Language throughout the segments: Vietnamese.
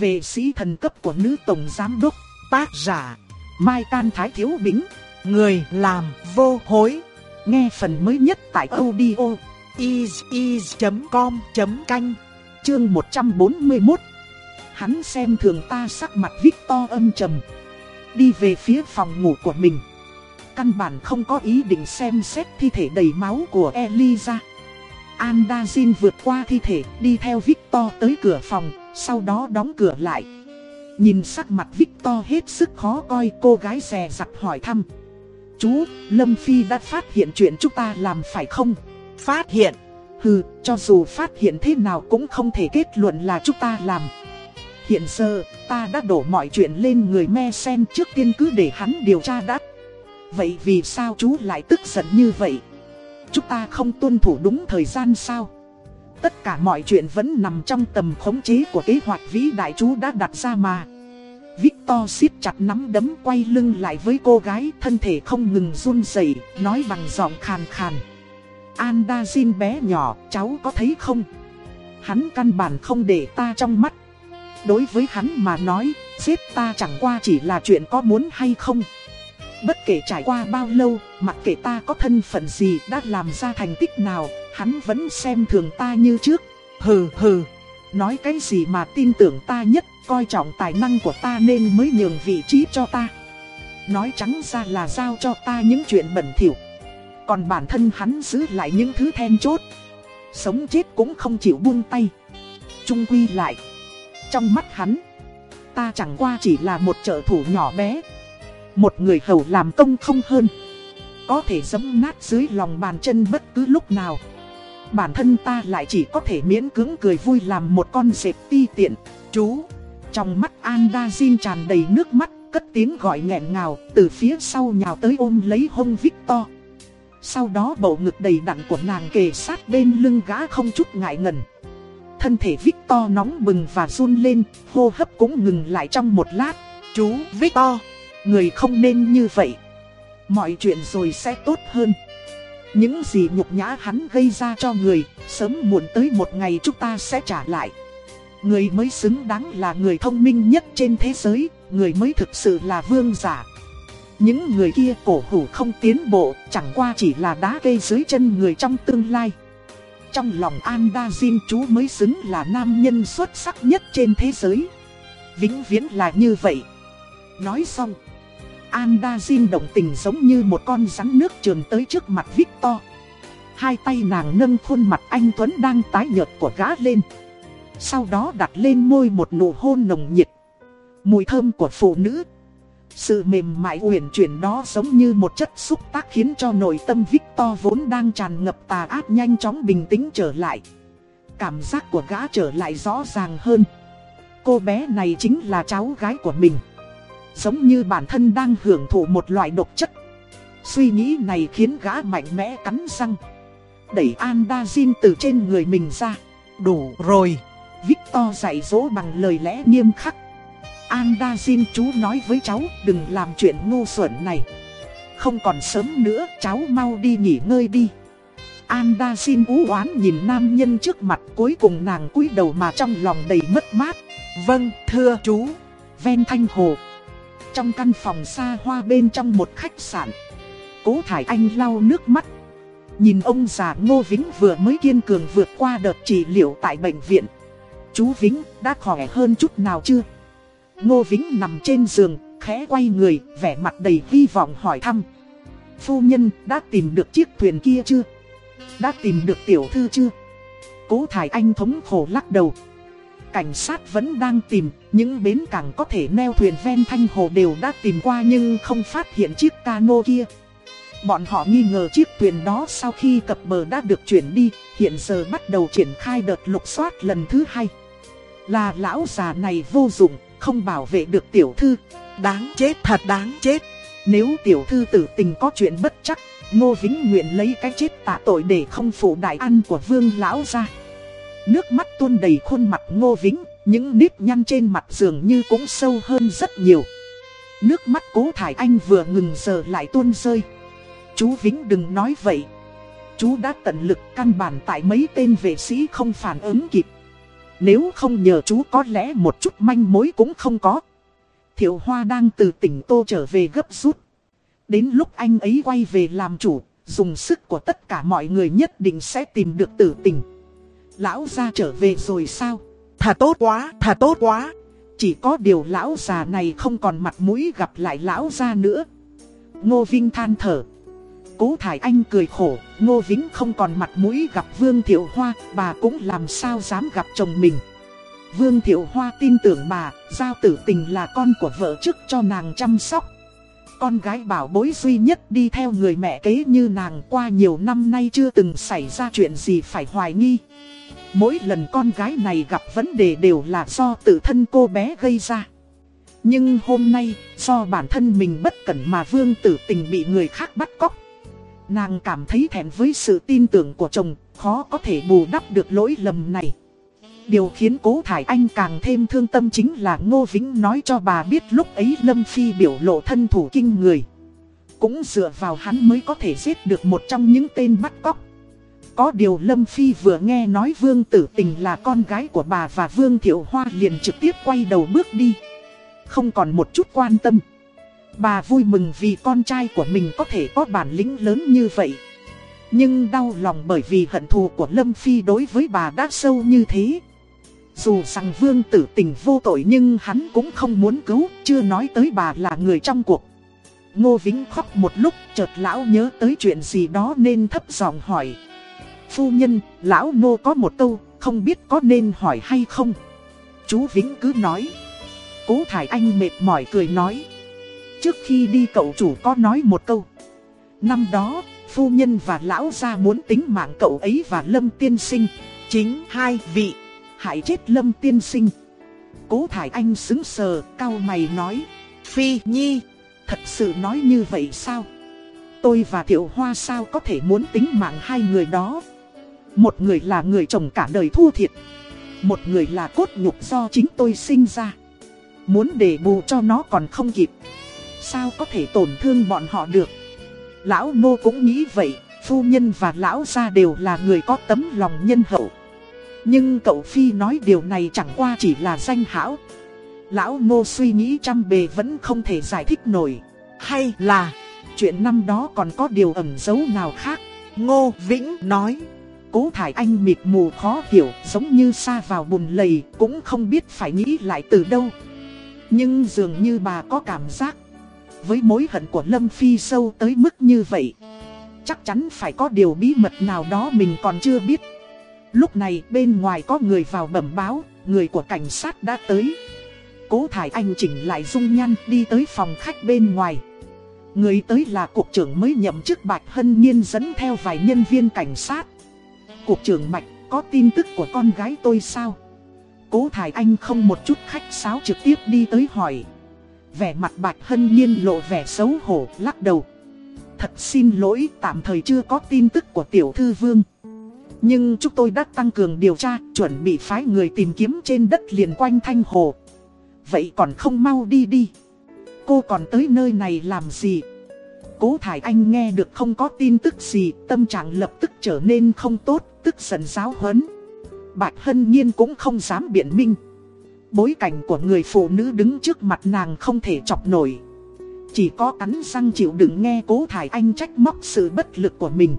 về sĩ thần cấp của nữ tổng giám đốc, tác giả, Mai Can Thái Thiếu Bính, người làm vô hối. Nghe phần mới nhất tại audio is.com.canh, chương 141. Hắn xem thường ta sắc mặt Victor âm trầm, đi về phía phòng ngủ của mình. Căn bản không có ý định xem xét thi thể đầy máu của Eliza. Andazin vượt qua thi thể, đi theo Victor tới cửa phòng, sau đó đóng cửa lại. Nhìn sắc mặt Victor hết sức khó coi, cô gái rè rặt hỏi thăm. Chú, Lâm Phi đã phát hiện chuyện chúng ta làm phải không? Phát hiện? Hừ, cho dù phát hiện thế nào cũng không thể kết luận là chúng ta làm. Hiện giờ, ta đã đổ mọi chuyện lên người me sen trước tiên cứ để hắn điều tra đắt. Vậy vì sao chú lại tức giận như vậy? Chúng ta không tuân thủ đúng thời gian sao? Tất cả mọi chuyện vẫn nằm trong tầm khống chế của kế hoạch vĩ đại chú đã đặt ra mà. Victor siết chặt nắm đấm quay lưng lại với cô gái thân thể không ngừng run rẩy nói bằng giọng khàn khàn. Andazin bé nhỏ, cháu có thấy không? Hắn căn bản không để ta trong mắt. Đối với hắn mà nói, giết ta chẳng qua chỉ là chuyện có muốn hay không. Bất kể trải qua bao lâu, mặc kệ ta có thân phận gì đã làm ra thành tích nào, hắn vẫn xem thường ta như trước. Hừ hừ, nói cái gì mà tin tưởng ta nhất, coi trọng tài năng của ta nên mới nhường vị trí cho ta. Nói trắng ra là giao cho ta những chuyện bẩn thỉu. Còn bản thân hắn giữ lại những thứ then chốt. Sống chết cũng không chịu buông tay. Trung quy lại. Trong mắt hắn, ta chẳng qua chỉ là một trợ thủ nhỏ bé. Một người hầu làm công không hơn Có thể giấm nát dưới lòng bàn chân bất cứ lúc nào Bản thân ta lại chỉ có thể miễn cưỡng cười vui làm một con dẹp ti tiện. Chú. Trong mắt Andazin tràn đầy nước mắt, Cất tiếng gọi nghẹn ngào, Từ phía sau nhào tới ôm lấy hông Victor. Sau đó bầu ngực đầy đặn của nàng kề sát bên lưng gã không chút ngại ngần. Thân thể Victor nóng bừng và run lên, Hô hấp cũng ngừng lại trong một lát. Chú Victor, Người không nên như vậy. Mọi chuyện rồi sẽ tốt hơn. Những gì nhục nhã hắn gây ra cho người, sớm muộn tới một ngày chúng ta sẽ trả lại. Người mới xứng đáng là người thông minh nhất trên thế giới, người mới thực sự là vương giả. Những người kia cổ hủ không tiến bộ, chẳng qua chỉ là đá cây dưới chân người trong tương lai. Trong lòng Andazin chú mới xứng là nam nhân xuất sắc nhất trên thế giới. Vĩnh viễn là như vậy. Nói xong. Andazin động tình giống như một con rắn nước trườn tới trước mặt Victor. Hai tay nàng nâng khuôn mặt anh Tuấn đang tái nhợt của gã lên. Sau đó đặt lên môi một nụ hôn nồng nhiệt. Mùi thơm của phụ nữ. Sự mềm mại uyển chuyển đó giống như một chất xúc tác khiến cho nội tâm Victor vốn đang tràn ngập tà ác nhanh chóng bình tĩnh trở lại. Cảm giác của gã trở lại rõ ràng hơn. Cô bé này chính là cháu gái của mình. Giống như bản thân đang hưởng thụ một loại độc chất. Suy nghĩ này khiến gã mạnh mẽ cắn răng. Đẩy Andazin từ trên người mình ra. Đủ rồi. Victor dạy dỗ bằng lời lẽ nghiêm khắc. Andazin chú nói với cháu, đừng làm chuyện ngu xuẩn này. Không còn sớm nữa, cháu mau đi nghỉ ngơi đi. Andazin ú oán nhìn nam nhân trước mặt, cuối cùng nàng cúi đầu mà trong lòng đầy mất mát. Vâng thưa chú. Ven thanh hồ trong căn phòng xa hoa bên trong một khách sạn Cố Thải Anh lau nước mắt Nhìn ông già Ngô Vĩnh vừa mới kiên cường vượt qua đợt trị liệu tại bệnh viện Chú Vĩnh đã khỏe hơn chút nào chưa? Ngô Vĩnh nằm trên giường, khẽ quay người, vẻ mặt đầy hy vọng hỏi thăm Phu nhân đã tìm được chiếc thuyền kia chưa? Đã tìm được tiểu thư chưa? Cố Thải Anh thống khổ lắc đầu Cảnh sát vẫn đang tìm, những bến cảng có thể neo thuyền ven thanh hồ đều đã tìm qua nhưng không phát hiện chiếc cano kia. Bọn họ nghi ngờ chiếc thuyền đó sau khi cập bờ đã được chuyển đi, hiện giờ bắt đầu triển khai đợt lục soát lần thứ hai. Là lão già này vô dụng, không bảo vệ được tiểu thư. Đáng chết thật đáng chết. Nếu tiểu thư tử tình có chuyện bất chắc, Ngô Vĩnh nguyện lấy cái chết tạ tội để không phụ đại ăn của vương lão ra. Nước mắt tuôn đầy khuôn mặt ngô vĩnh, những nếp nhăn trên mặt dường như cũng sâu hơn rất nhiều. Nước mắt cố thải anh vừa ngừng giờ lại tuôn rơi. Chú Vĩnh đừng nói vậy. Chú đã tận lực căn bản tại mấy tên vệ sĩ không phản ứng kịp. Nếu không nhờ chú có lẽ một chút manh mối cũng không có. Thiệu Hoa đang từ tỉnh Tô trở về gấp rút. Đến lúc anh ấy quay về làm chủ, dùng sức của tất cả mọi người nhất định sẽ tìm được tử tình. Lão gia trở về rồi sao? Thà tốt quá, thà tốt quá. Chỉ có điều lão già này không còn mặt mũi gặp lại lão gia nữa. Ngô Vinh than thở. Cố Thải Anh cười khổ, Ngô Vĩnh không còn mặt mũi gặp Vương Thiệu Hoa, bà cũng làm sao dám gặp chồng mình. Vương Thiệu Hoa tin tưởng bà, Giao tử tình là con của vợ trước cho nàng chăm sóc. Con gái bảo bối duy nhất đi theo người mẹ kế như nàng qua nhiều năm nay chưa từng xảy ra chuyện gì phải hoài nghi. Mỗi lần con gái này gặp vấn đề đều là do tự thân cô bé gây ra. Nhưng hôm nay, do bản thân mình bất cẩn mà vương tử tình bị người khác bắt cóc. Nàng cảm thấy thẹn với sự tin tưởng của chồng, khó có thể bù đắp được lỗi lầm này. Điều khiến cố Thải Anh càng thêm thương tâm chính là Ngô Vĩnh nói cho bà biết lúc ấy Lâm Phi biểu lộ thân thủ kinh người. Cũng dựa vào hắn mới có thể giết được một trong những tên bắt cóc. Có điều Lâm Phi vừa nghe nói Vương Tử Tình là con gái của bà và Vương Thiệu Hoa liền trực tiếp quay đầu bước đi. Không còn một chút quan tâm. Bà vui mừng vì con trai của mình có thể có bản lĩnh lớn như vậy. Nhưng đau lòng bởi vì hận thù của Lâm Phi đối với bà đã sâu như thế. Dù rằng vương tử tình vô tội nhưng hắn cũng không muốn cứu, chưa nói tới bà là người trong cuộc. Ngô Vĩnh khóc một lúc, chợt lão nhớ tới chuyện gì đó nên thấp giọng hỏi. Phu nhân, lão nô có một câu, không biết có nên hỏi hay không? Chú Vĩnh cứ nói. Cố Thải Anh mệt mỏi cười nói. Trước khi đi cậu chủ có nói một câu. Năm đó, phu nhân và lão gia muốn tính mạng cậu ấy và Lâm Tiên Sinh. Chính hai vị hại chết Lâm tiên sinh. Cố Thải Anh xứng sờ, cao mày nói. Phi Nhi, thật sự nói như vậy sao? Tôi và Thiệu Hoa sao có thể muốn tính mạng hai người đó? Một người là người chồng cả đời thua thiệt. Một người là cốt nhục do chính tôi sinh ra. Muốn để bù cho nó còn không kịp. Sao có thể tổn thương bọn họ được? Lão Nô cũng nghĩ vậy, phu nhân và lão gia đều là người có tấm lòng nhân hậu. Nhưng cậu Phi nói điều này chẳng qua chỉ là danh hảo. Lão Ngô suy nghĩ trăm bề vẫn không thể giải thích nổi. Hay là chuyện năm đó còn có điều ẩn giấu nào khác? Ngô Vĩnh nói. Cố Thải Anh mịt mù khó hiểu giống như xa vào bùn lầy cũng không biết phải nghĩ lại từ đâu. Nhưng dường như bà có cảm giác với mối hận của Lâm Phi sâu tới mức như vậy. Chắc chắn phải có điều bí mật nào đó mình còn chưa biết. Lúc này bên ngoài có người vào bẩm báo, người của cảnh sát đã tới. Cố Thải Anh chỉnh lại dung nhăn đi tới phòng khách bên ngoài. Người tới là cục trưởng mới nhậm chức Bạch Hân Nhiên dẫn theo vài nhân viên cảnh sát. Cục trưởng Bạch có tin tức của con gái tôi sao? Cố Thải Anh không một chút khách sáo trực tiếp đi tới hỏi. Vẻ mặt Bạch Hân Nhiên lộ vẻ xấu hổ lắc đầu. Thật xin lỗi tạm thời chưa có tin tức của Tiểu Thư Vương. Nhưng chúng tôi đã tăng cường điều tra, chuẩn bị phái người tìm kiếm trên đất liền quanh Thanh Hồ. Vậy còn không mau đi đi. Cô còn tới nơi này làm gì? Cố Thải Anh nghe được không có tin tức gì, tâm trạng lập tức trở nên không tốt, tức giận giáo huấn. Bạch Hân Nhiên cũng không dám biện minh. Bối cảnh của người phụ nữ đứng trước mặt nàng không thể chọc nổi. Chỉ có cắn răng chịu đựng nghe Cố Thải Anh trách móc sự bất lực của mình.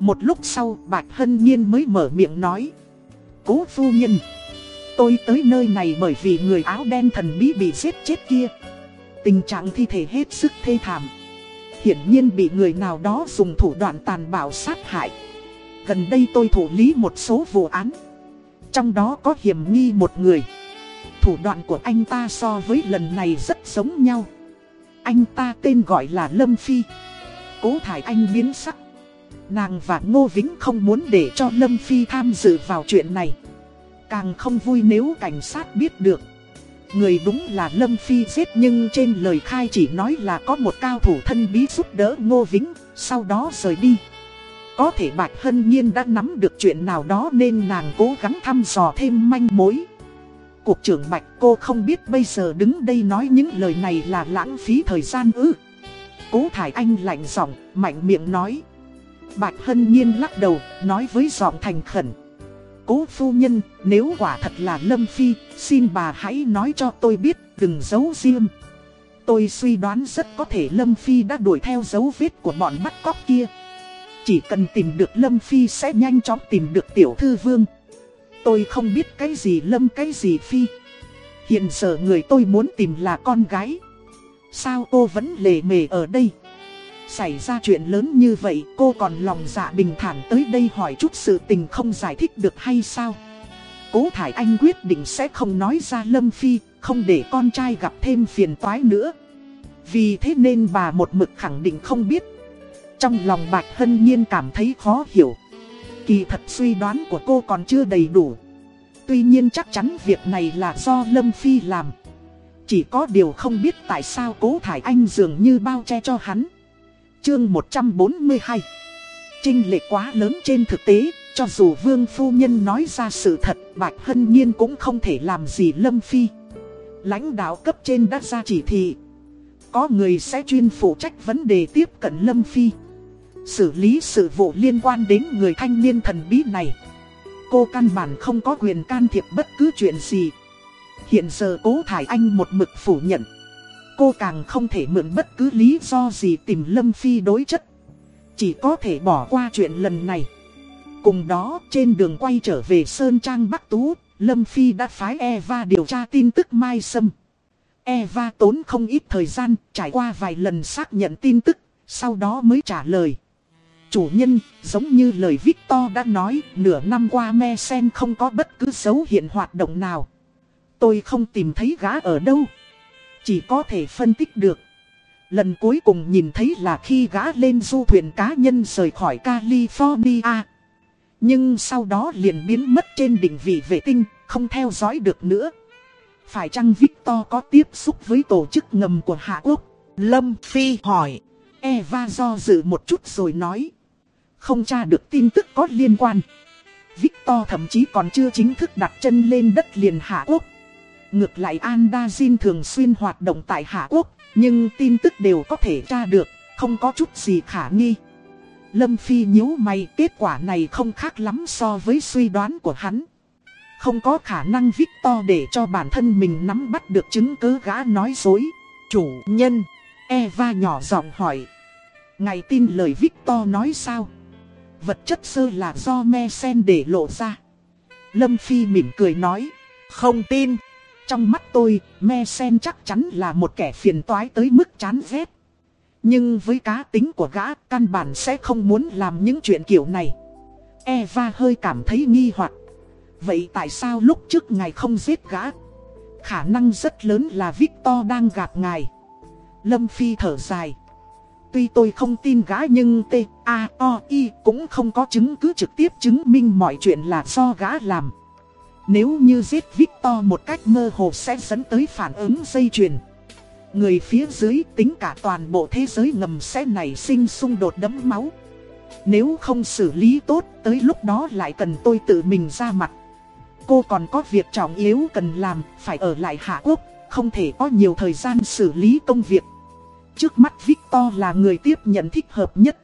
Một lúc sau Bạch Hân Nhiên mới mở miệng nói Cố phu nhân Tôi tới nơi này bởi vì người áo đen thần bí bị giết chết kia Tình trạng thi thể hết sức thê thảm Hiển nhiên bị người nào đó dùng thủ đoạn tàn bạo sát hại. Gần đây tôi thủ lý một số vụ án. Trong đó có hiểm nghi một người. Thủ đoạn của anh ta so với lần này rất giống nhau. Anh ta tên gọi là Lâm Phi. Cố thải anh biến sắc. Nàng và Ngô Vĩnh không muốn để cho Lâm Phi tham dự vào chuyện này. Càng không vui nếu cảnh sát biết được. Người đúng là Lâm Phi giết nhưng trên lời khai chỉ nói là có một cao thủ thân bí giúp đỡ Ngô Vĩnh, sau đó rời đi. Có thể Bạch Hân Nhiên đã nắm được chuyện nào đó nên nàng cố gắng thăm dò thêm manh mối. Cục trưởng Bạch cô không biết bây giờ đứng đây nói những lời này là lãng phí thời gian ư. Cố Thải Anh lạnh giọng, mạnh miệng nói. Bạch Hân Nhiên lắc đầu, nói với giọng thành khẩn cố phu nhân, nếu quả thật là Lâm Phi, xin bà hãy nói cho tôi biết, đừng giấu riêng. Tôi suy đoán rất có thể Lâm Phi đã đuổi theo dấu vết của bọn bắt cóc kia. Chỉ cần tìm được Lâm Phi sẽ nhanh chóng tìm được tiểu thư vương. Tôi không biết cái gì Lâm cái gì Phi. Hiện giờ người tôi muốn tìm là con gái. Sao cô vẫn lề mề ở đây? Xảy ra chuyện lớn như vậy cô còn lòng dạ bình thản tới đây hỏi chút sự tình không giải thích được hay sao? Cố Thải Anh quyết định sẽ không nói ra Lâm Phi, không để con trai gặp thêm phiền toái nữa. Vì thế nên bà một mực khẳng định không biết. Trong lòng Bạch Hân Nhiên cảm thấy khó hiểu. Kỳ thật suy đoán của cô còn chưa đầy đủ. Tuy nhiên chắc chắn việc này là do Lâm Phi làm. Chỉ có điều không biết tại sao cố Thải Anh dường như bao che cho hắn. Chương 142 Trinh lệ quá lớn trên thực tế, cho dù Vương Phu Nhân nói ra sự thật, Bạch Hân Nhiên cũng không thể làm gì Lâm Phi. Lãnh đạo cấp trên đã ra chỉ thị. Có người sẽ chuyên phụ trách vấn đề tiếp cận Lâm Phi. Xử lý sự vụ liên quan đến người thanh niên thần bí này. Cô căn bản không có quyền can thiệp bất cứ chuyện gì. Hiện giờ cố Thải Anh một mực phủ nhận. Cô càng không thể mượn bất cứ lý do gì tìm Lâm Phi đối chất. Chỉ có thể bỏ qua chuyện lần này. Cùng đó, trên đường quay trở về Sơn Trang Bắc Tú, Lâm Phi đã phái Eva điều tra tin tức Mai Sâm. Eva tốn không ít thời gian, trải qua vài lần xác nhận tin tức, sau đó mới trả lời. Chủ nhân, giống như lời Victor đã nói, nửa năm qua me sen không có bất cứ dấu hiện hoạt động nào. Tôi không tìm thấy gã ở đâu. Chỉ có thể phân tích được. Lần cuối cùng nhìn thấy là khi gã lên du thuyền cá nhân rời khỏi California. Nhưng sau đó liền biến mất trên đỉnh vị vệ tinh, không theo dõi được nữa. Phải chăng Victor có tiếp xúc với tổ chức ngầm của Hạ Quốc? Lâm Phi hỏi. Eva do dự một chút rồi nói. Không tra được tin tức có liên quan. Victor thậm chí còn chưa chính thức đặt chân lên đất liền Hạ Quốc. Ngược lại Andazin thường xuyên hoạt động tại Hạ Quốc, nhưng tin tức đều có thể tra được, không có chút gì khả nghi. Lâm Phi nhíu mày kết quả này không khác lắm so với suy đoán của hắn. Không có khả năng Victor để cho bản thân mình nắm bắt được chứng cứ gã nói dối. Chủ nhân, Eva nhỏ giọng hỏi. Ngài tin lời Victor nói sao? Vật chất sơ là do me sen để lộ ra. Lâm Phi mỉm cười nói. Không tin. Trong mắt tôi, me sen chắc chắn là một kẻ phiền toái tới mức chán ghét. Nhưng với cá tính của gã, căn bản sẽ không muốn làm những chuyện kiểu này. Eva hơi cảm thấy nghi hoặc. Vậy tại sao lúc trước ngài không giết gã? Khả năng rất lớn là Victor đang gạt ngài. Lâm Phi thở dài. Tuy tôi không tin gã nhưng T, A, O, I cũng không có chứng cứ trực tiếp chứng minh mọi chuyện là do gã làm. Nếu như giết Victor một cách mơ hồ sẽ dẫn tới phản ứng dây chuyền. Người phía dưới tính cả toàn bộ thế giới ngầm sẽ nảy sinh xung đột đẫm máu. Nếu không xử lý tốt tới lúc đó lại cần tôi tự mình ra mặt. Cô còn có việc trọng yếu cần làm, phải ở lại Hạ Quốc, không thể có nhiều thời gian xử lý công việc. Trước mắt Victor là người tiếp nhận thích hợp nhất.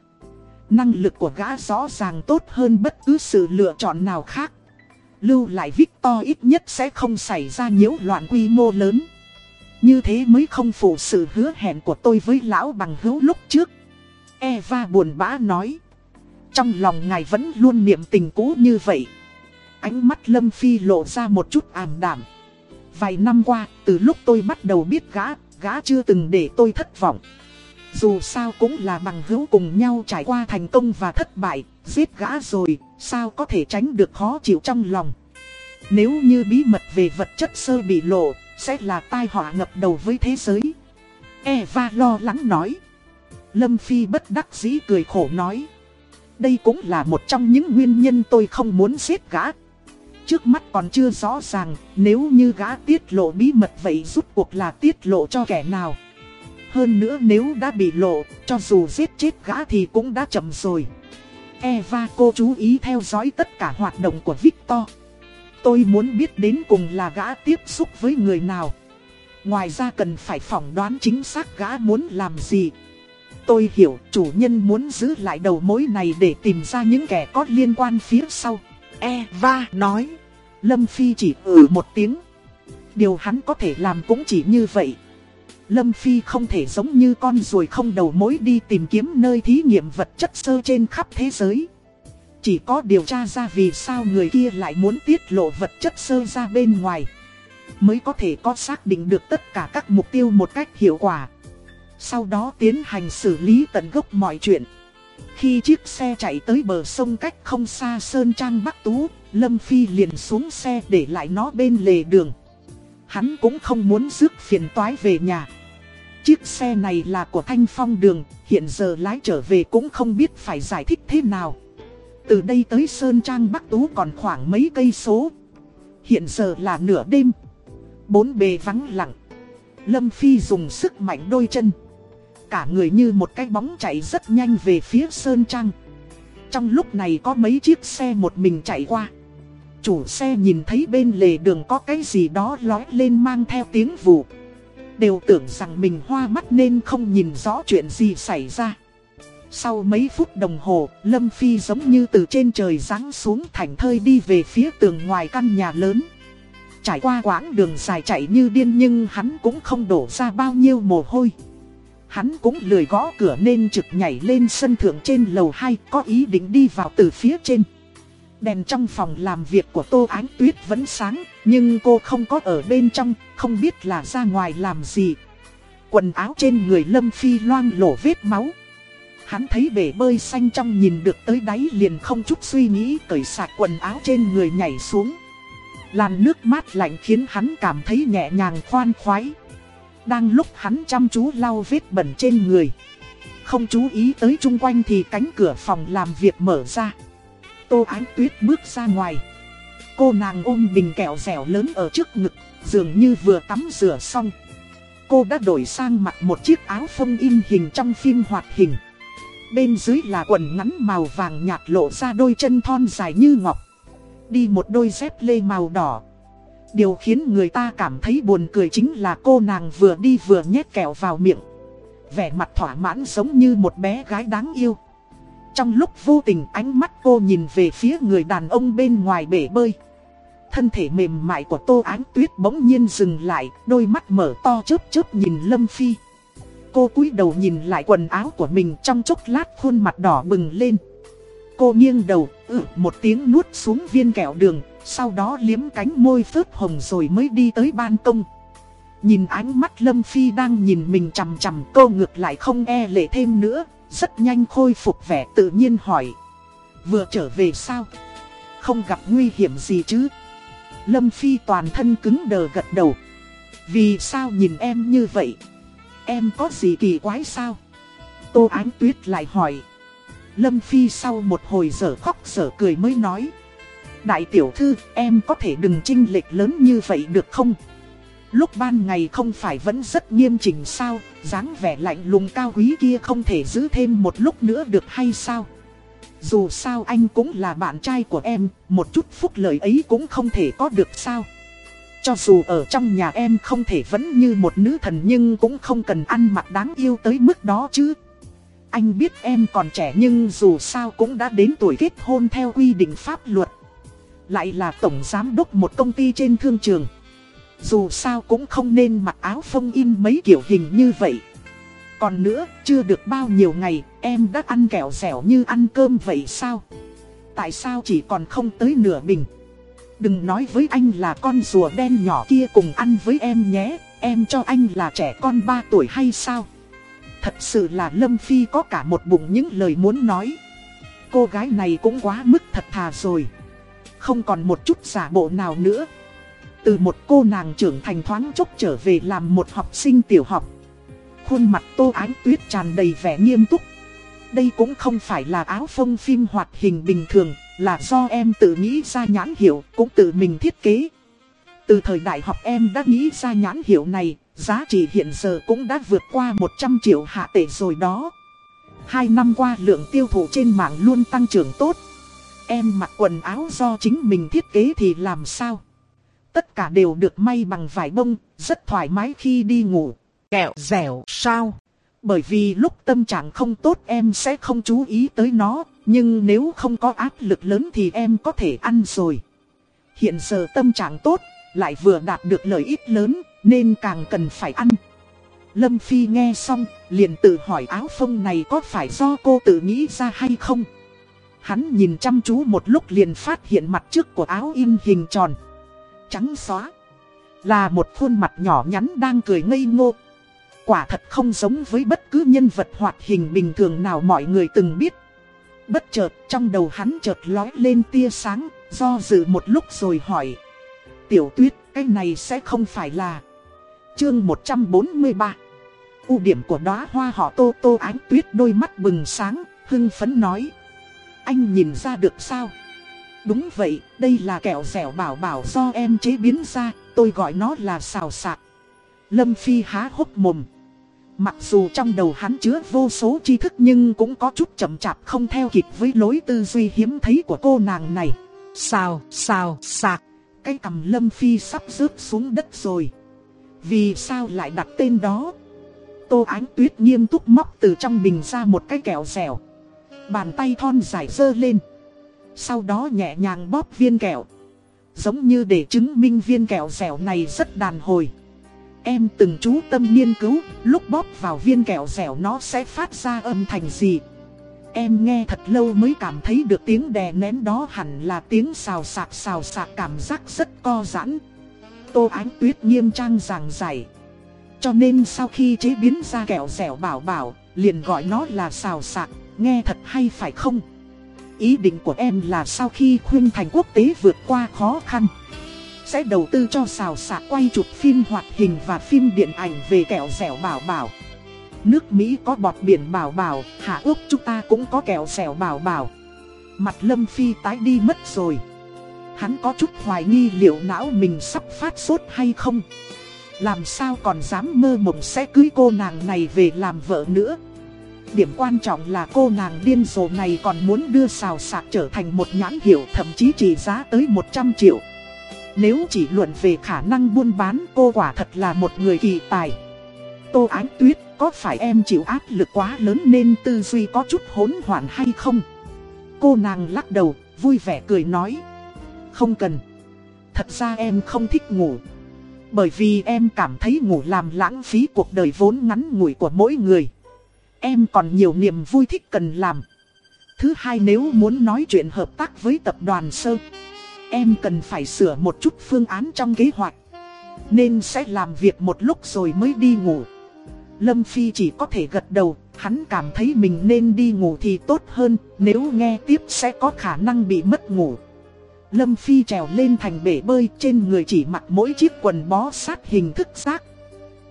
Năng lực của gã rõ ràng tốt hơn bất cứ sự lựa chọn nào khác. Lưu lại Victor ít nhất sẽ không xảy ra nhiễu loạn quy mô lớn. Như thế mới không phụ sự hứa hẹn của tôi với lão bằng hữu lúc trước. Eva buồn bã nói. Trong lòng ngài vẫn luôn niệm tình cũ như vậy. Ánh mắt Lâm Phi lộ ra một chút ảm đảm. Vài năm qua, từ lúc tôi bắt đầu biết gã, gã chưa từng để tôi thất vọng. Dù sao cũng là bằng hữu cùng nhau trải qua thành công và thất bại, giết gã rồi, sao có thể tránh được khó chịu trong lòng. Nếu như bí mật về vật chất sơ bị lộ, sẽ là tai họa ngập đầu với thế giới. Eva lo lắng nói. Lâm Phi bất đắc dĩ cười khổ nói. Đây cũng là một trong những nguyên nhân tôi không muốn giết gã. Trước mắt còn chưa rõ ràng, nếu như gã tiết lộ bí mật vậy rút cuộc là tiết lộ cho kẻ nào. Hơn nữa nếu đã bị lộ, cho dù giết chết gã thì cũng đã chậm rồi. Eva cô chú ý theo dõi tất cả hoạt động của Victor. Tôi muốn biết đến cùng là gã tiếp xúc với người nào. Ngoài ra cần phải phỏng đoán chính xác gã muốn làm gì. Tôi hiểu chủ nhân muốn giữ lại đầu mối này để tìm ra những kẻ có liên quan phía sau. Eva nói. Lâm Phi chỉ ừ một tiếng. Điều hắn có thể làm cũng chỉ như vậy. Lâm Phi không thể giống như con ruồi không đầu mối đi tìm kiếm nơi thí nghiệm vật chất sơ trên khắp thế giới. Chỉ có điều tra ra vì sao người kia lại muốn tiết lộ vật chất sơ ra bên ngoài. Mới có thể có xác định được tất cả các mục tiêu một cách hiệu quả. Sau đó tiến hành xử lý tận gốc mọi chuyện. Khi chiếc xe chạy tới bờ sông cách không xa Sơn Trang Bắc Tú, Lâm Phi liền xuống xe để lại nó bên lề đường. Hắn cũng không muốn rước phiền toái về nhà. Chiếc xe này là của Thanh Phong Đường, hiện giờ lái trở về cũng không biết phải giải thích thế nào. Từ đây tới Sơn Trang Bắc Tú còn khoảng mấy cây số. Hiện giờ là nửa đêm. Bốn bề vắng lặng. Lâm Phi dùng sức mạnh đôi chân. Cả người như một cái bóng chạy rất nhanh về phía Sơn Trang. Trong lúc này có mấy chiếc xe một mình chạy qua. Chủ xe nhìn thấy bên lề đường có cái gì đó lói lên mang theo tiếng vụ. Đều tưởng rằng mình hoa mắt nên không nhìn rõ chuyện gì xảy ra. Sau mấy phút đồng hồ, Lâm Phi giống như từ trên trời ráng xuống thành thơi đi về phía tường ngoài căn nhà lớn. Trải qua quãng đường dài chạy như điên nhưng hắn cũng không đổ ra bao nhiêu mồ hôi. Hắn cũng lười gõ cửa nên trực nhảy lên sân thượng trên lầu 2 có ý định đi vào từ phía trên. Đèn trong phòng làm việc của Tô Ánh Tuyết vẫn sáng, nhưng cô không có ở bên trong, không biết là ra ngoài làm gì. Quần áo trên người Lâm Phi loang lổ vết máu. Hắn thấy bể bơi xanh trong nhìn được tới đáy liền không chút suy nghĩ cởi sạc quần áo trên người nhảy xuống. Làn nước mát lạnh khiến hắn cảm thấy nhẹ nhàng khoan khoái. Đang lúc hắn chăm chú lau vết bẩn trên người. Không chú ý tới chung quanh thì cánh cửa phòng làm việc mở ra. Tô Ánh Tuyết bước ra ngoài. Cô nàng ôm bình kẹo dẻo lớn ở trước ngực, dường như vừa tắm rửa xong. Cô đã đổi sang mặc một chiếc áo phông in hình trong phim hoạt hình. Bên dưới là quần ngắn màu vàng nhạt lộ ra đôi chân thon dài như ngọc. Đi một đôi dép lê màu đỏ. Điều khiến người ta cảm thấy buồn cười chính là cô nàng vừa đi vừa nhét kẹo vào miệng. Vẻ mặt thỏa mãn giống như một bé gái đáng yêu. Trong lúc vô tình ánh mắt cô nhìn về phía người đàn ông bên ngoài bể bơi. Thân thể mềm mại của Tô Ánh Tuyết bỗng nhiên dừng lại, đôi mắt mở to chớp chớp nhìn Lâm Phi. Cô cúi đầu nhìn lại quần áo của mình trong chốc lát khuôn mặt đỏ bừng lên. Cô nghiêng đầu, ừ một tiếng nuốt xuống viên kẹo đường, sau đó liếm cánh môi phớt hồng rồi mới đi tới ban công. Nhìn ánh mắt Lâm Phi đang nhìn mình chằm chằm cô ngược lại không e lệ thêm nữa, rất nhanh khôi phục vẻ tự nhiên hỏi. Vừa trở về sao? Không gặp nguy hiểm gì chứ? Lâm Phi toàn thân cứng đờ gật đầu. Vì sao nhìn em như vậy? Em có gì kỳ quái sao? Tô Ánh Tuyết lại hỏi. Lâm Phi sau một hồi giờ khóc giờ cười mới nói. Đại tiểu thư, em có thể đừng trinh lệch lớn như vậy được không? Lúc ban ngày không phải vẫn rất nghiêm chỉnh sao, dáng vẻ lạnh lùng cao quý kia không thể giữ thêm một lúc nữa được hay sao? Dù sao anh cũng là bạn trai của em, một chút phúc lợi ấy cũng không thể có được sao? Cho dù ở trong nhà em không thể vẫn như một nữ thần nhưng cũng không cần ăn mặc đáng yêu tới mức đó chứ. Anh biết em còn trẻ nhưng dù sao cũng đã đến tuổi kết hôn theo quy định pháp luật. Lại là tổng giám đốc một công ty trên thương trường. Dù sao cũng không nên mặc áo phông in mấy kiểu hình như vậy. Còn nữa, chưa được bao nhiêu ngày, em đã ăn kẹo dẻo như ăn cơm vậy sao? Tại sao chỉ còn không tới nửa bình? Đừng nói với anh là con rùa đen nhỏ kia cùng ăn với em nhé, em cho anh là trẻ con 3 tuổi hay sao? Thật sự là Lâm Phi có cả một bụng những lời muốn nói. Cô gái này cũng quá mức thật thà rồi. Không còn một chút giả bộ nào nữa. Từ một cô nàng trưởng thành thoáng chốc trở về làm một học sinh tiểu học. Khuôn mặt tô ánh tuyết tràn đầy vẻ nghiêm túc. Đây cũng không phải là áo phông phim hoạt hình bình thường, là do em tự nghĩ ra nhãn hiệu, cũng tự mình thiết kế. Từ thời đại học em đã nghĩ ra nhãn hiệu này, giá trị hiện giờ cũng đã vượt qua 100 triệu hạ tệ rồi đó. Hai năm qua lượng tiêu thụ trên mạng luôn tăng trưởng tốt. Em mặc quần áo do chính mình thiết kế thì làm sao? Tất cả đều được may bằng vải bông, rất thoải mái khi đi ngủ. Kẹo dẻo sao? Bởi vì lúc tâm trạng không tốt em sẽ không chú ý tới nó, nhưng nếu không có áp lực lớn thì em có thể ăn rồi. Hiện giờ tâm trạng tốt, lại vừa đạt được lợi ích lớn, nên càng cần phải ăn. Lâm Phi nghe xong, liền tự hỏi áo phông này có phải do cô tự nghĩ ra hay không? Hắn nhìn chăm chú một lúc liền phát hiện mặt trước của áo in hình tròn. Trắng xóa. Là một khuôn mặt nhỏ nhắn đang cười ngây ngô. Quả thật không giống với bất cứ nhân vật hoạt hình bình thường nào mọi người từng biết. Bất chợt trong đầu hắn chợt lói lên tia sáng, do dự một lúc rồi hỏi. Tiểu tuyết, cái này sẽ không phải là... Chương 143 ưu điểm của đóa hoa họ tô tô ánh tuyết đôi mắt bừng sáng, hưng phấn nói. Anh nhìn ra được sao? Đúng vậy, đây là kẹo dẻo bảo bảo do em chế biến ra, tôi gọi nó là xào sạc. Lâm Phi há hốc mồm. Mặc dù trong đầu hắn chứa vô số tri thức nhưng cũng có chút chậm chạp không theo kịp với lối tư duy hiếm thấy của cô nàng này. Xào, xào, sạc. Cái cầm Lâm Phi sắp rớt xuống đất rồi. Vì sao lại đặt tên đó? Tô Ánh Tuyết nghiêm túc móc từ trong bình ra một cái kẹo dẻo. Bàn tay thon dài dơ lên. Sau đó nhẹ nhàng bóp viên kẹo. Giống như để chứng minh viên kẹo dẻo này rất đàn hồi. Em từng chú tâm nghiên cứu, lúc bóp vào viên kẹo dẻo nó sẽ phát ra âm thanh gì. Em nghe thật lâu mới cảm thấy được tiếng đè nén đó hẳn là tiếng xào sạc xào sạc cảm giác rất co giãn. Tô Ánh Tuyết nghiêm trang giảng giải. Cho nên sau khi chế biến ra kẹo dẻo bảo bảo, liền gọi nó là xào sạc, nghe thật hay phải không? Ý định của em là sau khi khuyên thành quốc tế vượt qua khó khăn Sẽ đầu tư cho xào sạc quay chụp phim hoạt hình và phim điện ảnh về kẹo dẻo bảo bảo. Nước Mỹ có bọt biển bảo bảo, Hạ Úc chúng ta cũng có kẹo dẻo bảo bảo. Mặt Lâm Phi tái đi mất rồi. Hắn có chút hoài nghi liệu não mình sắp phát sốt hay không. Làm sao còn dám mơ mộng sẽ cưới cô nàng này về làm vợ nữa? Điểm quan trọng là cô nàng điên rồ này còn muốn đưa xào sạc trở thành một nhãn hiệu, thậm chí trị giá tới 100 triệu. Nếu chỉ luận về khả năng buôn bán, cô quả thật là một người kỳ tài. Tô Ánh Tuyết, có phải em chịu áp lực quá lớn nên tư duy có chút hỗn loạn hay không? Cô nàng lắc đầu, vui vẻ cười nói, Không cần. Thật ra em không thích ngủ. Bởi vì em cảm thấy ngủ làm lãng phí cuộc đời vốn ngắn ngủi của mỗi người. Em còn nhiều niềm vui thích cần làm. Thứ hai nếu muốn nói chuyện hợp tác với tập đoàn sơ, em cần phải sửa một chút phương án trong kế hoạch. Nên sẽ làm việc một lúc rồi mới đi ngủ. Lâm Phi chỉ có thể gật đầu, hắn cảm thấy mình nên đi ngủ thì tốt hơn, nếu nghe tiếp sẽ có khả năng bị mất ngủ. Lâm Phi trèo lên thành bể bơi trên người chỉ mặc mỗi chiếc quần bó sát hình thức xác.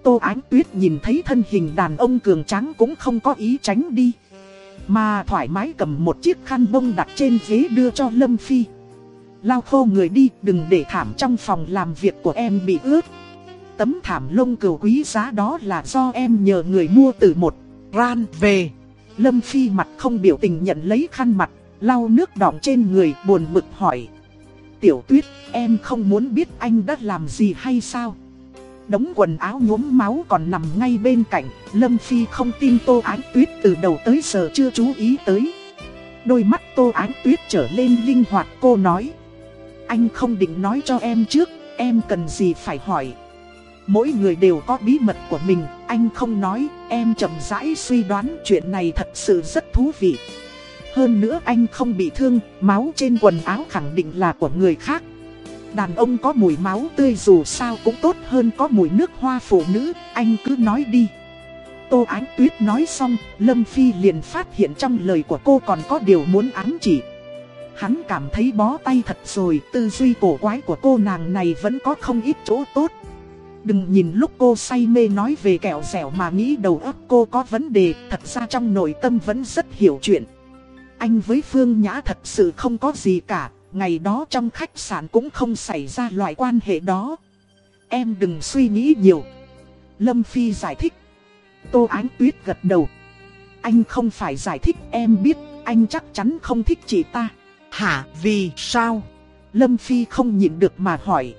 Tô Ánh Tuyết nhìn thấy thân hình đàn ông cường tráng cũng không có ý tránh đi. Mà thoải mái cầm một chiếc khăn bông đặt trên ghế đưa cho Lâm Phi. Lao khô người đi đừng để thảm trong phòng làm việc của em bị ướt. Tấm thảm lông cừu quý giá đó là do em nhờ người mua từ một ran về. Lâm Phi mặt không biểu tình nhận lấy khăn mặt, lau nước đọng trên người buồn bực hỏi tiểu tuyết, em không muốn biết anh đã làm gì hay sao? Đống quần áo nhuốm máu còn nằm ngay bên cạnh, Lâm Phi không tin Tô Ánh Tuyết từ đầu tới giờ chưa chú ý tới. Đôi mắt Tô Ánh Tuyết trở lên linh hoạt cô nói. Anh không định nói cho em trước, em cần gì phải hỏi. Mỗi người đều có bí mật của mình, anh không nói, em chậm rãi suy đoán chuyện này thật sự rất thú vị. Hơn nữa anh không bị thương, máu trên quần áo khẳng định là của người khác. Đàn ông có mùi máu tươi dù sao cũng tốt hơn có mùi nước hoa phụ nữ, anh cứ nói đi. Tô Ánh Tuyết nói xong, Lâm Phi liền phát hiện trong lời của cô còn có điều muốn ám chỉ. Hắn cảm thấy bó tay thật rồi, tư duy cổ quái của cô nàng này vẫn có không ít chỗ tốt. Đừng nhìn lúc cô say mê nói về kẹo dẻo mà nghĩ đầu óc cô có vấn đề, thật ra trong nội tâm vẫn rất hiểu chuyện. Anh với Phương Nhã thật sự không có gì cả, ngày đó trong khách sạn cũng không xảy ra loại quan hệ đó. Em đừng suy nghĩ nhiều. Lâm Phi giải thích. Tô Ánh Tuyết gật đầu. Anh không phải giải thích em biết, anh chắc chắn không thích chị ta. Hả, vì sao? Lâm Phi không nhịn được mà hỏi.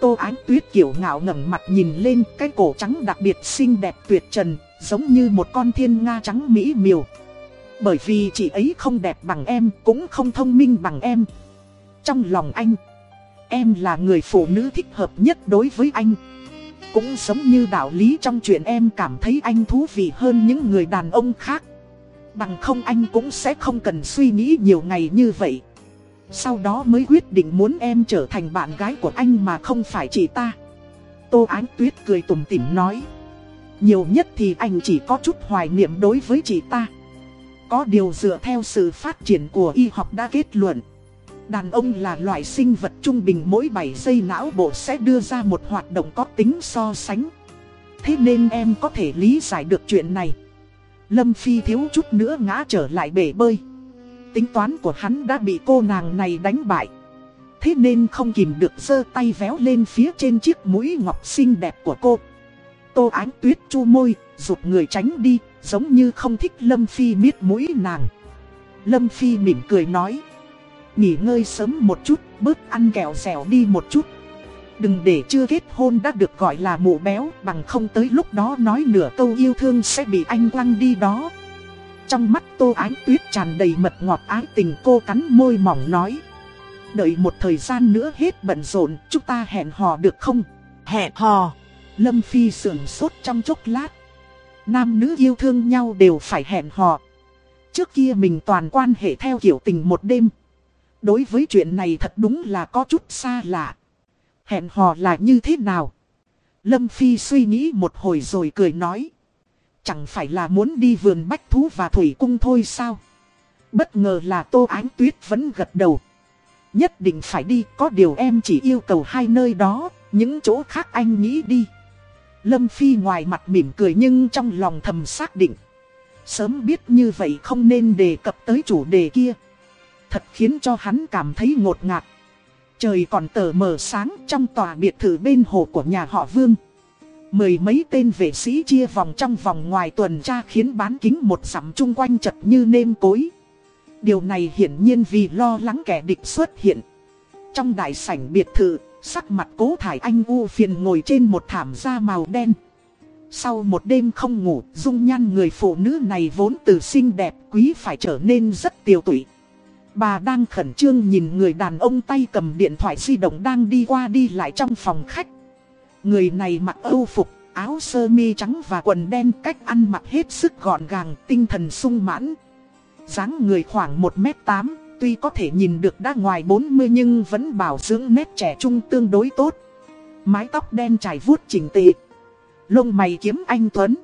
Tô Ánh Tuyết kiểu ngạo ngẩng mặt nhìn lên cái cổ trắng đặc biệt xinh đẹp tuyệt trần, Giống như một con thiên nga trắng mỹ miều Bởi vì chị ấy không đẹp bằng em Cũng không thông minh bằng em trong lòng anh. Em là người phụ nữ thích hợp nhất đối với anh. Cũng giống như đạo lý trong chuyện em cảm thấy anh thú vị hơn những người đàn ông khác. Bằng không anh cũng sẽ không cần suy nghĩ nhiều ngày như vậy. Sau đó mới quyết định muốn em trở thành bạn gái của anh mà không phải chị ta. Tô Ánh Tuyết cười tủm tỉm nói. Nhiều nhất thì anh chỉ có chút hoài niệm đối với chị ta. Có điều dựa theo sự phát triển của y học đã kết luận Đàn ông là loại sinh vật trung bình mỗi 7 giây não bộ sẽ đưa ra một hoạt động có tính so sánh. Thế nên em có thể lý giải được chuyện này. Lâm Phi thiếu chút nữa ngã trở lại bể bơi. Tính toán của hắn đã bị cô nàng này đánh bại. Thế nên không kìm được giơ tay véo lên phía trên chiếc mũi ngọc xinh đẹp của cô. Tô ánh tuyết chu môi, rụt người tránh đi, giống như không thích Lâm Phi miết mũi nàng. Lâm Phi mỉm cười nói Nghỉ ngơi sớm một chút, bớt ăn kẹo dẻo đi một chút. Đừng để chưa kết hôn đã được gọi là mụ béo Bằng không tới lúc đó nói nửa câu yêu thương sẽ bị anh quăng đi đó. Trong mắt tô ánh tuyết tràn đầy mật ngọt ái tình cô cắn môi mỏng nói Đợi một thời gian nữa hết bận rộn chúng ta hẹn hò được không? Hẹn hò. Lâm Phi sườn sốt trong chốc lát. Nam nữ yêu thương nhau đều phải hẹn hò. Trước kia mình toàn quan hệ theo kiểu tình một đêm Đối với chuyện này thật đúng là có chút xa lạ Hẹn hò là như thế nào? Lâm Phi suy nghĩ một hồi rồi cười nói. Chẳng phải là muốn đi vườn bách thú và thủy cung thôi sao? Bất ngờ là Tô Ánh Tuyết vẫn gật đầu. Nhất định phải đi, có điều em chỉ yêu cầu hai nơi đó, những chỗ khác anh nghĩ đi. Lâm Phi ngoài mặt mỉm cười nhưng trong lòng thầm xác định. Sớm biết như vậy không nên đề cập tới chủ đề kia. Thật khiến cho hắn cảm thấy ngột ngạt. Trời còn tờ mờ sáng trong tòa biệt thự bên hồ của nhà họ Vương. Mười mấy tên vệ sĩ chia vòng trong vòng ngoài tuần tra khiến bán kính một dặm chung quanh chật như nêm cối. Điều này hiển nhiên vì lo lắng kẻ địch xuất hiện. Trong đại sảnh biệt thự, sắc mặt cố thải anh u phiền ngồi trên một thảm da màu đen. Sau một đêm không ngủ, dung nhan người phụ nữ này vốn từ xinh đẹp quý phải trở nên rất tiêu tụy. Bà đang khẩn trương nhìn người đàn ông tay cầm điện thoại di động đang đi qua đi lại trong phòng khách. Người này mặc âu phục, áo sơ mi trắng và quần đen cách ăn mặc hết sức gọn gàng, tinh thần sung mãn. dáng người khoảng 1m8, tuy có thể nhìn được đã ngoài 40 nhưng vẫn bảo dưỡng nét trẻ trung tương đối tốt. Mái tóc đen trải vuốt chỉnh tề. Lông mày kiếm anh Tuấn.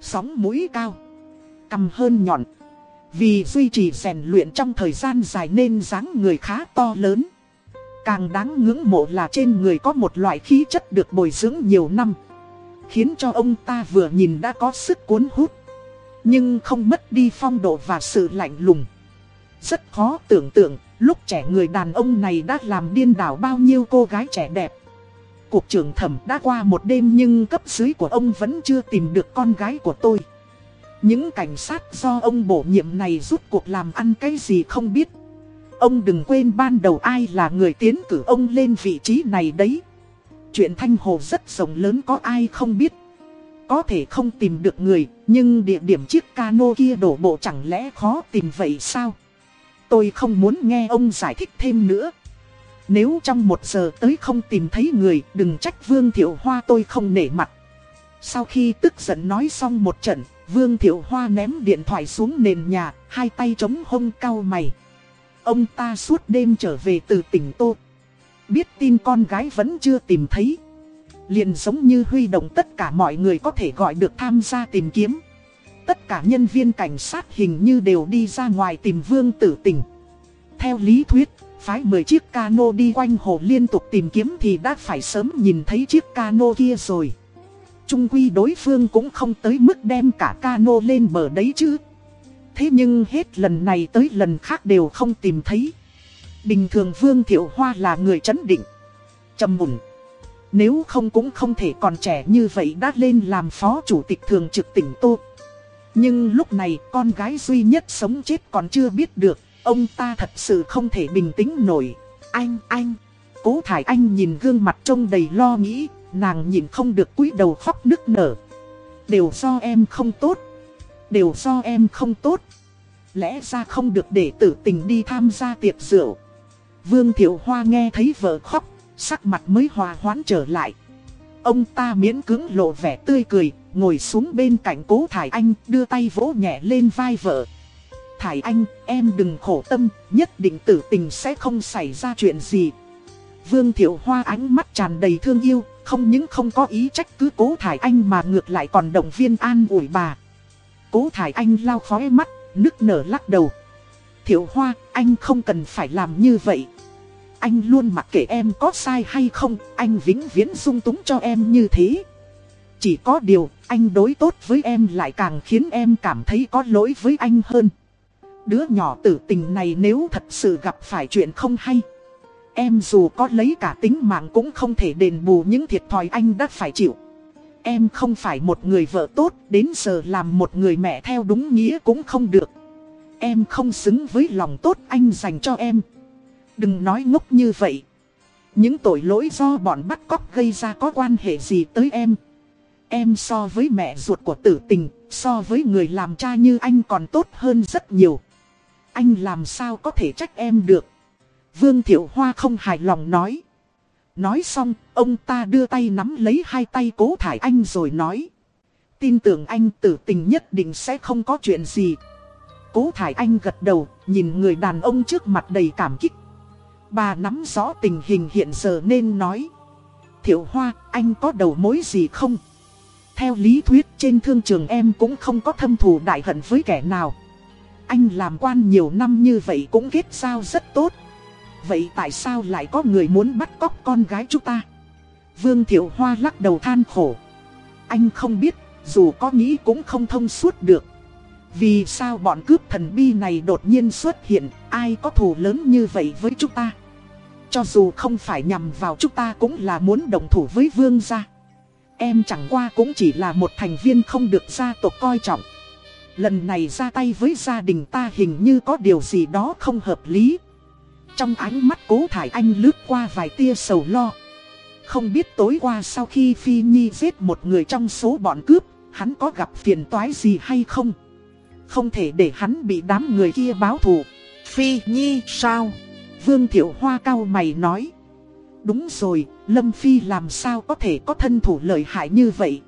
Sóng mũi cao. Cầm hơn nhọn. Vì duy trì rèn luyện trong thời gian dài nên dáng người khá to lớn. Càng đáng ngưỡng mộ là trên người có một loại khí chất được bồi dưỡng nhiều năm. Khiến cho ông ta vừa nhìn đã có sức cuốn hút. Nhưng không mất đi phong độ và sự lạnh lùng. Rất khó tưởng tượng, lúc trẻ người đàn ông này đã làm điên đảo bao nhiêu cô gái trẻ đẹp. Cuộc trưởng thẩm đã qua một đêm nhưng cấp dưới của ông vẫn chưa tìm được con gái của tôi. Những cảnh sát do ông bổ nhiệm này rút cuộc làm ăn cái gì không biết. Ông đừng quên ban đầu ai là người tiến cử ông lên vị trí này đấy. Chuyện Thanh Hồ rất rộng lớn có ai không biết. Có thể không tìm được người, nhưng địa điểm chiếc cano kia đổ bộ chẳng lẽ khó tìm vậy sao? Tôi không muốn nghe ông giải thích thêm nữa. Nếu trong một giờ tới không tìm thấy người, đừng trách Vương Thiệu Hoa tôi không nể mặt. Sau khi tức giận nói xong một trận, Vương Thiệu Hoa ném điện thoại xuống nền nhà, hai tay chống hông cao mày. Ông ta suốt đêm trở về từ tỉnh Tô. Biết tin con gái vẫn chưa tìm thấy. liền giống như huy động tất cả mọi người có thể gọi được tham gia tìm kiếm. Tất cả nhân viên cảnh sát hình như đều đi ra ngoài tìm Vương tử Tình. Theo lý thuyết, phái 10 chiếc cano đi quanh hồ liên tục tìm kiếm thì đã phải sớm nhìn thấy chiếc cano kia rồi. Trung quy đối phương cũng không tới mức đem cả cano lên bờ đấy chứ. Thế nhưng hết lần này tới lần khác đều không tìm thấy. Bình thường Vương Thiệu Hoa là người chấn định. trầm mùn. Nếu không cũng không thể còn trẻ như vậy đã lên làm phó chủ tịch thường trực tỉnh Tô. Nhưng lúc này con gái duy nhất sống chết còn chưa biết được. Ông ta thật sự không thể bình tĩnh nổi. Anh, anh. Cố Thải Anh nhìn gương mặt trông đầy lo nghĩ, nàng nhìn không được cúi đầu khóc nức nở. Đều do em không tốt. Đều do em không tốt. Lẽ ra không được để tử tình đi tham gia tiệc rượu. Vương Thiệu Hoa nghe thấy vợ khóc, sắc mặt mới hòa hoãn trở lại. Ông ta miễn cứng lộ vẻ tươi cười, ngồi xuống bên cạnh cố Thải Anh, đưa tay vỗ nhẹ lên vai vợ. Thải Anh, em đừng khổ tâm, nhất định tử tình sẽ không xảy ra chuyện gì. Vương Thiệu Hoa ánh mắt tràn đầy thương yêu, không những không có ý trách cứ cố Thải Anh mà ngược lại còn động viên an ủi bà. Cố Thải Anh lao khói mắt, nức nở lắc đầu. Thiệu Hoa, anh không cần phải làm như vậy. Anh luôn mặc kệ em có sai hay không, anh vĩnh viễn dung túng cho em như thế. Chỉ có điều, anh đối tốt với em lại càng khiến em cảm thấy có lỗi với anh hơn. Đứa nhỏ tử tình này nếu thật sự gặp phải chuyện không hay. Em dù có lấy cả tính mạng cũng không thể đền bù những thiệt thòi anh đã phải chịu. Em không phải một người vợ tốt, đến giờ làm một người mẹ theo đúng nghĩa cũng không được. Em không xứng với lòng tốt anh dành cho em. Đừng nói ngốc như vậy. Những tội lỗi do bọn bắt cóc gây ra có quan hệ gì tới em. Em so với mẹ ruột của tử tình, so với người làm cha như anh còn tốt hơn rất nhiều. Anh làm sao có thể trách em được. Vương Thiệu Hoa không hài lòng nói. Nói xong, ông ta đưa tay nắm lấy hai tay cố thải anh rồi nói. Tin tưởng anh tử tình nhất định sẽ không có chuyện gì. Cố thải anh gật đầu, nhìn người đàn ông trước mặt đầy cảm kích. Bà nắm rõ tình hình hiện giờ nên nói. Thiệu Hoa, anh có đầu mối gì không? Theo lý thuyết trên thương trường em cũng không có thâm thù đại hận với kẻ nào. Anh làm quan nhiều năm như vậy cũng kết giao rất tốt. Vậy tại sao lại có người muốn bắt cóc con gái chúng ta? Vương Thiệu Hoa lắc đầu than khổ. Anh không biết, dù có nghĩ cũng không thông suốt được. Vì sao bọn cướp thần bi này đột nhiên xuất hiện, ai có thù lớn như vậy với chúng ta? Cho dù không phải nhằm vào chúng ta cũng là muốn đồng thủ với vương gia. Em chẳng qua cũng chỉ là một thành viên không được gia tộc coi trọng. Lần này ra tay với gia đình ta hình như có điều gì đó không hợp lý. Trong ánh mắt cố thải anh lướt qua vài tia sầu lo. Không biết tối qua sau khi Phi Nhi giết một người trong số bọn cướp, hắn có gặp phiền toái gì hay không? Không thể để hắn bị đám người kia báo thù. Phi Nhi sao? Vương Thiệu Hoa cao mày nói. Đúng rồi, Lâm Phi làm sao có thể có thân thủ lợi hại như vậy?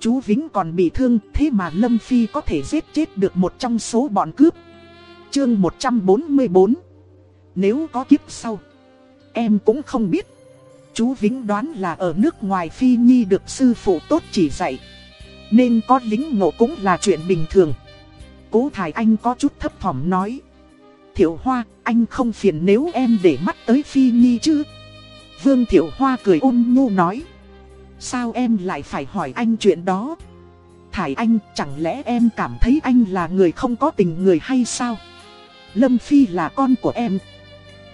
Chú Vĩnh còn bị thương, thế mà Lâm Phi có thể giết chết được một trong số bọn cướp. Chương 144 nếu có kiếp sau, em cũng không biết. Chú Vĩnh đoán là ở nước ngoài Phi Nhi được sư phụ tốt chỉ dạy. Nên có lính ngộ cũng là chuyện bình thường. Cố Thải Anh có chút thấp thỏm nói. Thiệu Hoa, anh không phiền nếu em để mắt tới Phi Nhi chứ? Vương Thiệu Hoa cười ôn nhu nói. Sao em lại phải hỏi anh chuyện đó? Thải anh, chẳng lẽ em cảm thấy anh là người không có tình người hay sao? Lâm Phi là con của em.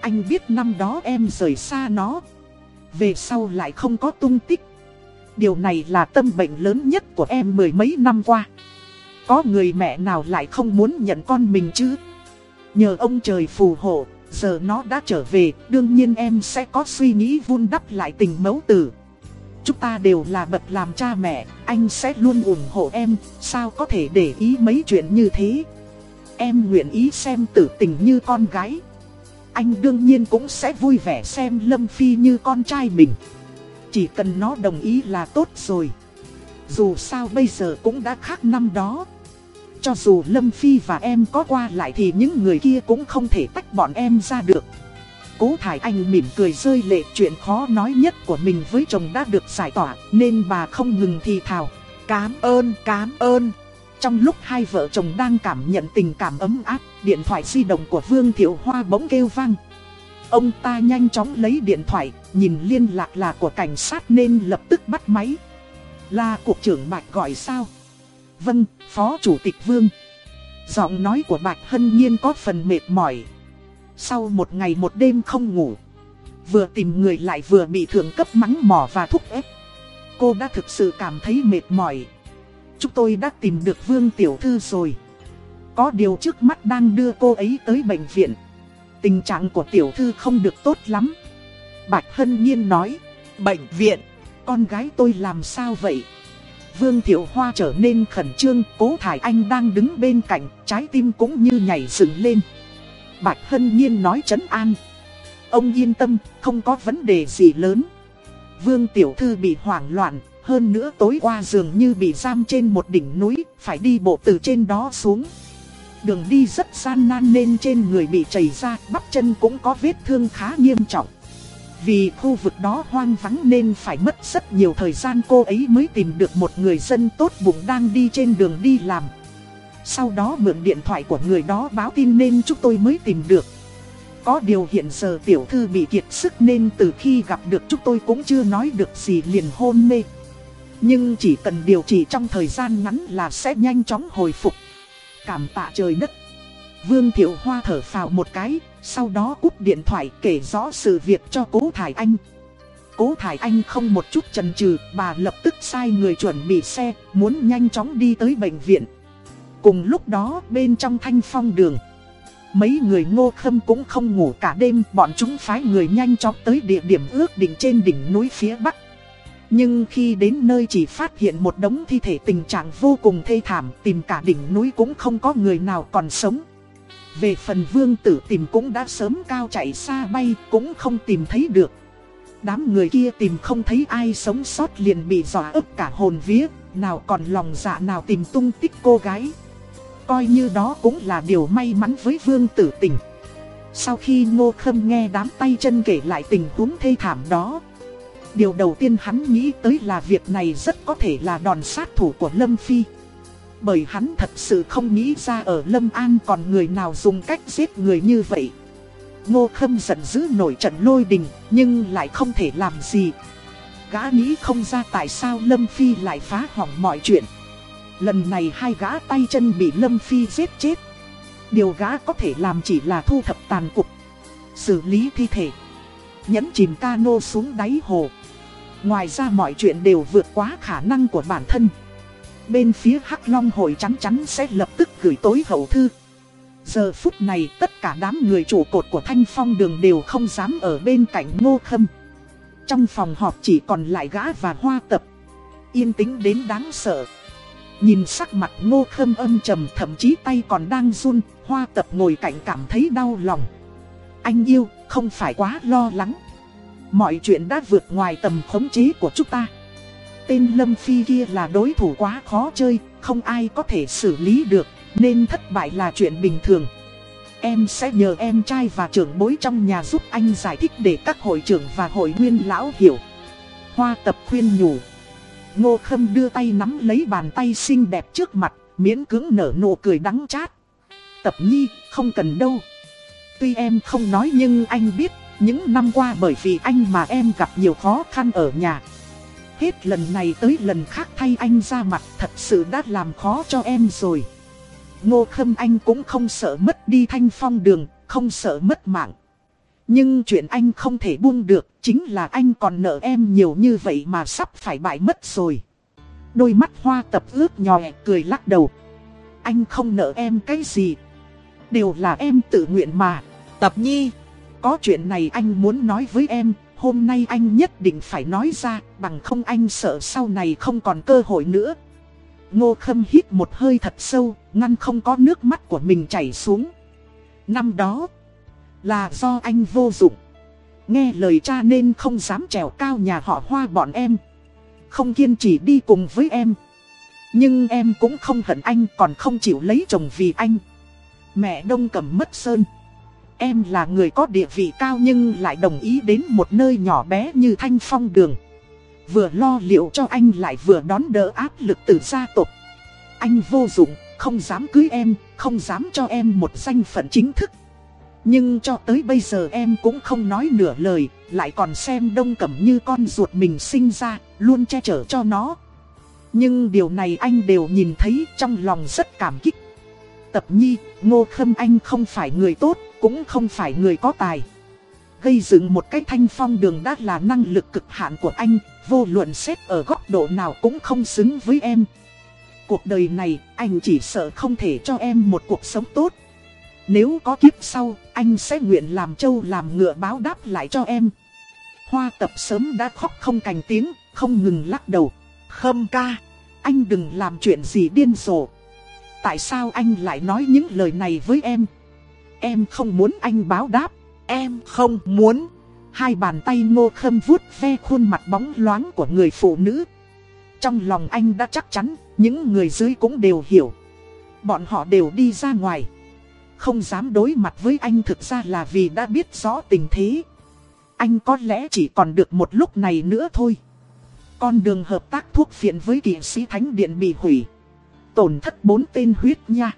Anh biết năm đó em rời xa nó. Về sau lại không có tung tích. Điều này là tâm bệnh lớn nhất của em mười mấy năm qua. Có người mẹ nào lại không muốn nhận con mình chứ? Nhờ ông trời phù hộ, giờ nó đã trở về, đương nhiên em sẽ có suy nghĩ vun đắp lại tình mẫu tử. Chúng ta đều là bậc làm cha mẹ, anh sẽ luôn ủng hộ em, sao có thể để ý mấy chuyện như thế. Em nguyện ý xem tử tình như con gái. Anh đương nhiên cũng sẽ vui vẻ xem Lâm Phi như con trai mình. Chỉ cần nó đồng ý là tốt rồi. Dù sao bây giờ cũng đã khác năm đó. Cho dù Lâm Phi và em có qua lại thì những người kia cũng không thể tách bọn em ra được. Cố Thải Anh mỉm cười rơi lệ chuyện khó nói nhất của mình với chồng đã được giải tỏa nên bà không ngừng thì thào. Cám ơn, cám ơn. Trong lúc hai vợ chồng đang cảm nhận tình cảm ấm áp, điện thoại di động của Vương Thiệu Hoa bỗng kêu vang. Ông ta nhanh chóng lấy điện thoại, nhìn liên lạc là của cảnh sát nên lập tức bắt máy. Là cục trưởng Bạch gọi sao? Vâng, Phó Chủ tịch Vương. Giọng nói của Bạch Hân Nhiên có phần mệt mỏi. Sau một ngày một đêm không ngủ, vừa tìm người lại vừa bị thượng cấp mắng mỏ và thúc ép. Cô đã thực sự cảm thấy mệt mỏi. Chúng tôi đã tìm được Vương Tiểu Thư rồi. Có điều trước mắt đang đưa cô ấy tới bệnh viện. Tình trạng của Tiểu Thư không được tốt lắm. Bạch Hân Nhiên nói. Bệnh viện, con gái tôi làm sao vậy? Vương Thiệu Hoa trở nên khẩn trương, Cố Thải Anh đang đứng bên cạnh, trái tim cũng như nhảy dựng lên. Bạch Hân Nhiên nói chấn an. Ông yên tâm, không có vấn đề gì lớn. Vương Tiểu Thư bị hoảng loạn, hơn nữa tối qua dường như bị giam trên một đỉnh núi, phải đi bộ từ trên đó xuống. Đường đi rất gian nan nên trên người bị chảy ra, bắp chân cũng có vết thương khá nghiêm trọng. Vì khu vực đó hoang vắng nên phải mất rất nhiều thời gian cô ấy mới tìm được một người dân tốt bụng đang đi trên đường đi làm. Sau đó mượn điện thoại của người đó báo tin nên chúng tôi mới tìm được. Có điều hiện giờ tiểu thư bị kiệt sức nên từ khi gặp được chúng tôi cũng chưa nói được gì liền hôn mê. Nhưng chỉ cần điều trị trong thời gian ngắn là sẽ nhanh chóng hồi phục. Cảm tạ trời đất. Vương Thiệu Hoa thở phào một cái, sau đó cúp điện thoại kể rõ sự việc cho Cố Thải Anh. Cố Thải Anh không một chút chần chừ, bà lập tức sai người chuẩn bị xe, muốn nhanh chóng đi tới bệnh viện. Cùng lúc đó bên trong thanh phong đường, mấy người ngô khâm cũng không ngủ cả đêm, bọn chúng phái người nhanh chóng tới địa điểm ước định trên đỉnh núi phía Bắc. Nhưng khi đến nơi chỉ phát hiện một đống thi thể tình trạng vô cùng thê thảm, tìm cả đỉnh núi cũng không có người nào còn sống. Về phần vương tử tìm cũng đã sớm cao chạy xa bay, cũng không tìm thấy được. Đám người kia tìm không thấy ai sống sót liền bị dọa ức cả hồn vía, nào còn lòng dạ nào tìm tung tích cô gái. Coi như đó cũng là điều may mắn với vương tử tình. Sau khi ngô khâm nghe đám tay chân kể lại tình huống thê thảm đó, Điều đầu tiên hắn nghĩ tới là việc này rất có thể là đòn sát thủ của Lâm Phi. Bởi hắn thật sự không nghĩ ra ở Lâm An còn người nào dùng cách giết người như vậy. Ngô Khâm giận dữ nổi trận lôi đình, nhưng lại không thể làm gì. Gã nghĩ không ra tại sao Lâm Phi lại phá hỏng mọi chuyện. Lần này hai gã tay chân bị Lâm Phi giết chết. Điều gã có thể làm chỉ là thu thập tàn cục, xử lý thi thể, nhấn chìm cano xuống đáy hồ. Ngoài ra mọi chuyện đều vượt quá khả năng của bản thân. Bên phía Hắc Long hội chắn chắn sẽ lập tức gửi tối hậu thư. Giờ phút này tất cả đám người trụ cột của Thanh Phong đường đều không dám ở bên cạnh ngô khâm. Trong phòng họp chỉ còn lại gã và hoa tập. Yên tĩnh đến đáng sợ. Nhìn sắc mặt ngô khâm âm trầm thậm chí tay còn đang run, hoa tập ngồi cạnh cảm thấy đau lòng. Anh yêu, không phải quá lo lắng. Mọi chuyện đã vượt ngoài tầm khống chế của chúng ta. Tên Lâm Phi kia là đối thủ quá khó chơi, không ai có thể xử lý được, nên thất bại là chuyện bình thường. Em sẽ nhờ em trai và trưởng bối trong nhà giúp anh giải thích để các hội trưởng và hội nguyên lão hiểu. Hoa tập khuyên nhủ. Ngô Khâm đưa tay nắm lấy bàn tay xinh đẹp trước mặt, miễn cưỡng nở nụ cười đắng chát. Tập nhi, không cần đâu. Tuy em không nói nhưng anh biết những năm qua bởi vì anh mà em gặp nhiều khó khăn ở nhà. Hết lần này tới lần khác thay anh ra mặt thật sự đã làm khó cho em rồi. Ngô Khâm Anh cũng không sợ mất đi thanh phong đường, không sợ mất mạng. Nhưng chuyện anh không thể buông được chính là anh còn nợ em nhiều như vậy mà sắp phải bại mất rồi. Đôi mắt hoa tập ướt nhòe cười lắc đầu. Anh không nợ em cái gì. Đều là em tự nguyện mà. Tập nhi có chuyện này anh muốn nói với em, hôm nay anh nhất định phải nói ra, bằng không anh sợ sau này không còn cơ hội nữa. Ngô Khâm hít một hơi thật sâu, ngăn không có nước mắt của mình chảy xuống. Năm đó, là do anh vô dụng. Nghe lời cha nên không dám trèo cao nhà họ hoa bọn em. Không kiên trì đi cùng với em. Nhưng em cũng không hận anh còn không chịu lấy chồng vì anh. Mẹ đông cầm mất sơn. Em là người có địa vị cao nhưng lại đồng ý đến một nơi nhỏ bé như Thanh Phong Đường. Vừa lo liệu cho anh lại vừa đón đỡ áp lực từ gia tộc. Anh vô dụng, không dám cưới em, không dám cho em một danh phận chính thức. Nhưng cho tới bây giờ em cũng không nói nửa lời, lại còn xem đông cẩm như con ruột mình sinh ra, luôn che chở cho nó. Nhưng điều này anh đều nhìn thấy trong lòng rất cảm kích. Tập nhi, ngô khâm anh không phải người tốt, cũng không phải người có tài. Gây dựng một cái thanh phong đường đã là năng lực cực hạn của anh, vô luận xét ở góc độ nào cũng không xứng với em. Cuộc đời này, anh chỉ sợ không thể cho em một cuộc sống tốt. Nếu có kiếp sau, anh sẽ nguyện làm trâu làm ngựa báo đáp lại cho em. Hoa tập sớm đã khóc không cành tiếng, không ngừng lắc đầu. Khâm ca, Anh đừng làm chuyện gì điên rồ. Tại sao anh lại nói những lời này với em? Em không muốn anh báo đáp. Em không muốn. Hai bàn tay ngô khâm vuốt ve khuôn mặt bóng loáng của người phụ nữ. Trong lòng anh đã chắc chắn, những người dưới cũng đều hiểu. Bọn họ đều đi ra ngoài. Không dám đối mặt với anh thực ra là vì đã biết rõ tình thế. Anh có lẽ chỉ còn được một lúc này nữa thôi. Con đường hợp tác thuốc phiện với kỵ sĩ Thánh Điện bị hủy. Tổn thất bốn tên huyết nha.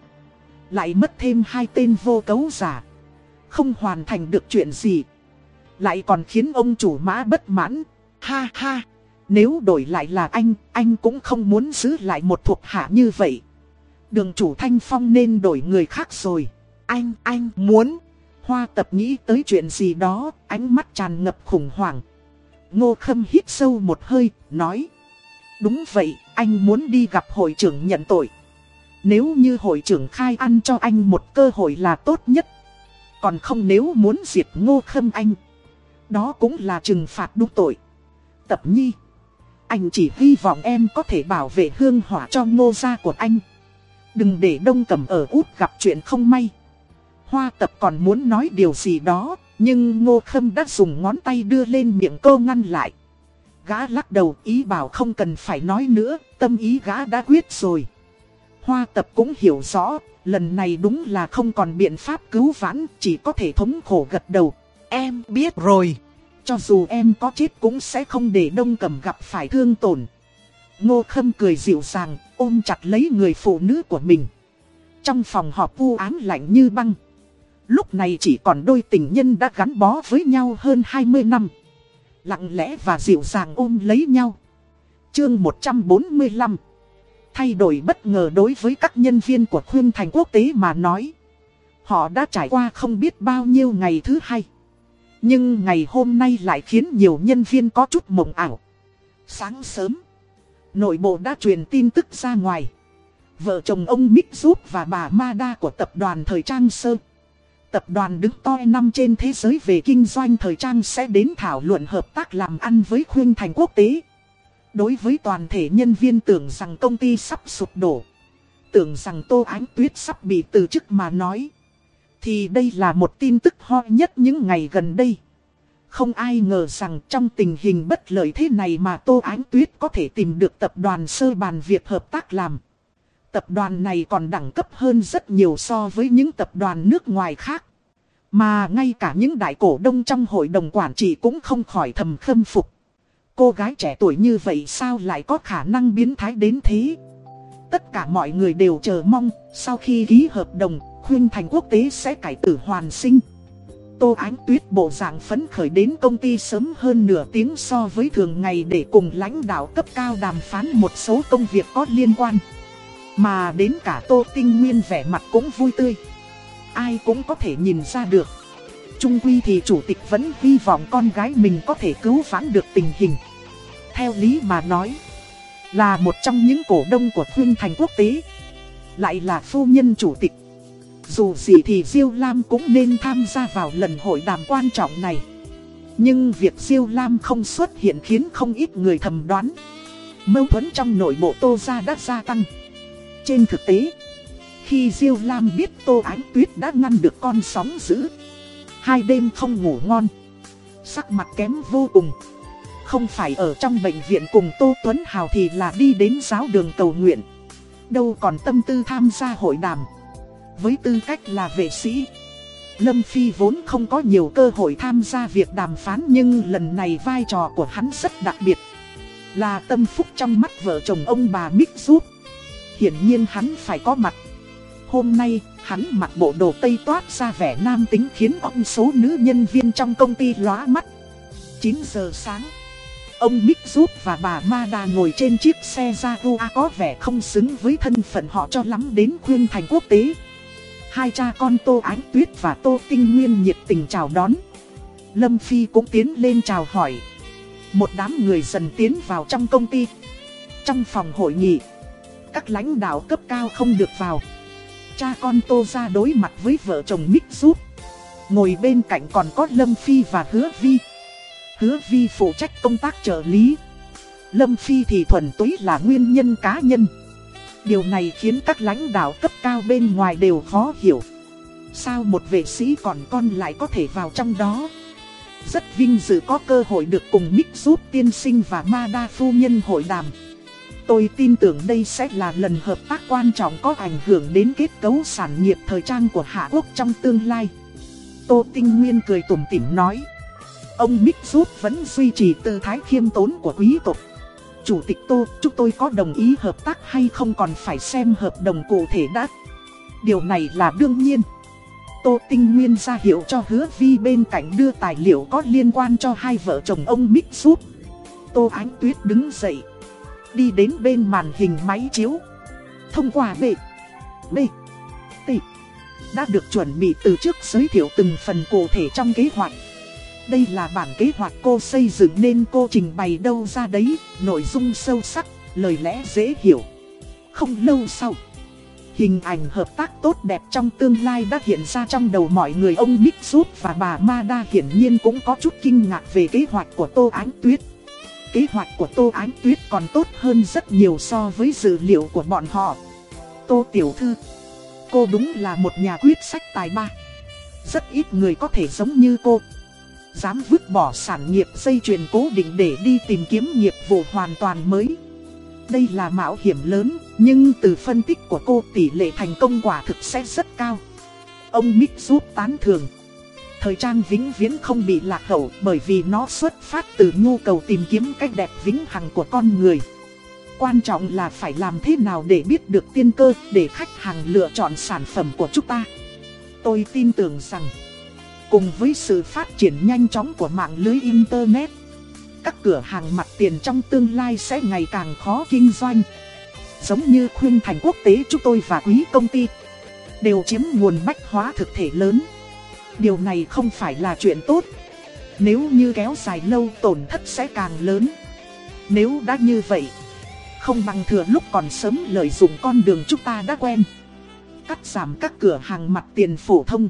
Lại mất thêm hai tên vô cấu giả. Không hoàn thành được chuyện gì. Lại còn khiến ông chủ mã bất mãn. Ha ha. Nếu đổi lại là anh, anh cũng không muốn giữ lại một thuộc hạ như vậy. Đường chủ Thanh Phong nên đổi người khác rồi. Anh, anh muốn. Hoa tập nghĩ tới chuyện gì đó, ánh mắt tràn ngập khủng hoảng. Ngô Khâm hít sâu một hơi, nói. Đúng vậy, anh muốn đi gặp hội trưởng nhận tội. Nếu như hội trưởng khai ăn cho anh một cơ hội là tốt nhất. Còn không nếu muốn diệt Ngô Khâm anh. Đó cũng là trừng phạt đúng tội. Tập nhi. Anh chỉ hy vọng em có thể bảo vệ hương hỏa cho ngô gia của anh. Đừng để đông cầm ở út gặp chuyện không may. Hoa tập còn muốn nói điều gì đó, nhưng ngô khâm đã dùng ngón tay đưa lên miệng cô ngăn lại. Gã lắc đầu ý bảo không cần phải nói nữa, tâm ý gã đã quyết rồi. Hoa tập cũng hiểu rõ, lần này đúng là không còn biện pháp cứu vãn, chỉ có thể thống khổ gật đầu. Em biết rồi. Cho dù em có chết cũng sẽ không để đông cầm gặp phải thương tổn. Ngô Khâm cười dịu dàng, ôm chặt lấy người phụ nữ của mình. Trong phòng họp u án lạnh như băng. Lúc này chỉ còn đôi tình nhân đã gắn bó với nhau hơn 20 năm. Lặng lẽ và dịu dàng ôm lấy nhau. Chương 145 Thay đổi bất ngờ đối với các nhân viên của khuyên thành quốc tế mà nói. Họ đã trải qua không biết bao nhiêu ngày thứ hai. Nhưng ngày hôm nay lại khiến nhiều nhân viên có chút mộng ảo. Sáng sớm, nội bộ đã truyền tin tức ra ngoài. Vợ chồng ông Mick Giúp và bà Mada của tập đoàn Thời Trang Sơ. Tập đoàn đứng to năm trên thế giới về kinh doanh thời trang sẽ đến thảo luận hợp tác làm ăn với khuyên thành quốc tế. Đối với toàn thể nhân viên tưởng rằng công ty sắp sụp đổ. Tưởng rằng Tô Ánh Tuyết sắp bị từ chức mà nói. Thì đây là một tin tức ho nhất những ngày gần đây. Không ai ngờ rằng trong tình hình bất lợi thế này mà Tô Ánh Tuyết có thể tìm được tập đoàn sơ bàn việc hợp tác làm. Tập đoàn này còn đẳng cấp hơn rất nhiều so với những tập đoàn nước ngoài khác. Mà ngay cả những đại cổ đông trong hội đồng quản trị cũng không khỏi thầm khâm phục. Cô gái trẻ tuổi như vậy sao lại có khả năng biến thái đến thế? Tất cả mọi người đều chờ mong, sau khi ký hợp đồng, khuyên thành quốc tế sẽ cải tử hoàn sinh. Tô Ánh Tuyết bộ dạng phấn khởi đến công ty sớm hơn nửa tiếng so với thường ngày để cùng lãnh đạo cấp cao đàm phán một số công việc có liên quan. Mà đến cả Tô Tinh Nguyên vẻ mặt cũng vui tươi. Ai cũng có thể nhìn ra được. Trung quy thì chủ tịch vẫn hy vọng con gái mình có thể cứu vãn được tình hình. Theo lý mà nói, là một trong những cổ đông của Khuyên Thành Quốc tế. Lại là phu nhân chủ tịch dù gì thì Diêu Lam cũng nên tham gia vào lần hội đàm quan trọng này. Nhưng việc Diêu Lam không xuất hiện khiến không ít người thầm đoán. Mâu thuẫn trong nội bộ Tô Gia đã gia tăng. Trên thực tế, khi Diêu Lam biết Tô Ánh Tuyết đã ngăn được con sóng dữ, hai đêm không ngủ ngon, sắc mặt kém vô cùng. Không phải ở trong bệnh viện cùng Tô Tuấn Hào thì là đi đến giáo đường cầu nguyện. Đâu còn tâm tư tham gia hội đàm. Với tư cách là vệ sĩ, Lâm Phi vốn không có nhiều cơ hội tham gia việc đàm phán nhưng lần này vai trò của hắn rất đặc biệt. Là tâm phúc trong mắt vợ chồng ông bà Mích giúp. Hiển nhiên hắn phải có mặt. Hôm nay, hắn mặc bộ đồ tây toát ra vẻ nam tính khiến ông số nữ nhân viên trong công ty lóa mắt. 9 giờ sáng, ông Mick giúp và bà Mada ngồi trên chiếc xe Jaguar có vẻ không xứng với thân phận họ cho lắm đến khuyên thành quốc tế. Hai cha con Tô Ánh Tuyết và Tô Tinh Nguyên nhiệt tình chào đón. Lâm Phi cũng tiến lên chào hỏi. Một đám người dần tiến vào trong công ty. Trong phòng hội nghị, các lãnh đạo cấp cao không được vào. Cha con Tô ra đối mặt với vợ chồng Mích Giúp. Ngồi bên cạnh còn có Lâm Phi và Hứa Vi. Hứa Vi phụ trách công tác trợ lý. Lâm Phi thì thuần túy là nguyên nhân cá nhân. Điều này khiến các lãnh đạo cấp cao bên ngoài đều khó hiểu. Sao một vệ sĩ còn con lại có thể vào trong đó? Rất vinh dự có cơ hội được cùng Mích giúp tiên sinh và Ma Đa phu nhân hội đàm. Tôi tin tưởng đây sẽ là lần hợp tác quan trọng có ảnh hưởng đến kết cấu sản nghiệp thời trang của Hạ Quốc trong tương lai. Tô Tinh Nguyên cười tủm tỉm nói. Ông Bích Rút vẫn duy trì tư thái khiêm tốn của quý tộc. Chủ tịch Tô, chúng tôi có đồng ý hợp tác hay không còn phải xem hợp đồng cụ thể đã. Điều này là đương nhiên. Tô Tinh Nguyên ra hiệu cho hứa vi bên cạnh đưa tài liệu có liên quan cho hai vợ chồng ông Bích Rút. Tô Ánh Tuyết đứng dậy. Đi đến bên màn hình máy chiếu. Thông qua B. B. T. Đã được chuẩn bị từ trước giới thiệu từng phần cụ thể trong kế hoạch. Đây là bản kế hoạch cô xây dựng nên cô trình bày đâu ra đấy, nội dung sâu sắc, lời lẽ dễ hiểu. Không lâu sau, hình ảnh hợp tác tốt đẹp trong tương lai đã hiện ra trong đầu mọi người ông Mixup và bà Mada hiển nhiên cũng có chút kinh ngạc về kế hoạch của Tô Ánh Tuyết. Kế hoạch của Tô Ánh Tuyết còn tốt hơn rất nhiều so với dữ liệu của bọn họ. Tô Tiểu Thư Cô đúng là một nhà quyết sách tài ba. Rất ít người có thể giống như cô. Dám vứt bỏ sản nghiệp dây chuyền cố định để đi tìm kiếm nghiệp vụ hoàn toàn mới. Đây là mạo hiểm lớn, nhưng từ phân tích của cô tỷ lệ thành công quả thực sẽ rất cao. Ông Mick giúp tán thường. Thời trang vĩnh viễn không bị lạc hậu bởi vì nó xuất phát từ nhu cầu tìm kiếm cách đẹp vĩnh hằng của con người. Quan trọng là phải làm thế nào để biết được tiên cơ để khách hàng lựa chọn sản phẩm của chúng ta. Tôi tin tưởng rằng, cùng với sự phát triển nhanh chóng của mạng lưới Internet, các cửa hàng mặt tiền trong tương lai sẽ ngày càng khó kinh doanh. Giống như khuyên thành quốc tế chúng tôi và quý công ty, đều chiếm nguồn bách hóa thực thể lớn. Điều này không phải là chuyện tốt. Nếu như kéo dài lâu tổn thất sẽ càng lớn. Nếu đã như vậy, không bằng thừa lúc còn sớm lợi dụng con đường chúng ta đã quen. Cắt giảm các cửa hàng mặt tiền phổ thông.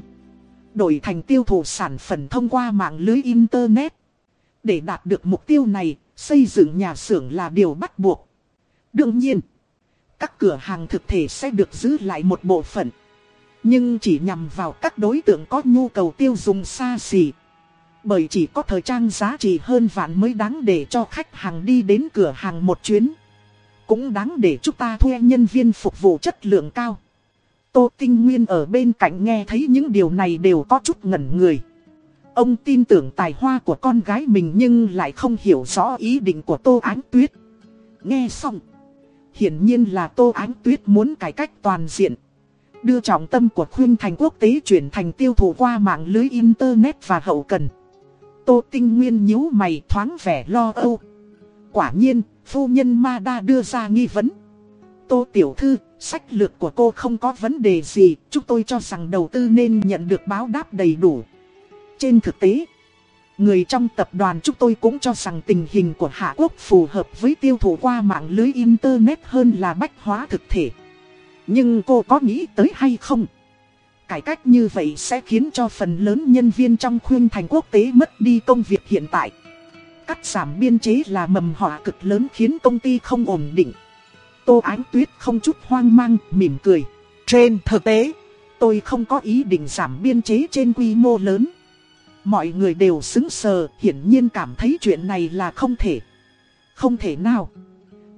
Đổi thành tiêu thụ sản phẩm thông qua mạng lưới Internet. Để đạt được mục tiêu này, xây dựng nhà xưởng là điều bắt buộc. Đương nhiên, các cửa hàng thực thể sẽ được giữ lại một bộ phận. Nhưng chỉ nhằm vào các đối tượng có nhu cầu tiêu dùng xa xỉ. Bởi chỉ có thời trang giá trị hơn vạn mới đáng để cho khách hàng đi đến cửa hàng một chuyến. Cũng đáng để chúng ta thuê nhân viên phục vụ chất lượng cao. Tô Tinh Nguyên ở bên cạnh nghe thấy những điều này đều có chút ngẩn người. Ông tin tưởng tài hoa của con gái mình nhưng lại không hiểu rõ ý định của Tô Ánh Tuyết. Nghe xong. Hiển nhiên là Tô Ánh Tuyết muốn cải cách toàn diện. Đưa trọng tâm của khuyên thành quốc tế chuyển thành tiêu thụ qua mạng lưới Internet và hậu cần. Tô Tinh Nguyên nhíu mày thoáng vẻ lo âu. Quả nhiên, phu nhân Mada đưa ra nghi vấn. Tô Tiểu Thư, sách lược của cô không có vấn đề gì, chúng tôi cho rằng đầu tư nên nhận được báo đáp đầy đủ. Trên thực tế, người trong tập đoàn chúng tôi cũng cho rằng tình hình của Hạ Quốc phù hợp với tiêu thụ qua mạng lưới Internet hơn là bách hóa thực thể. Nhưng cô có nghĩ tới hay không? Cải cách như vậy sẽ khiến cho phần lớn nhân viên trong khuyên thành quốc tế mất đi công việc hiện tại. Cắt giảm biên chế là mầm họa cực lớn khiến công ty không ổn định. Tô Ánh Tuyết không chút hoang mang, mỉm cười. Trên thực tế, tôi không có ý định giảm biên chế trên quy mô lớn. Mọi người đều xứng sờ, hiển nhiên cảm thấy chuyện này là không thể. Không thể nào.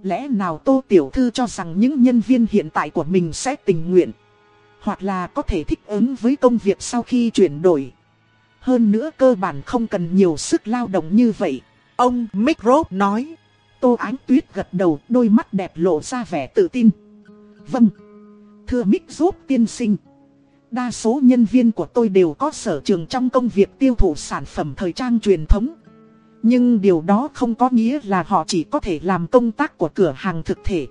Lẽ nào Tô Tiểu Thư cho rằng những nhân viên hiện tại của mình sẽ tình nguyện. Hoặc là có thể thích ứng với công việc sau khi chuyển đổi. Hơn nữa cơ bản không cần nhiều sức lao động như vậy. Ông Micro nói. Tô Ánh Tuyết gật đầu, đôi mắt đẹp lộ ra vẻ tự tin. Vâng. Thưa Mick tiên sinh. Đa số nhân viên của tôi đều có sở trường trong công việc tiêu thụ sản phẩm thời trang truyền thống. Nhưng điều đó không có nghĩa là họ chỉ có thể làm công tác của cửa hàng thực thể.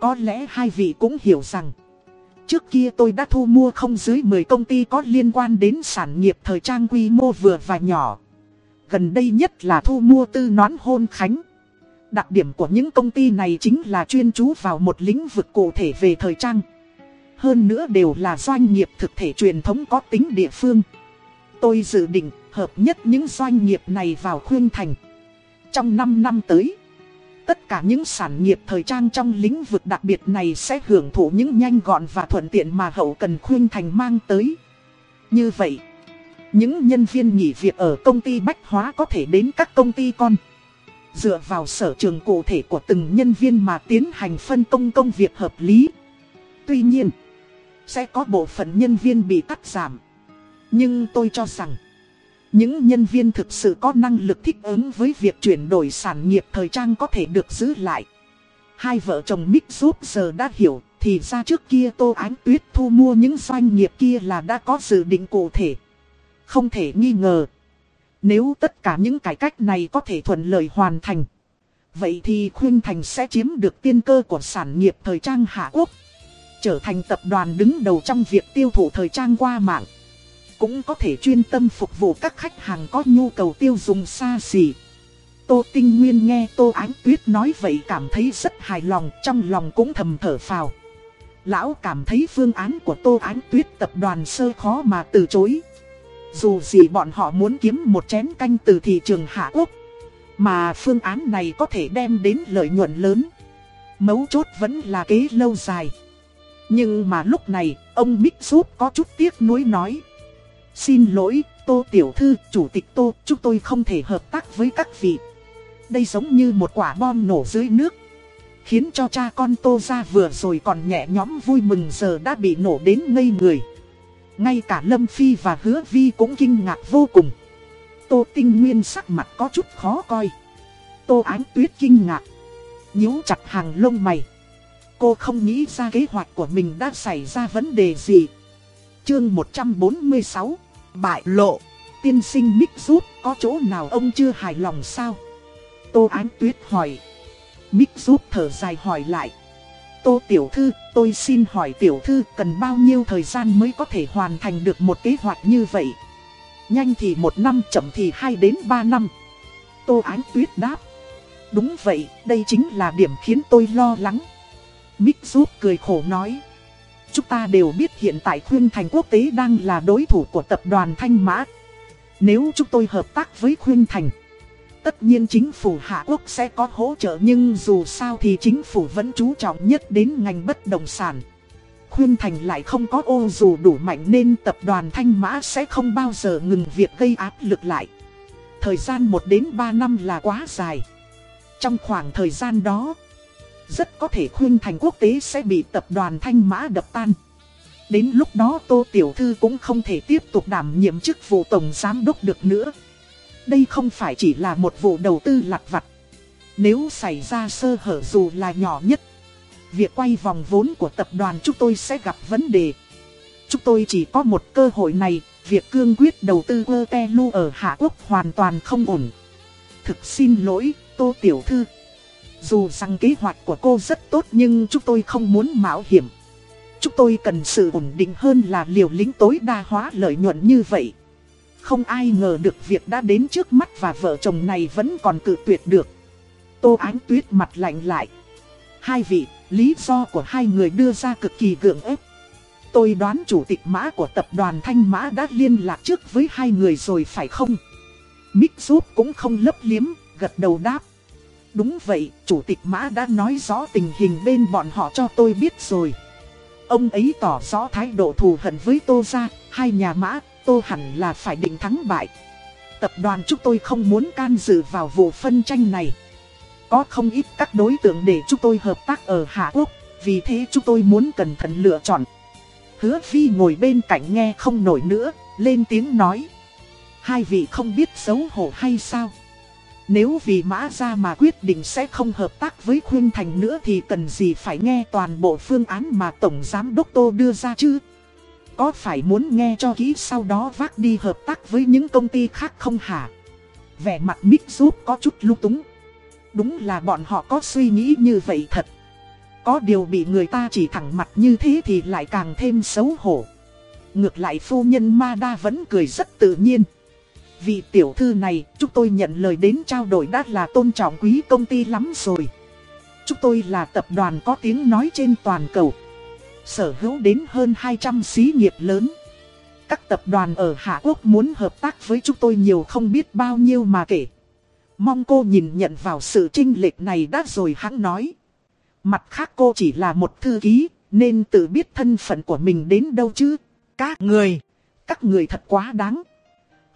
Có lẽ hai vị cũng hiểu rằng, trước kia tôi đã thu mua không dưới 10 công ty có liên quan đến sản nghiệp thời trang quy mô vừa và nhỏ. Gần đây nhất là thu mua tư nón hôn khánh. Đặc điểm của những công ty này chính là chuyên chú vào một lĩnh vực cụ thể về thời trang. Hơn nữa đều là doanh nghiệp thực thể truyền thống có tính địa phương. Tôi dự định hợp nhất những doanh nghiệp này vào khuyên thành. Trong 5 năm tới, tất cả những sản nghiệp thời trang trong lĩnh vực đặc biệt này sẽ hưởng thụ những nhanh gọn và thuận tiện mà hậu cần khuyên thành mang tới. Như vậy, những nhân viên nghỉ việc ở công ty bách hóa có thể đến các công ty con. Dựa vào sở trường cụ thể của từng nhân viên mà tiến hành phân công công việc hợp lý. Tuy nhiên, sẽ có bộ phận nhân viên bị cắt giảm. Nhưng tôi cho rằng, những nhân viên thực sự có năng lực thích ứng với việc chuyển đổi sản nghiệp thời trang có thể được giữ lại. Hai vợ chồng Mick giúp giờ đã hiểu, thì ra trước kia Tô Ánh Tuyết thu mua những doanh nghiệp kia là đã có dự định cụ thể. Không thể nghi ngờ. Nếu tất cả những cải cách này có thể thuận lợi hoàn thành. Vậy thì Khuyên Thành sẽ chiếm được tiên cơ của sản nghiệp thời trang Hạ Quốc. Trở thành tập đoàn đứng đầu trong việc tiêu thụ thời trang qua mạng. Cũng có thể chuyên tâm phục vụ các khách hàng có nhu cầu tiêu dùng xa xỉ. Tô Tinh Nguyên nghe Tô Ánh Tuyết nói vậy cảm thấy rất hài lòng, trong lòng cũng thầm thở phào. Lão cảm thấy phương án của Tô Ánh Tuyết tập đoàn sơ khó mà từ chối. Dù gì bọn họ muốn kiếm một chén canh từ thị trường Hạ Quốc. Mà phương án này có thể đem đến lợi nhuận lớn. Mấu chốt vẫn là kế lâu dài. Nhưng mà lúc này, ông Mích Giúp có chút tiếc nuối nói. Xin lỗi, Tô Tiểu Thư, Chủ tịch Tô, chúng tôi không thể hợp tác với các vị. Đây giống như một quả bom nổ dưới nước. Khiến cho cha con Tô ra vừa rồi còn nhẹ nhõm vui mừng giờ đã bị nổ đến ngây người. Ngay cả Lâm Phi và Hứa Vi cũng kinh ngạc vô cùng. Tô Tinh Nguyên sắc mặt có chút khó coi. Tô Ánh Tuyết kinh ngạc. nhíu chặt hàng lông mày. Cô không nghĩ ra kế hoạch của mình đã xảy ra vấn đề gì. Chương 146 Bại lộ Tiên sinh Mick rút có chỗ nào ông chưa hài lòng sao? Tô Ánh Tuyết hỏi. Mick rút thở dài hỏi lại. Tô Tiểu Thư, tôi xin hỏi Tiểu Thư cần bao nhiêu thời gian mới có thể hoàn thành được một kế hoạch như vậy? Nhanh thì một năm, chậm thì 2 đến 3 năm. Tô Ánh Tuyết đáp. Đúng vậy, đây chính là điểm khiến tôi lo lắng. Mick rút cười khổ nói. Chúng ta đều biết hiện tại Khuyên Thành Quốc tế đang là đối thủ của tập đoàn Thanh Mã. Nếu chúng tôi hợp tác với Khuyên Thành, tất nhiên chính phủ Hạ Quốc sẽ có hỗ trợ nhưng dù sao thì chính phủ vẫn chú trọng nhất đến ngành bất động sản. Khuyên Thành lại không có ô dù đủ mạnh nên tập đoàn Thanh Mã sẽ không bao giờ ngừng việc gây áp lực lại. Thời gian 1 đến 3 năm là quá dài. Trong khoảng thời gian đó, rất có thể khuyên thành quốc tế sẽ bị tập đoàn Thanh Mã đập tan. Đến lúc đó Tô Tiểu Thư cũng không thể tiếp tục đảm nhiệm chức vụ Tổng Giám Đốc được nữa. Đây không phải chỉ là một vụ đầu tư lặt vặt. Nếu xảy ra sơ hở dù là nhỏ nhất, việc quay vòng vốn của tập đoàn chúng tôi sẽ gặp vấn đề. Chúng tôi chỉ có một cơ hội này, việc cương quyết đầu tư Lu ở Hạ Quốc hoàn toàn không ổn. Thực xin lỗi, Tô Tiểu Thư. Dù rằng kế hoạch của cô rất tốt nhưng chúng tôi không muốn mạo hiểm. Chúng tôi cần sự ổn định hơn là liều lĩnh tối đa hóa lợi nhuận như vậy. Không ai ngờ được việc đã đến trước mắt và vợ chồng này vẫn còn cự tuyệt được. Tô Ánh Tuyết mặt lạnh lại. Hai vị, lý do của hai người đưa ra cực kỳ gượng ép. Tôi đoán chủ tịch mã của tập đoàn Thanh Mã đã liên lạc trước với hai người rồi phải không? Mick giúp cũng không lấp liếm, gật đầu đáp. Đúng vậy, chủ tịch mã đã nói rõ tình hình bên bọn họ cho tôi biết rồi. Ông ấy tỏ rõ thái độ thù hận với tô ra, hai nhà mã, tô hẳn là phải định thắng bại. Tập đoàn chúng tôi không muốn can dự vào vụ phân tranh này. Có không ít các đối tượng để chúng tôi hợp tác ở Hạ Quốc, vì thế chúng tôi muốn cẩn thận lựa chọn. Hứa Phi ngồi bên cạnh nghe không nổi nữa, lên tiếng nói. Hai vị không biết xấu hổ hay sao? Nếu vì mã ra mà quyết định sẽ không hợp tác với Khuyên Thành nữa thì cần gì phải nghe toàn bộ phương án mà Tổng Giám Đốc Tô đưa ra chứ? Có phải muốn nghe cho kỹ sau đó vác đi hợp tác với những công ty khác không hả? Vẻ mặt Mick giúp có chút lung túng. Đúng là bọn họ có suy nghĩ như vậy thật. Có điều bị người ta chỉ thẳng mặt như thế thì lại càng thêm xấu hổ. Ngược lại phu nhân Mada vẫn cười rất tự nhiên. Vị tiểu thư này, chúng tôi nhận lời đến trao đổi đã là tôn trọng quý công ty lắm rồi. Chúng tôi là tập đoàn có tiếng nói trên toàn cầu. Sở hữu đến hơn 200 xí nghiệp lớn. Các tập đoàn ở Hạ Quốc muốn hợp tác với chúng tôi nhiều không biết bao nhiêu mà kể. Mong cô nhìn nhận vào sự trinh lệch này đã rồi hắn nói. Mặt khác cô chỉ là một thư ký, nên tự biết thân phận của mình đến đâu chứ. Các người, Các người thật quá đáng.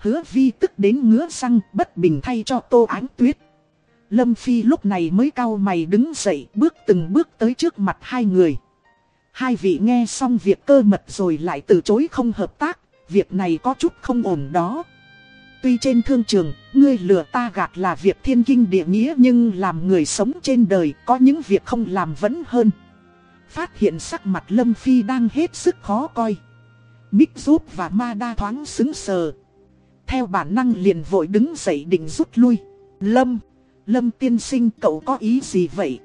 Hứa vi tức đến ngứa răng bất bình thay cho tô ánh tuyết. Lâm Phi lúc này mới cao mày đứng dậy bước từng bước tới trước mặt hai người. Hai vị nghe xong việc cơ mật rồi lại từ chối không hợp tác, việc này có chút không ổn đó. Tuy trên thương trường, ngươi lừa ta gạt là việc thiên kinh địa nghĩa nhưng làm người sống trên đời có những việc không làm vẫn hơn. Phát hiện sắc mặt Lâm Phi đang hết sức khó coi. Mích giúp và ma đa thoáng xứng sờ. Theo bản năng liền vội đứng dậy định rút lui. Lâm, Lâm tiên sinh cậu có ý gì vậy?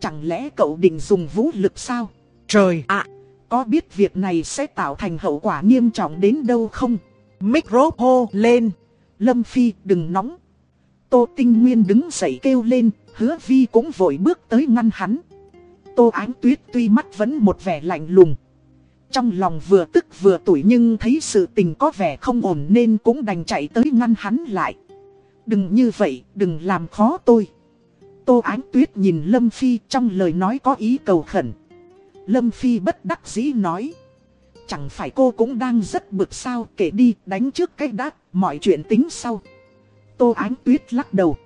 Chẳng lẽ cậu định dùng vũ lực sao? trời ạ, Có biết việc này sẽ tạo thành hậu quả nghiêm trọng đến đâu không? micro hô lên. Lâm Phi đừng nóng. Tô Tinh Nguyên đứng dậy kêu lên, hứa vi cũng vội bước tới ngăn hắn. Tô Ánh Tuyết tuy mắt vẫn một vẻ lạnh lùng. Trong lòng vừa tức vừa tủi nhưng thấy sự tình có vẻ không ổn nên cũng đành chạy tới ngăn hắn lại. Đừng như vậy, đừng làm khó tôi. Tô Ánh Tuyết nhìn Lâm Phi trong lời nói có ý cầu khẩn. Lâm Phi bất đắc dĩ nói. Chẳng phải cô cũng đang rất bực sao kể đi đánh trước cách đắt, mọi chuyện tính sau. Tô Ánh Tuyết lắc đầu.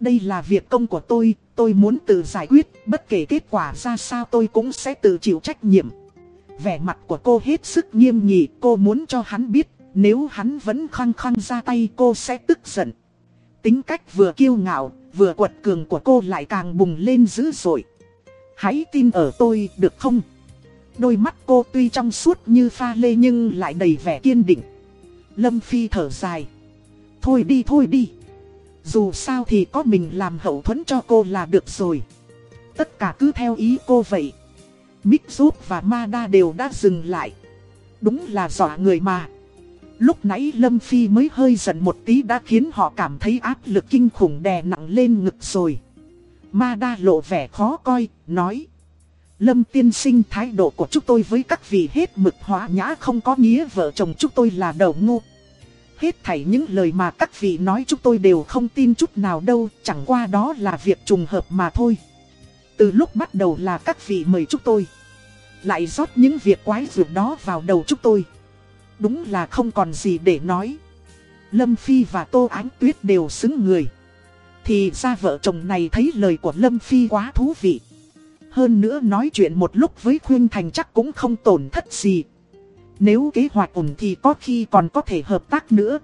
Đây là việc công của tôi, tôi muốn tự giải quyết, bất kể kết quả ra sao tôi cũng sẽ tự chịu trách nhiệm. Vẻ mặt của cô hết sức nghiêm nghị, cô muốn cho hắn biết, nếu hắn vẫn khăng khăng ra tay cô sẽ tức giận. Tính cách vừa kiêu ngạo, vừa quật cường của cô lại càng bùng lên dữ dội. Hãy tin ở tôi được không? Đôi mắt cô tuy trong suốt như pha lê nhưng lại đầy vẻ kiên định. Lâm Phi thở dài. Thôi đi thôi đi. Dù sao thì có mình làm hậu thuẫn cho cô là được rồi. Tất cả cứ theo ý cô vậy. Mick giúp và Mada đều đã dừng lại. Đúng là dọa người mà. Lúc nãy Lâm Phi mới hơi giận một tí đã khiến họ cảm thấy áp lực kinh khủng đè nặng lên ngực rồi. Mada lộ vẻ khó coi, nói. Lâm tiên sinh thái độ của chúng tôi với các vị hết mực hóa nhã không có nghĩa vợ chồng chúng tôi là đầu ngu. Hết thảy những lời mà các vị nói chúng tôi đều không tin chút nào đâu, chẳng qua đó là việc trùng hợp mà thôi. Từ lúc bắt đầu là các vị mời chúng tôi. Lại rót những việc quái dược đó vào đầu chúng tôi. Đúng là không còn gì để nói. Lâm Phi và Tô Ánh Tuyết đều xứng người. Thì ra vợ chồng này thấy lời của Lâm Phi quá thú vị. Hơn nữa nói chuyện một lúc với Khuyên Thành chắc cũng không tổn thất gì. Nếu kế hoạch ổn thì có khi còn có thể hợp tác nữa.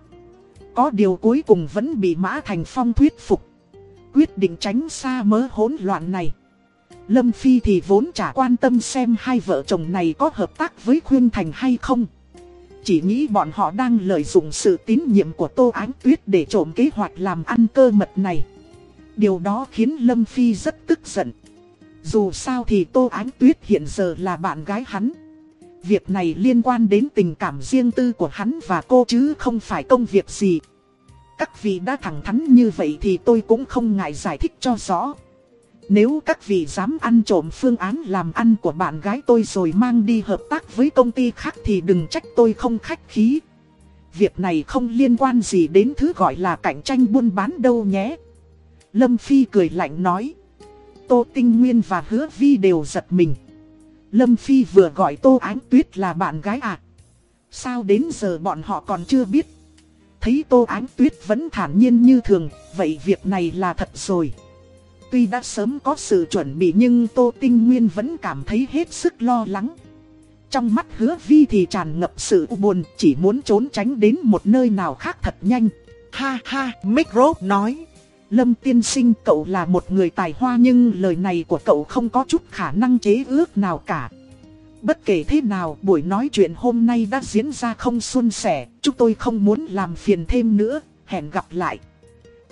Có điều cuối cùng vẫn bị Mã Thành Phong thuyết phục. Quyết định tránh xa mớ hỗn loạn này. Lâm Phi thì vốn chả quan tâm xem hai vợ chồng này có hợp tác với Khuyên Thành hay không. Chỉ nghĩ bọn họ đang lợi dụng sự tín nhiệm của Tô Ánh Tuyết để trộm kế hoạch làm ăn cơ mật này. Điều đó khiến Lâm Phi rất tức giận. Dù sao thì Tô Ánh Tuyết hiện giờ là bạn gái hắn. Việc này liên quan đến tình cảm riêng tư của hắn và cô chứ không phải công việc gì. Các vị đã thẳng thắn như vậy thì tôi cũng không ngại giải thích cho rõ. Nếu các vị dám ăn trộm phương án làm ăn của bạn gái tôi rồi mang đi hợp tác với công ty khác thì đừng trách tôi không khách khí. Việc này không liên quan gì đến thứ gọi là cạnh tranh buôn bán đâu nhé. Lâm Phi cười lạnh nói. Tô Tinh Nguyên và Hứa Vi đều giật mình. Lâm Phi vừa gọi Tô Ánh Tuyết là bạn gái à? Sao đến giờ bọn họ còn chưa biết? Thấy Tô Ánh Tuyết vẫn thản nhiên như thường, vậy việc này là thật rồi. Tuy đã sớm có sự chuẩn bị nhưng Tô Tinh Nguyên vẫn cảm thấy hết sức lo lắng. Trong mắt hứa vi thì tràn ngập sự buồn, chỉ muốn trốn tránh đến một nơi nào khác thật nhanh. Ha ha, micro nói. Lâm tiên sinh cậu là một người tài hoa nhưng lời này của cậu không có chút khả năng chế ước nào cả. Bất kể thế nào buổi nói chuyện hôm nay đã diễn ra không suôn sẻ, chúng tôi không muốn làm phiền thêm nữa, hẹn gặp lại.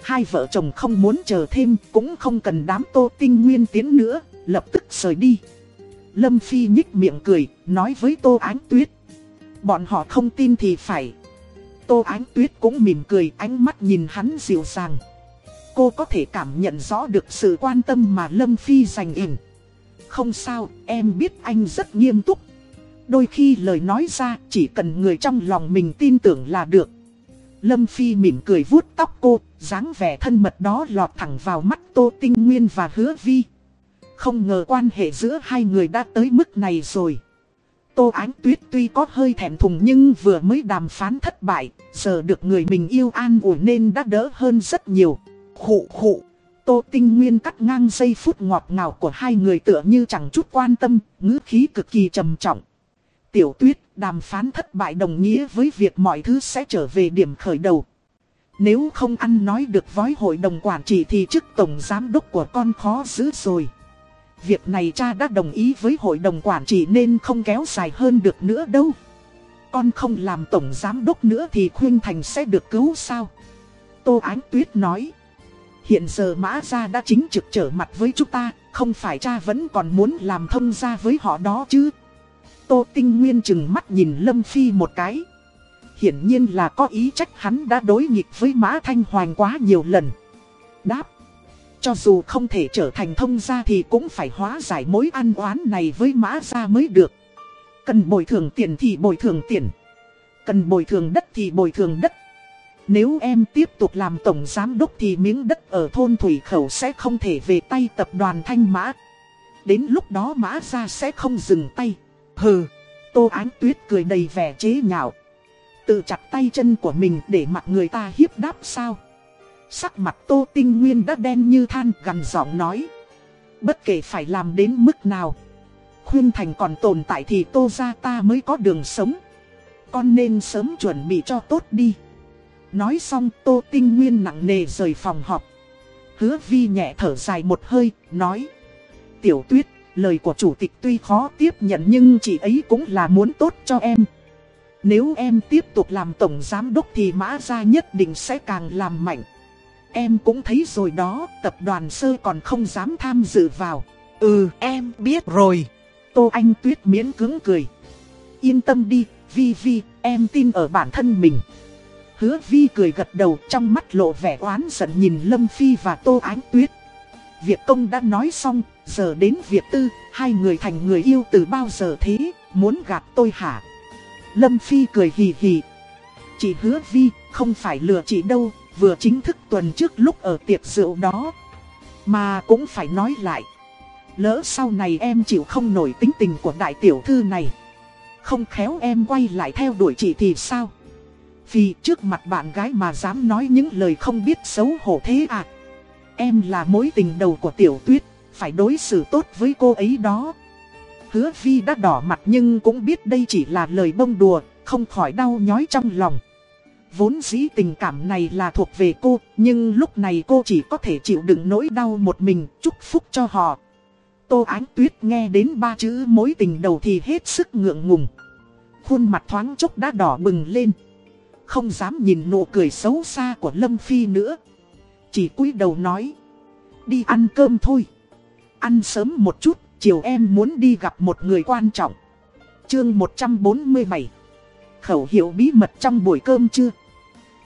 Hai vợ chồng không muốn chờ thêm cũng không cần đám tô tinh nguyên tiến nữa, lập tức rời đi. Lâm Phi nhích miệng cười, nói với Tô Ánh Tuyết. Bọn họ không tin thì phải. Tô Ánh Tuyết cũng mỉm cười, ánh mắt nhìn hắn dịu dàng. Cô có thể cảm nhận rõ được sự quan tâm mà Lâm Phi dành ỉn. Không sao, em biết anh rất nghiêm túc. Đôi khi lời nói ra chỉ cần người trong lòng mình tin tưởng là được. Lâm Phi mỉm cười vuốt tóc cô, dáng vẻ thân mật đó lọt thẳng vào mắt Tô Tinh Nguyên và Hứa Vi. Không ngờ quan hệ giữa hai người đã tới mức này rồi. Tô Ánh Tuyết tuy có hơi thèm thùng nhưng vừa mới đàm phán thất bại, giờ được người mình yêu an ủi nên đã đỡ hơn rất nhiều. Khụ khụ, Tô Tinh Nguyên cắt ngang giây phút ngọt ngào của hai người tựa như chẳng chút quan tâm, ngữ khí cực kỳ trầm trọng. Tiểu Tuyết, đàm phán thất bại đồng nghĩa với việc mọi thứ sẽ trở về điểm khởi đầu. Nếu không ăn nói được với hội đồng quản trị thì chức tổng giám đốc của con khó giữ rồi. Việc này cha đã đồng ý với hội đồng quản trị nên không kéo dài hơn được nữa đâu. Con không làm tổng giám đốc nữa thì Khuyên Thành sẽ được cứu sao? Tô Ánh Tuyết nói. Hiện giờ Mã Gia đã chính trực trở mặt với chúng ta, không phải cha vẫn còn muốn làm thông gia với họ đó chứ? Tô Tinh Nguyên chừng mắt nhìn Lâm Phi một cái. Hiển nhiên là có ý trách hắn đã đối nghịch với Mã Thanh Hoàng quá nhiều lần. Đáp. Cho dù không thể trở thành thông gia thì cũng phải hóa giải mối ăn oán này với Mã Gia mới được. Cần bồi thường tiền thì bồi thường tiền. Cần bồi thường đất thì bồi thường đất. Nếu em tiếp tục làm tổng giám đốc thì miếng đất ở thôn Thủy Khẩu sẽ không thể về tay tập đoàn Thanh Mã. Đến lúc đó Mã Gia sẽ không dừng tay. Hừ, Tô Ánh Tuyết cười đầy vẻ chế nhạo. Tự chặt tay chân của mình để mặc người ta hiếp đáp sao. Sắc mặt Tô Tinh Nguyên đã đen như than gần giọng nói. Bất kể phải làm đến mức nào. Khuyên Thành còn tồn tại thì Tô ra ta mới có đường sống. Con nên sớm chuẩn bị cho tốt đi. Nói xong Tô Tinh Nguyên nặng nề rời phòng họp. Hứa Vi nhẹ thở dài một hơi, nói. Tiểu tuyết, lời của chủ tịch tuy khó tiếp nhận nhưng chị ấy cũng là muốn tốt cho em. Nếu em tiếp tục làm tổng giám đốc thì mã gia nhất định sẽ càng làm mạnh. Em cũng thấy rồi đó, tập đoàn sơ còn không dám tham dự vào. Ừ, em biết rồi. Tô Anh Tuyết miễn cứng cười. Yên tâm đi, Vi Vi, em tin ở bản thân mình. Hứa Vi cười gật đầu trong mắt lộ vẻ oán giận nhìn Lâm Phi và Tô Ánh Tuyết. Việc công đã nói xong, giờ đến việc tư, hai người thành người yêu từ bao giờ thế, muốn gạt tôi hả? Lâm Phi cười hì hì. Chị hứa Vi, không phải lừa chị đâu, vừa chính thức tuần trước lúc ở tiệc rượu đó. Mà cũng phải nói lại. Lỡ sau này em chịu không nổi tính tình của đại tiểu thư này. Không khéo em quay lại theo đuổi chị thì sao? Vì trước mặt bạn gái mà dám nói những lời không biết xấu hổ thế à? Em là mối tình đầu của tiểu tuyết, phải đối xử tốt với cô ấy đó. Hứa Vi đã đỏ mặt nhưng cũng biết đây chỉ là lời bông đùa, không khỏi đau nhói trong lòng. Vốn dĩ tình cảm này là thuộc về cô, nhưng lúc này cô chỉ có thể chịu đựng nỗi đau một mình, chúc phúc cho họ. Tô Ánh Tuyết nghe đến ba chữ mối tình đầu thì hết sức ngượng ngùng. Khuôn mặt thoáng chốc đã đỏ bừng lên. Không dám nhìn nụ cười xấu xa của Lâm Phi nữa. Chỉ cúi đầu nói. Đi ăn cơm thôi. Ăn sớm một chút, chiều em muốn đi gặp một người quan trọng. Chương 147 Khẩu hiệu bí mật trong buổi cơm chưa?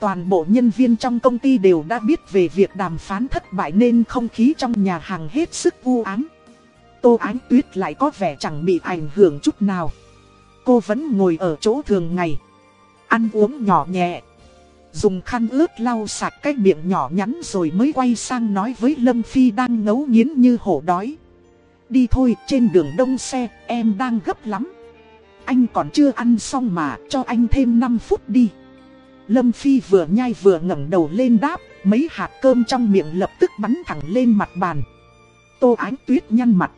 Toàn bộ nhân viên trong công ty đều đã biết về việc đàm phán thất bại nên không khí trong nhà hàng hết sức u ám. Tô Ánh Tuyết lại có vẻ chẳng bị ảnh hưởng chút nào. Cô vẫn ngồi ở chỗ thường ngày. Ăn uống nhỏ nhẹ. Dùng khăn ướt lau sạch cái miệng nhỏ nhắn rồi mới quay sang nói với Lâm Phi đang ngấu nghiến như hổ đói. Đi thôi, trên đường đông xe, em đang gấp lắm. Anh còn chưa ăn xong mà, cho anh thêm 5 phút đi. Lâm Phi vừa nhai vừa ngẩng đầu lên đáp, mấy hạt cơm trong miệng lập tức bắn thẳng lên mặt bàn. Tô Ánh Tuyết nhăn mặt.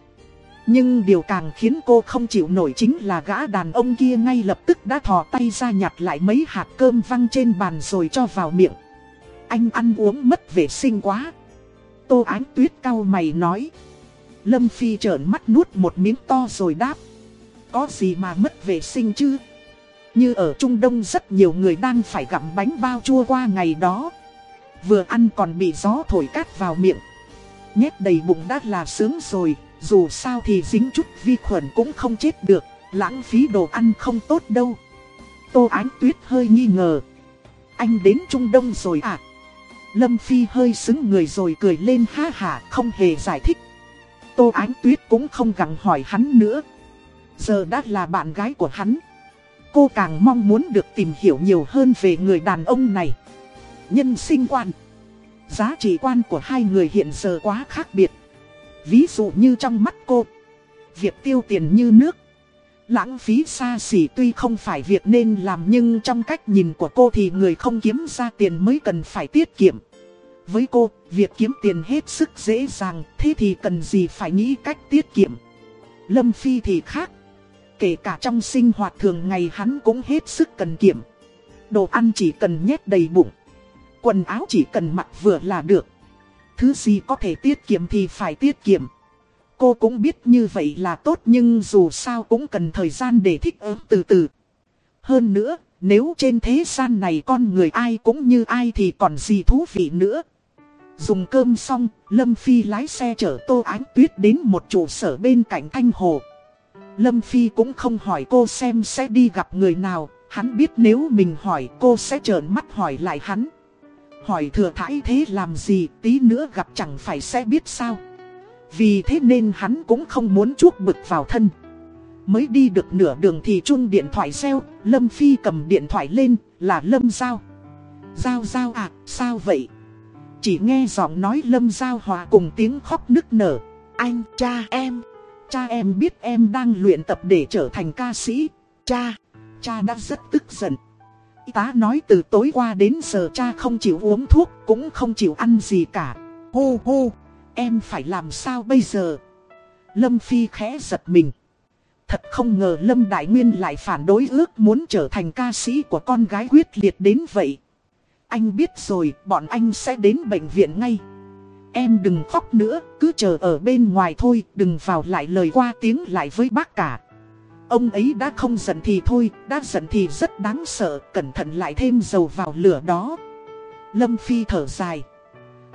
Nhưng điều càng khiến cô không chịu nổi chính là gã đàn ông kia ngay lập tức đã thò tay ra nhặt lại mấy hạt cơm văng trên bàn rồi cho vào miệng. Anh ăn uống mất vệ sinh quá. Tô Ánh Tuyết cau mày nói. Lâm Phi trợn mắt nuốt một miếng to rồi đáp. Có gì mà mất vệ sinh chứ? Như ở Trung Đông rất nhiều người đang phải gặm bánh bao chua qua ngày đó. Vừa ăn còn bị gió thổi cát vào miệng. Nhét đầy bụng đã là sướng rồi, dù sao thì dính chút vi khuẩn cũng không chết được, lãng phí đồ ăn không tốt đâu. Tô Ánh Tuyết hơi nghi ngờ. Anh đến Trung Đông rồi à? Lâm Phi hơi xứng người rồi cười lên ha hả không hề giải thích. Tô Ánh Tuyết cũng không gặng hỏi hắn nữa. Giờ đã là bạn gái của hắn. cô càng mong muốn được tìm hiểu nhiều hơn về người đàn ông này. Nhân sinh quan, giá trị quan của hai người hiện giờ quá khác biệt. Ví dụ như trong mắt cô, việc tiêu tiền như nước, lãng phí xa xỉ tuy không phải việc nên làm nhưng trong cách nhìn của cô thì người không kiếm ra tiền mới cần phải tiết kiệm. Với cô, việc kiếm tiền hết sức dễ dàng, thế thì cần gì phải nghĩ cách tiết kiệm. Lâm Phi thì khác. Kể cả trong sinh hoạt thường ngày hắn cũng hết sức cần kiệm. Đồ ăn chỉ cần nhét đầy bụng. Quần áo chỉ cần mặc vừa là được. Thứ gì có thể tiết kiệm thì phải tiết kiệm. Cô cũng biết như vậy là tốt nhưng dù sao cũng cần thời gian để thích ứng từ từ. Hơn nữa, nếu trên thế gian này con người ai cũng như ai thì còn gì thú vị nữa. Dùng cơm xong, Lâm Phi lái xe chở Tô Ánh Tuyết đến một trụ sở bên cạnh Thanh Hồ. Lâm Phi cũng không hỏi cô xem sẽ đi gặp người nào, hắn biết nếu mình hỏi cô sẽ trợn mắt hỏi lại hắn. Hỏi thừa thãi thế làm gì, tí nữa gặp chẳng phải sẽ biết sao. Vì thế nên hắn cũng không muốn chuốc bực vào thân. Mới đi được nửa đường thì chung điện thoại reo, Lâm Phi cầm điện thoại lên, là Lâm Giao. Giao Giao à, sao vậy? Chỉ nghe giọng nói Lâm Giao hòa cùng tiếng khóc nức nở. Anh, cha em, cha em biết em đang luyện tập để trở thành ca sĩ. Cha, cha đã rất tức giận. Y tá nói từ tối qua đến giờ cha không chịu uống thuốc, cũng không chịu ăn gì cả. Hô hô, em phải làm sao bây giờ? Lâm Phi khẽ giật mình. Thật không ngờ Lâm Đại Nguyên lại phản đối ước muốn trở thành ca sĩ của con gái quyết liệt đến vậy. Anh biết rồi, bọn anh sẽ đến bệnh viện ngay. Em đừng khóc nữa, cứ chờ ở bên ngoài thôi, đừng vào lại lời qua tiếng lại với bác cả. Ông ấy đã không giận thì thôi, đã giận thì rất đáng sợ, cẩn thận lại thêm dầu vào lửa đó. Lâm Phi thở dài.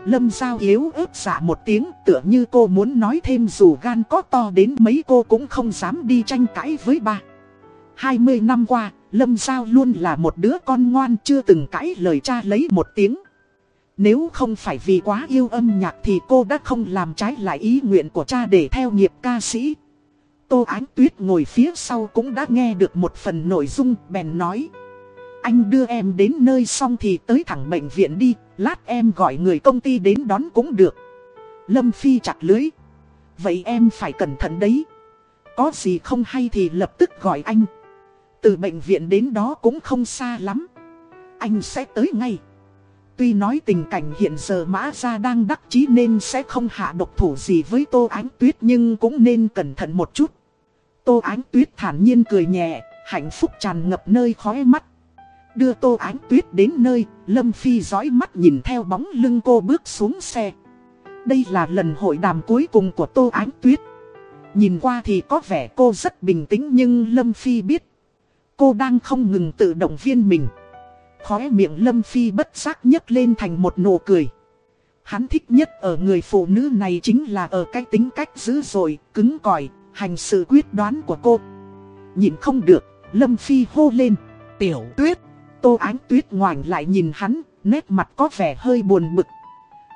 Lâm Giao yếu ớt giả một tiếng tựa như cô muốn nói thêm dù gan có to đến mấy cô cũng không dám đi tranh cãi với ba. 20 năm qua, Lâm Giao luôn là một đứa con ngoan chưa từng cãi lời cha lấy một tiếng. Nếu không phải vì quá yêu âm nhạc thì cô đã không làm trái lại ý nguyện của cha để theo nghiệp ca sĩ. Tô Ánh Tuyết ngồi phía sau cũng đã nghe được một phần nội dung bèn nói. Anh đưa em đến nơi xong thì tới thẳng bệnh viện đi, lát em gọi người công ty đến đón cũng được. Lâm Phi chặt lưới. Vậy em phải cẩn thận đấy. Có gì không hay thì lập tức gọi anh. Từ bệnh viện đến đó cũng không xa lắm. Anh sẽ tới ngay. Tuy nói tình cảnh hiện giờ Mã Gia đang đắc chí nên sẽ không hạ độc thủ gì với Tô Ánh Tuyết nhưng cũng nên cẩn thận một chút. Tô Ánh Tuyết thản nhiên cười nhẹ, hạnh phúc tràn ngập nơi khóe mắt. Đưa Tô Ánh Tuyết đến nơi, Lâm Phi dõi mắt nhìn theo bóng lưng cô bước xuống xe. Đây là lần hội đàm cuối cùng của Tô Ánh Tuyết. Nhìn qua thì có vẻ cô rất bình tĩnh nhưng Lâm Phi biết. Cô đang không ngừng tự động viên mình. Khóe miệng Lâm Phi bất giác nhấc lên thành một nụ cười. Hắn thích nhất ở người phụ nữ này chính là ở cái tính cách dữ dội, cứng cỏi, hành sự quyết đoán của cô. Nhìn không được, Lâm Phi hô lên. Tiểu tuyết. Tô Ánh Tuyết ngoảnh lại nhìn hắn, nét mặt có vẻ hơi buồn bực.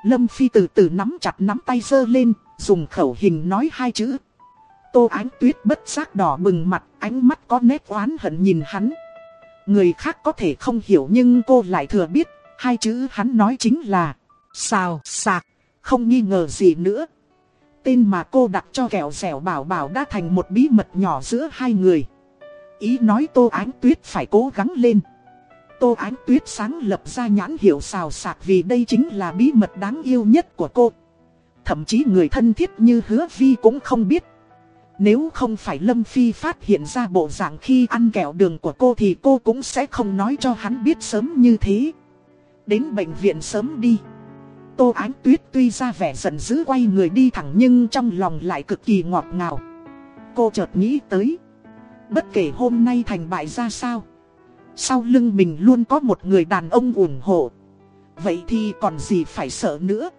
Lâm Phi từ từ nắm chặt nắm tay dơ lên, dùng khẩu hình nói hai chữ. Tô Ánh Tuyết bất giác đỏ bừng mặt, ánh mắt có nét oán hận nhìn hắn. Người khác có thể không hiểu nhưng cô lại thừa biết, hai chữ hắn nói chính là Sao, sạc, không nghi ngờ gì nữa. Tên mà cô đặt cho kẹo dẻo bảo bảo đã thành một bí mật nhỏ giữa hai người. Ý nói Tô Ánh Tuyết phải cố gắng lên. Tô Ánh Tuyết sáng lập ra nhãn hiệu xào sạc vì đây chính là bí mật đáng yêu nhất của cô. Thậm chí người thân thiết như hứa vi cũng không biết. Nếu không phải Lâm Phi phát hiện ra bộ dạng khi ăn kẹo đường của cô thì cô cũng sẽ không nói cho hắn biết sớm như thế. Đến bệnh viện sớm đi. Tô Ánh Tuyết tuy ra vẻ giận dữ quay người đi thẳng nhưng trong lòng lại cực kỳ ngọt ngào. Cô chợt nghĩ tới. Bất kể hôm nay thành bại ra sao. Sau lưng mình luôn có một người đàn ông ủng hộ. Vậy thì còn gì phải sợ nữa.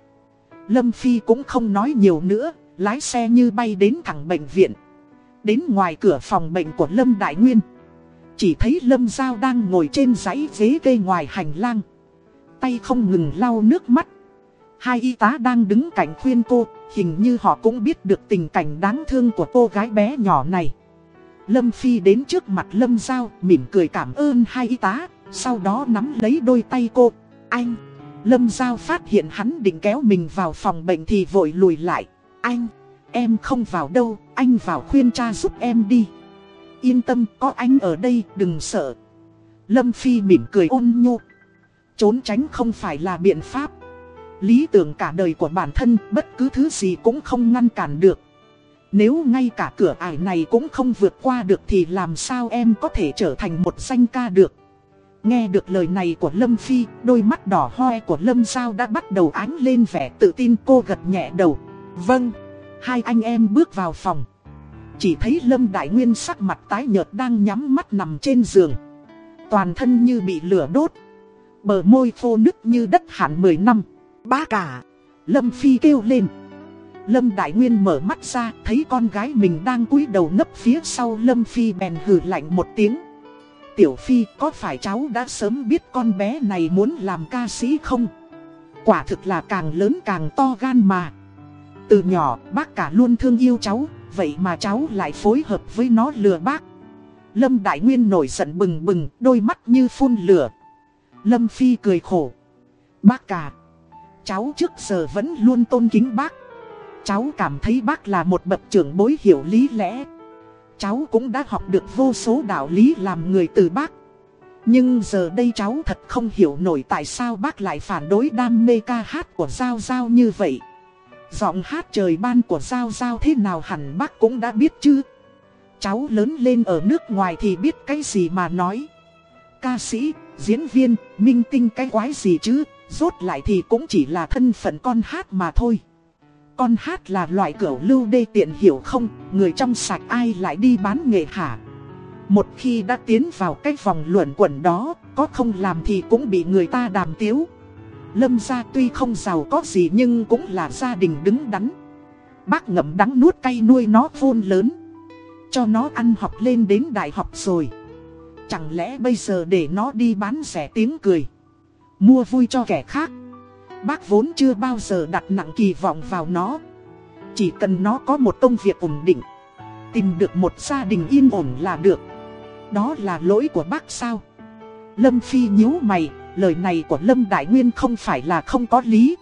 Lâm Phi cũng không nói nhiều nữa, lái xe như bay đến thẳng bệnh viện. Đến ngoài cửa phòng bệnh của Lâm Đại Nguyên. Chỉ thấy Lâm Giao đang ngồi trên giấy ghế cây ngoài hành lang. Tay không ngừng lau nước mắt. Hai y tá đang đứng cạnh khuyên cô, hình như họ cũng biết được tình cảnh đáng thương của cô gái bé nhỏ này. Lâm Phi đến trước mặt Lâm Giao mỉm cười cảm ơn hai y tá Sau đó nắm lấy đôi tay cô. Anh! Lâm Giao phát hiện hắn định kéo mình vào phòng bệnh thì vội lùi lại. Anh! Em không vào đâu Anh vào khuyên cha giúp em đi. Yên tâm có anh ở đây đừng sợ. Lâm Phi mỉm cười ôn nhu. Trốn tránh không phải là biện pháp. Lý tưởng cả đời của bản thân bất cứ thứ gì cũng không ngăn cản được. Nếu ngay cả cửa ải này cũng không vượt qua được thì làm sao em có thể trở thành một danh ca được? Nghe được lời này của Lâm Phi, đôi mắt đỏ hoe của Lâm Giao đã bắt đầu ánh lên vẻ tự tin cô gật nhẹ đầu. Vâng, hai anh em bước vào phòng. Chỉ thấy Lâm Đại Nguyên sắc mặt tái nhợt đang nhắm mắt nằm trên giường. Toàn thân như bị lửa đốt. Bờ môi khô nứt như đất hạn 10 năm. Ba cả. Lâm Phi kêu lên. Lâm Đại Nguyên mở mắt ra, Thấy con gái mình đang cúi đầu nấp phía sau Lâm Phi bèn hừ lạnh một tiếng. Tiểu Phi, có phải cháu đã sớm biết con bé này muốn làm ca sĩ không? Quả thực là càng lớn càng to gan mà. Từ nhỏ, bác cả luôn thương yêu cháu, Vậy mà cháu lại phối hợp với nó lừa bác. Lâm Đại Nguyên nổi giận bừng bừng, Đôi mắt như phun lửa. Lâm Phi cười khổ. Bác cả Cháu trước giờ vẫn luôn tôn kính bác. Cháu cảm thấy bác là một bậc trưởng bối hiểu lý lẽ. Cháu cũng đã học được vô số đạo lý làm người từ bác. Nhưng giờ đây cháu thật không hiểu nổi tại sao bác lại phản đối đam mê ca hát của Giao Giao như vậy. Giọng hát trời ban của Giao Giao thế nào hẳn bác cũng đã biết chứ. Cháu lớn lên ở nước ngoài thì biết cái gì mà nói. Ca sĩ, diễn viên, minh tinh cái quái gì chứ? Rốt lại thì cũng chỉ là thân phận con hát mà thôi. Con hát là loại cửu lưu đê tiện hiểu không? Người trong sạch ai lại đi bán nghệ hả? Một khi đã tiến vào cái vòng luẩn quẩn đó, Có không làm thì cũng bị người ta đàm tiếu. Lâm gia tuy không giàu có gì nhưng cũng là gia đình đứng đắn. Bác ngậm đắng nuốt cay nuôi nó vôn lớn. Cho nó ăn học lên đến đại học rồi. Chẳng lẽ bây giờ để nó đi bán rẻ tiếng cười? Mua vui cho kẻ khác. Bác vốn chưa bao giờ đặt nặng kỳ vọng vào nó. Chỉ cần nó có một công việc ổn định, Tìm được một gia đình yên ổn là được. Đó là lỗi của bác sao? Lâm Phi nhíu mày, Lời này của Lâm Đại Nguyên không phải là không có lý.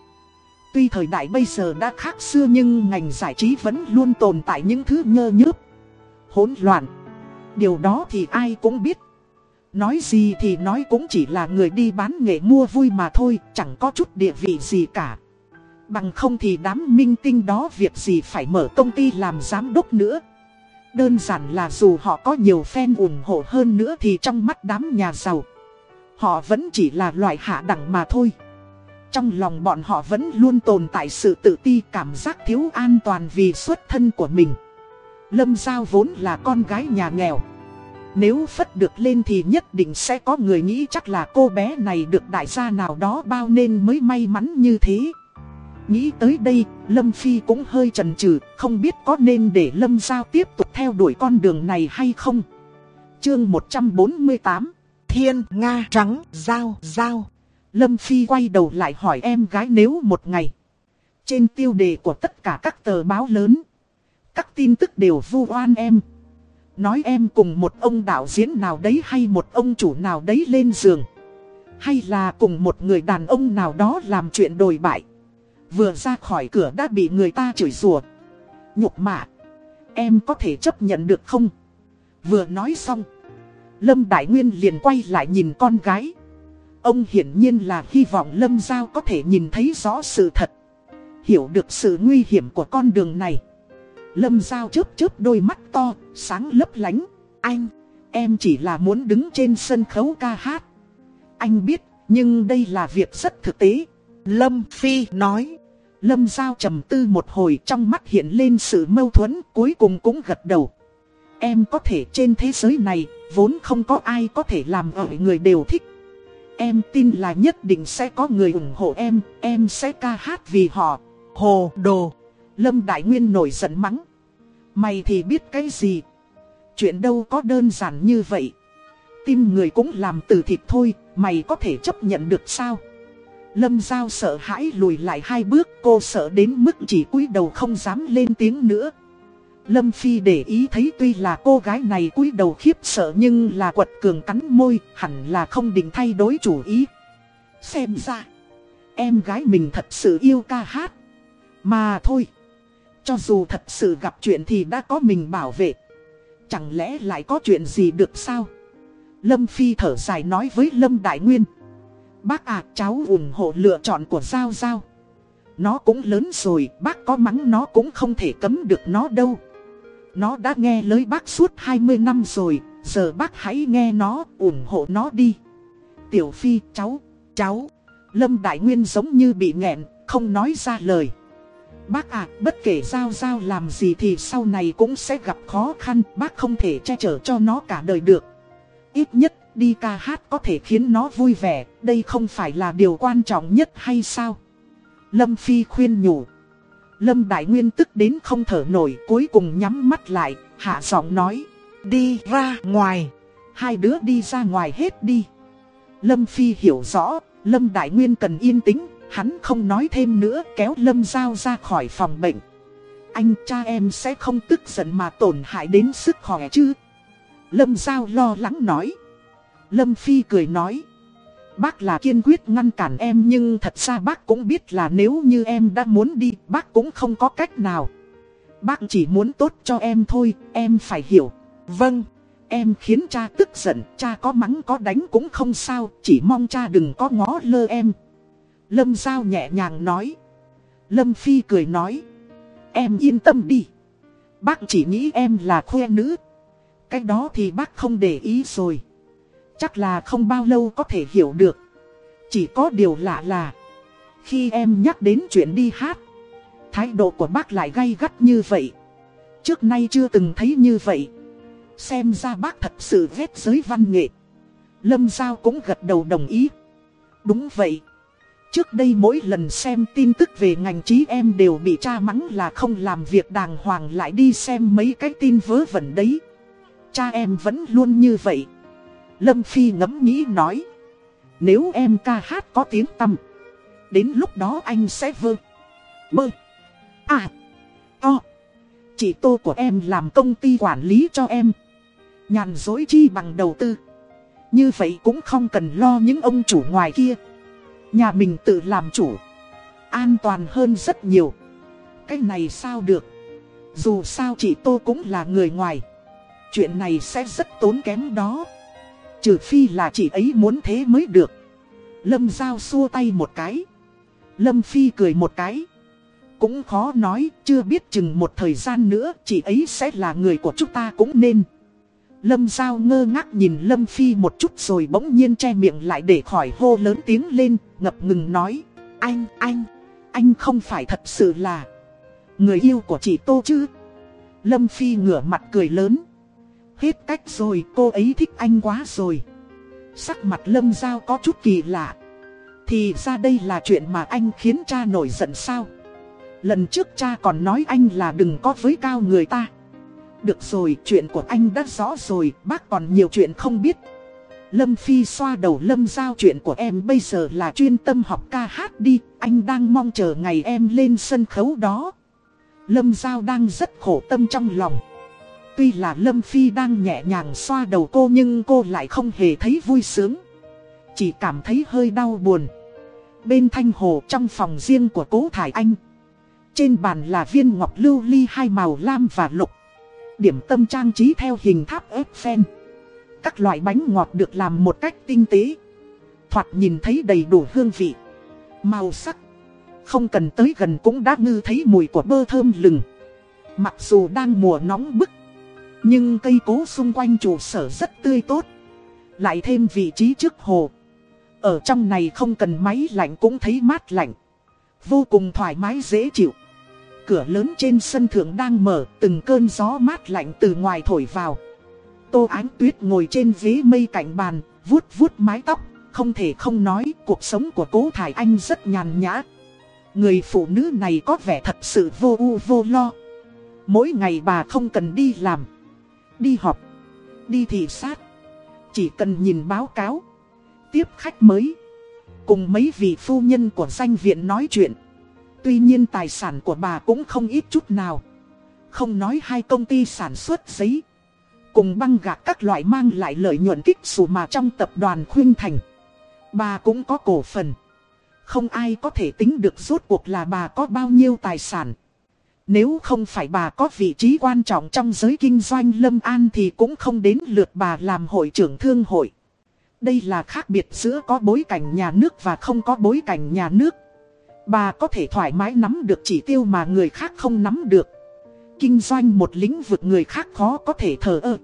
Tuy thời đại bây giờ đã khác xưa nhưng ngành giải trí vẫn luôn tồn tại những thứ nhơ nhớp, Hỗn loạn. Điều đó thì ai cũng biết. Nói gì thì nói cũng chỉ là người đi bán nghệ mua vui mà thôi, chẳng có chút địa vị gì cả. Bằng không thì đám minh tinh đó việc gì phải mở công ty làm giám đốc nữa. Đơn giản là dù họ có nhiều fan ủng hộ hơn nữa thì trong mắt đám nhà giàu, họ vẫn chỉ là loại hạ đẳng mà thôi. Trong lòng bọn họ vẫn luôn tồn tại sự tự ti cảm giác thiếu an toàn vì xuất thân của mình. Lâm Giao vốn là con gái nhà nghèo. Nếu phất được lên thì nhất định sẽ có người nghĩ chắc là cô bé này được đại gia nào đó bao nên mới may mắn như thế. Nghĩ tới đây, Lâm Phi cũng hơi chần chừ, không biết có nên để Lâm Giao tiếp tục theo đuổi con đường này hay không. Chương 148 Thiên Nga Trắng Giao Giao Lâm Phi quay đầu lại hỏi em gái nếu một ngày. Trên tiêu đề của tất cả các tờ báo lớn, các tin tức đều vu oan em. Nói em cùng một ông đạo diễn nào đấy hay một ông chủ nào đấy lên giường. Hay là cùng một người đàn ông nào đó làm chuyện đồi bại. Vừa ra khỏi cửa đã bị người ta chửi rủa. Nhục mạ. Em có thể chấp nhận được không? Vừa nói xong. Lâm Đại Nguyên liền quay lại nhìn con gái. Ông hiển nhiên là hy vọng Lâm Giao có thể nhìn thấy rõ sự thật. Hiểu được sự nguy hiểm của con đường này. Lâm Giao chớp chớp đôi mắt to, sáng lấp lánh. Anh, em chỉ là muốn đứng trên sân khấu ca hát. Anh biết, nhưng đây là việc rất thực tế. Lâm Phi nói. Lâm Giao trầm tư một hồi trong mắt hiện lên sự mâu thuẫn cuối cùng cũng gật đầu. Em có thể trên thế giới này, vốn không có ai có thể làm ở người đều thích. Em tin là nhất định sẽ có người ủng hộ em, em sẽ ca hát vì họ. Hồ đồ. Lâm Đại Nguyên nổi giận mắng. Mày thì biết cái gì? Chuyện đâu có đơn giản như vậy. Tim người cũng làm từ thịt thôi, mày có thể chấp nhận được sao? Lâm Giao sợ hãi lùi lại hai bước, cô sợ đến mức chỉ cúi đầu không dám lên tiếng nữa. Lâm Phi để ý thấy tuy là cô gái này cúi đầu khiếp sợ nhưng là quật cường cắn môi, hẳn là không định thay đổi chủ ý. Xem ra, em gái mình thật sự yêu ca hát. Mà thôi, cho dù thật sự gặp chuyện thì đã có mình bảo vệ. Chẳng lẽ lại có chuyện gì được sao? Lâm Phi thở dài nói với Lâm Đại Nguyên. Bác à, cháu ủng hộ lựa chọn của Giao Giao. Nó cũng lớn rồi, bác có mắng nó cũng không thể cấm được nó đâu. Nó đã nghe lời bác suốt 20 năm rồi, giờ bác hãy nghe nó, ủng hộ nó đi. Tiểu Phi, cháu, cháu. Lâm Đại Nguyên giống như bị nghẹn, không nói ra lời. Bác à, bất kể Giao Giao làm gì thì sau này cũng sẽ gặp khó khăn, bác không thể che chở cho nó cả đời được. Ít nhất, đi ca hát có thể khiến nó vui vẻ, đây không phải là điều quan trọng nhất hay sao? Lâm Phi khuyên nhủ. Lâm Đại Nguyên tức đến không thở nổi, cuối cùng nhắm mắt lại, hạ giọng nói. Đi ra ngoài. Hai đứa đi ra ngoài hết đi. Lâm Phi hiểu rõ, Lâm Đại Nguyên cần yên tĩnh, hắn không nói thêm nữa kéo Lâm Giao ra khỏi phòng bệnh. Anh cha em sẽ không tức giận mà tổn hại đến sức khỏe chứ. Lâm Giao lo lắng nói. Lâm Phi cười nói. Bác là kiên quyết ngăn cản em nhưng thật ra bác cũng biết là nếu như em đã muốn đi bác cũng không có cách nào. Bác chỉ muốn tốt cho em thôi, em phải hiểu. Vâng, em khiến cha tức giận, cha có mắng có đánh cũng không sao, chỉ mong cha đừng có ngó lơ em. Lâm Giao nhẹ nhàng nói. Lâm Phi cười nói. Em yên tâm đi. Bác chỉ nghĩ em là khoe nữ. Cái đó thì bác không để ý rồi. Chắc là không bao lâu có thể hiểu được. Chỉ có điều lạ là. Khi em nhắc đến chuyện đi hát. Thái độ của bác lại gay gắt như vậy. Trước nay chưa từng thấy như vậy. Xem ra bác thật sự ghét giới văn nghệ. Lâm Giao cũng gật đầu đồng ý. Đúng vậy. Trước đây mỗi lần xem tin tức về ngành trí em đều bị cha mắng là không làm việc đàng hoàng lại đi xem mấy cái tin vớ vẩn đấy. Cha em vẫn luôn như vậy. Lâm Phi ngẫm nghĩ nói. Nếu em ca hát có tiếng tâm, đến lúc đó anh sẽ vơ, mơ, à, to. Chị tô của em làm công ty quản lý cho em. Nhàn dối chi bằng đầu tư. Như vậy cũng không cần lo những ông chủ ngoài kia. Nhà mình tự làm chủ. An toàn hơn rất nhiều. Cái này sao được. Dù sao chị Tô cũng là người ngoài. Chuyện này sẽ rất tốn kém đó. Trừ phi là chị ấy muốn thế mới được. Lâm Giao xua tay một cái. Lâm Phi cười một cái. Cũng khó nói, chưa biết chừng một thời gian nữa chị ấy sẽ là người của chúng ta cũng nên. Lâm Giao ngơ ngác nhìn Lâm Phi một chút rồi bỗng nhiên che miệng lại để khỏi hô lớn tiếng lên, ngập ngừng nói. Anh, anh, anh không phải thật sự là người yêu của chị Tô chứ. Lâm Phi ngửa mặt cười lớn. Hết cách rồi, cô ấy thích anh quá rồi. Sắc mặt Lâm Giao có chút kỳ lạ. Thì ra đây là chuyện mà anh khiến cha nổi giận sao? Lần trước cha còn nói anh là đừng có với cao người ta. Được rồi, chuyện của anh đã rõ rồi, bác còn nhiều chuyện không biết. Lâm Phi xoa đầu Lâm Giao chuyện của em bây giờ là chuyên tâm học ca hát đi, anh đang mong chờ ngày em lên sân khấu đó. Lâm Giao đang rất khổ tâm trong lòng. Tuy là Lâm Phi đang nhẹ nhàng xoa đầu cô nhưng cô lại không hề thấy vui sướng. Chỉ cảm thấy hơi đau buồn. Bên thanh hồ trong phòng riêng của cố Thải Anh. Trên bàn là viên ngọc lưu ly hai màu lam và lục. Điểm tâm trang trí theo hình tháp Eiffel. Các loại bánh ngọt được làm một cách tinh tế. Thoạt nhìn thấy đầy đủ hương vị. Màu sắc. Không cần tới gần cũng đã ngư thấy mùi của bơ thơm lừng. Mặc dù đang mùa nóng bức. Nhưng cây cố xung quanh trụ sở rất tươi tốt. Lại thêm vị trí trước hồ. Ở trong này không cần máy lạnh cũng thấy mát lạnh. Vô cùng thoải mái dễ chịu. Cửa lớn trên sân thượng đang mở, từng cơn gió mát lạnh từ ngoài thổi vào. Tô Ánh Tuyết ngồi trên ghế mây cạnh bàn, vuốt vuốt mái tóc, không thể không nói cuộc sống của cố Thải Anh rất nhàn nhã. Người phụ nữ này có vẻ thật sự vô u vô lo. Mỗi ngày bà không cần đi làm, đi họp, đi thị sát. Chỉ cần nhìn báo cáo, tiếp khách mới, cùng mấy vị phu nhân của danh viện nói chuyện. Tuy nhiên tài sản của bà cũng không ít chút nào. Không nói hai công ty sản xuất giấy. Cùng băng gạc các loại mang lại lợi nhuận kích xù mà trong tập đoàn Khuyên Thành. Bà cũng có cổ phần. Không ai có thể tính được rốt cuộc là bà có bao nhiêu tài sản. Nếu không phải bà có vị trí quan trọng trong giới kinh doanh Lâm An thì cũng không đến lượt bà làm hội trưởng thương hội. Đây là khác biệt giữa có bối cảnh nhà nước và không có bối cảnh nhà nước. Bà có thể thoải mái nắm được chỉ tiêu mà người khác không nắm được. Kinh doanh một lĩnh vực người khác khó có thể thờ ơ.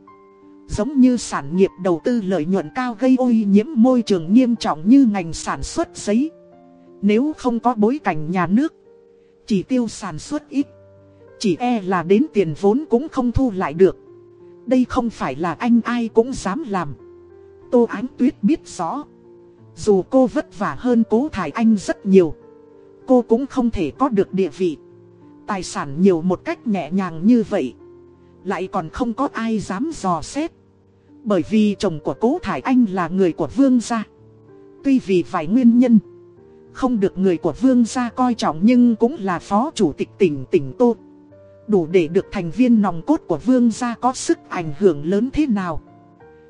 Giống như sản nghiệp đầu tư lợi nhuận cao gây ô nhiễm môi trường nghiêm trọng như ngành sản xuất giấy. Nếu không có bối cảnh nhà nước, chỉ tiêu sản xuất ít, chỉ e là đến tiền vốn cũng không thu lại được. Đây không phải là anh ai cũng dám làm. Tô Ánh Tuyết biết rõ. Dù cô vất vả hơn cố thải anh rất nhiều. Cô cũng không thể có được địa vị. Tài sản nhiều một cách nhẹ nhàng như vậy. Lại còn không có ai dám dò xét. Bởi vì chồng của cố thải anh là người của vương gia. Tuy vì vài nguyên nhân. Không được người của vương gia coi trọng nhưng cũng là phó chủ tịch tỉnh tỉnh Tô. Đủ để được thành viên nòng cốt của vương gia có sức ảnh hưởng lớn thế nào.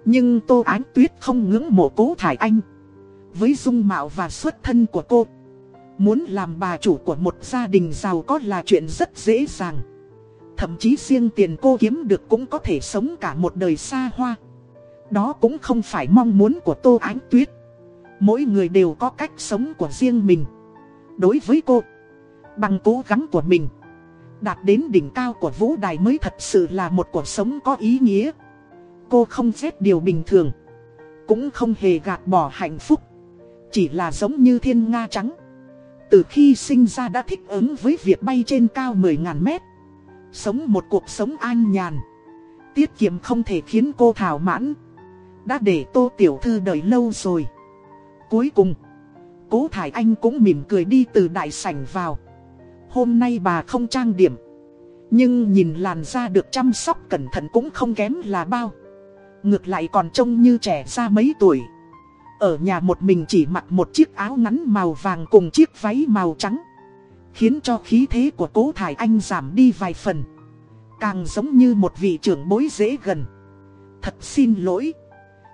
Nhưng Tô Ánh Tuyết không ngưỡng mộ cố thải anh. Với dung mạo và xuất thân của cô. Muốn làm bà chủ của một gia đình giàu có là chuyện rất dễ dàng. Thậm chí riêng tiền cô kiếm được cũng có thể sống cả một đời xa hoa. Đó cũng không phải mong muốn của Tô Ánh Tuyết. Mỗi người đều có cách sống của riêng mình. Đối với cô, bằng cố gắng của mình, đạt đến đỉnh cao của vũ đài mới thật sự là một cuộc sống có ý nghĩa. Cô không xét điều bình thường, cũng không hề gạt bỏ hạnh phúc. Chỉ là giống như thiên nga trắng. Từ khi sinh ra đã thích ứng với việc bay trên cao 10.000 mét. Sống một cuộc sống an nhàn. Tiết kiệm không thể khiến cô thảo mãn. Đã để tô tiểu thư đợi lâu rồi. Cuối cùng, cố thải anh cũng mỉm cười đi từ đại sảnh vào. Hôm nay bà không trang điểm. Nhưng nhìn làn da được chăm sóc cẩn thận cũng không kém là bao. Ngược lại còn trông như trẻ ra mấy tuổi. Ở nhà một mình chỉ mặc một chiếc áo ngắn màu vàng cùng chiếc váy màu trắng. Khiến cho khí thế của cố thải anh giảm đi vài phần. Càng giống như một vị trưởng bối dễ gần. Thật xin lỗi.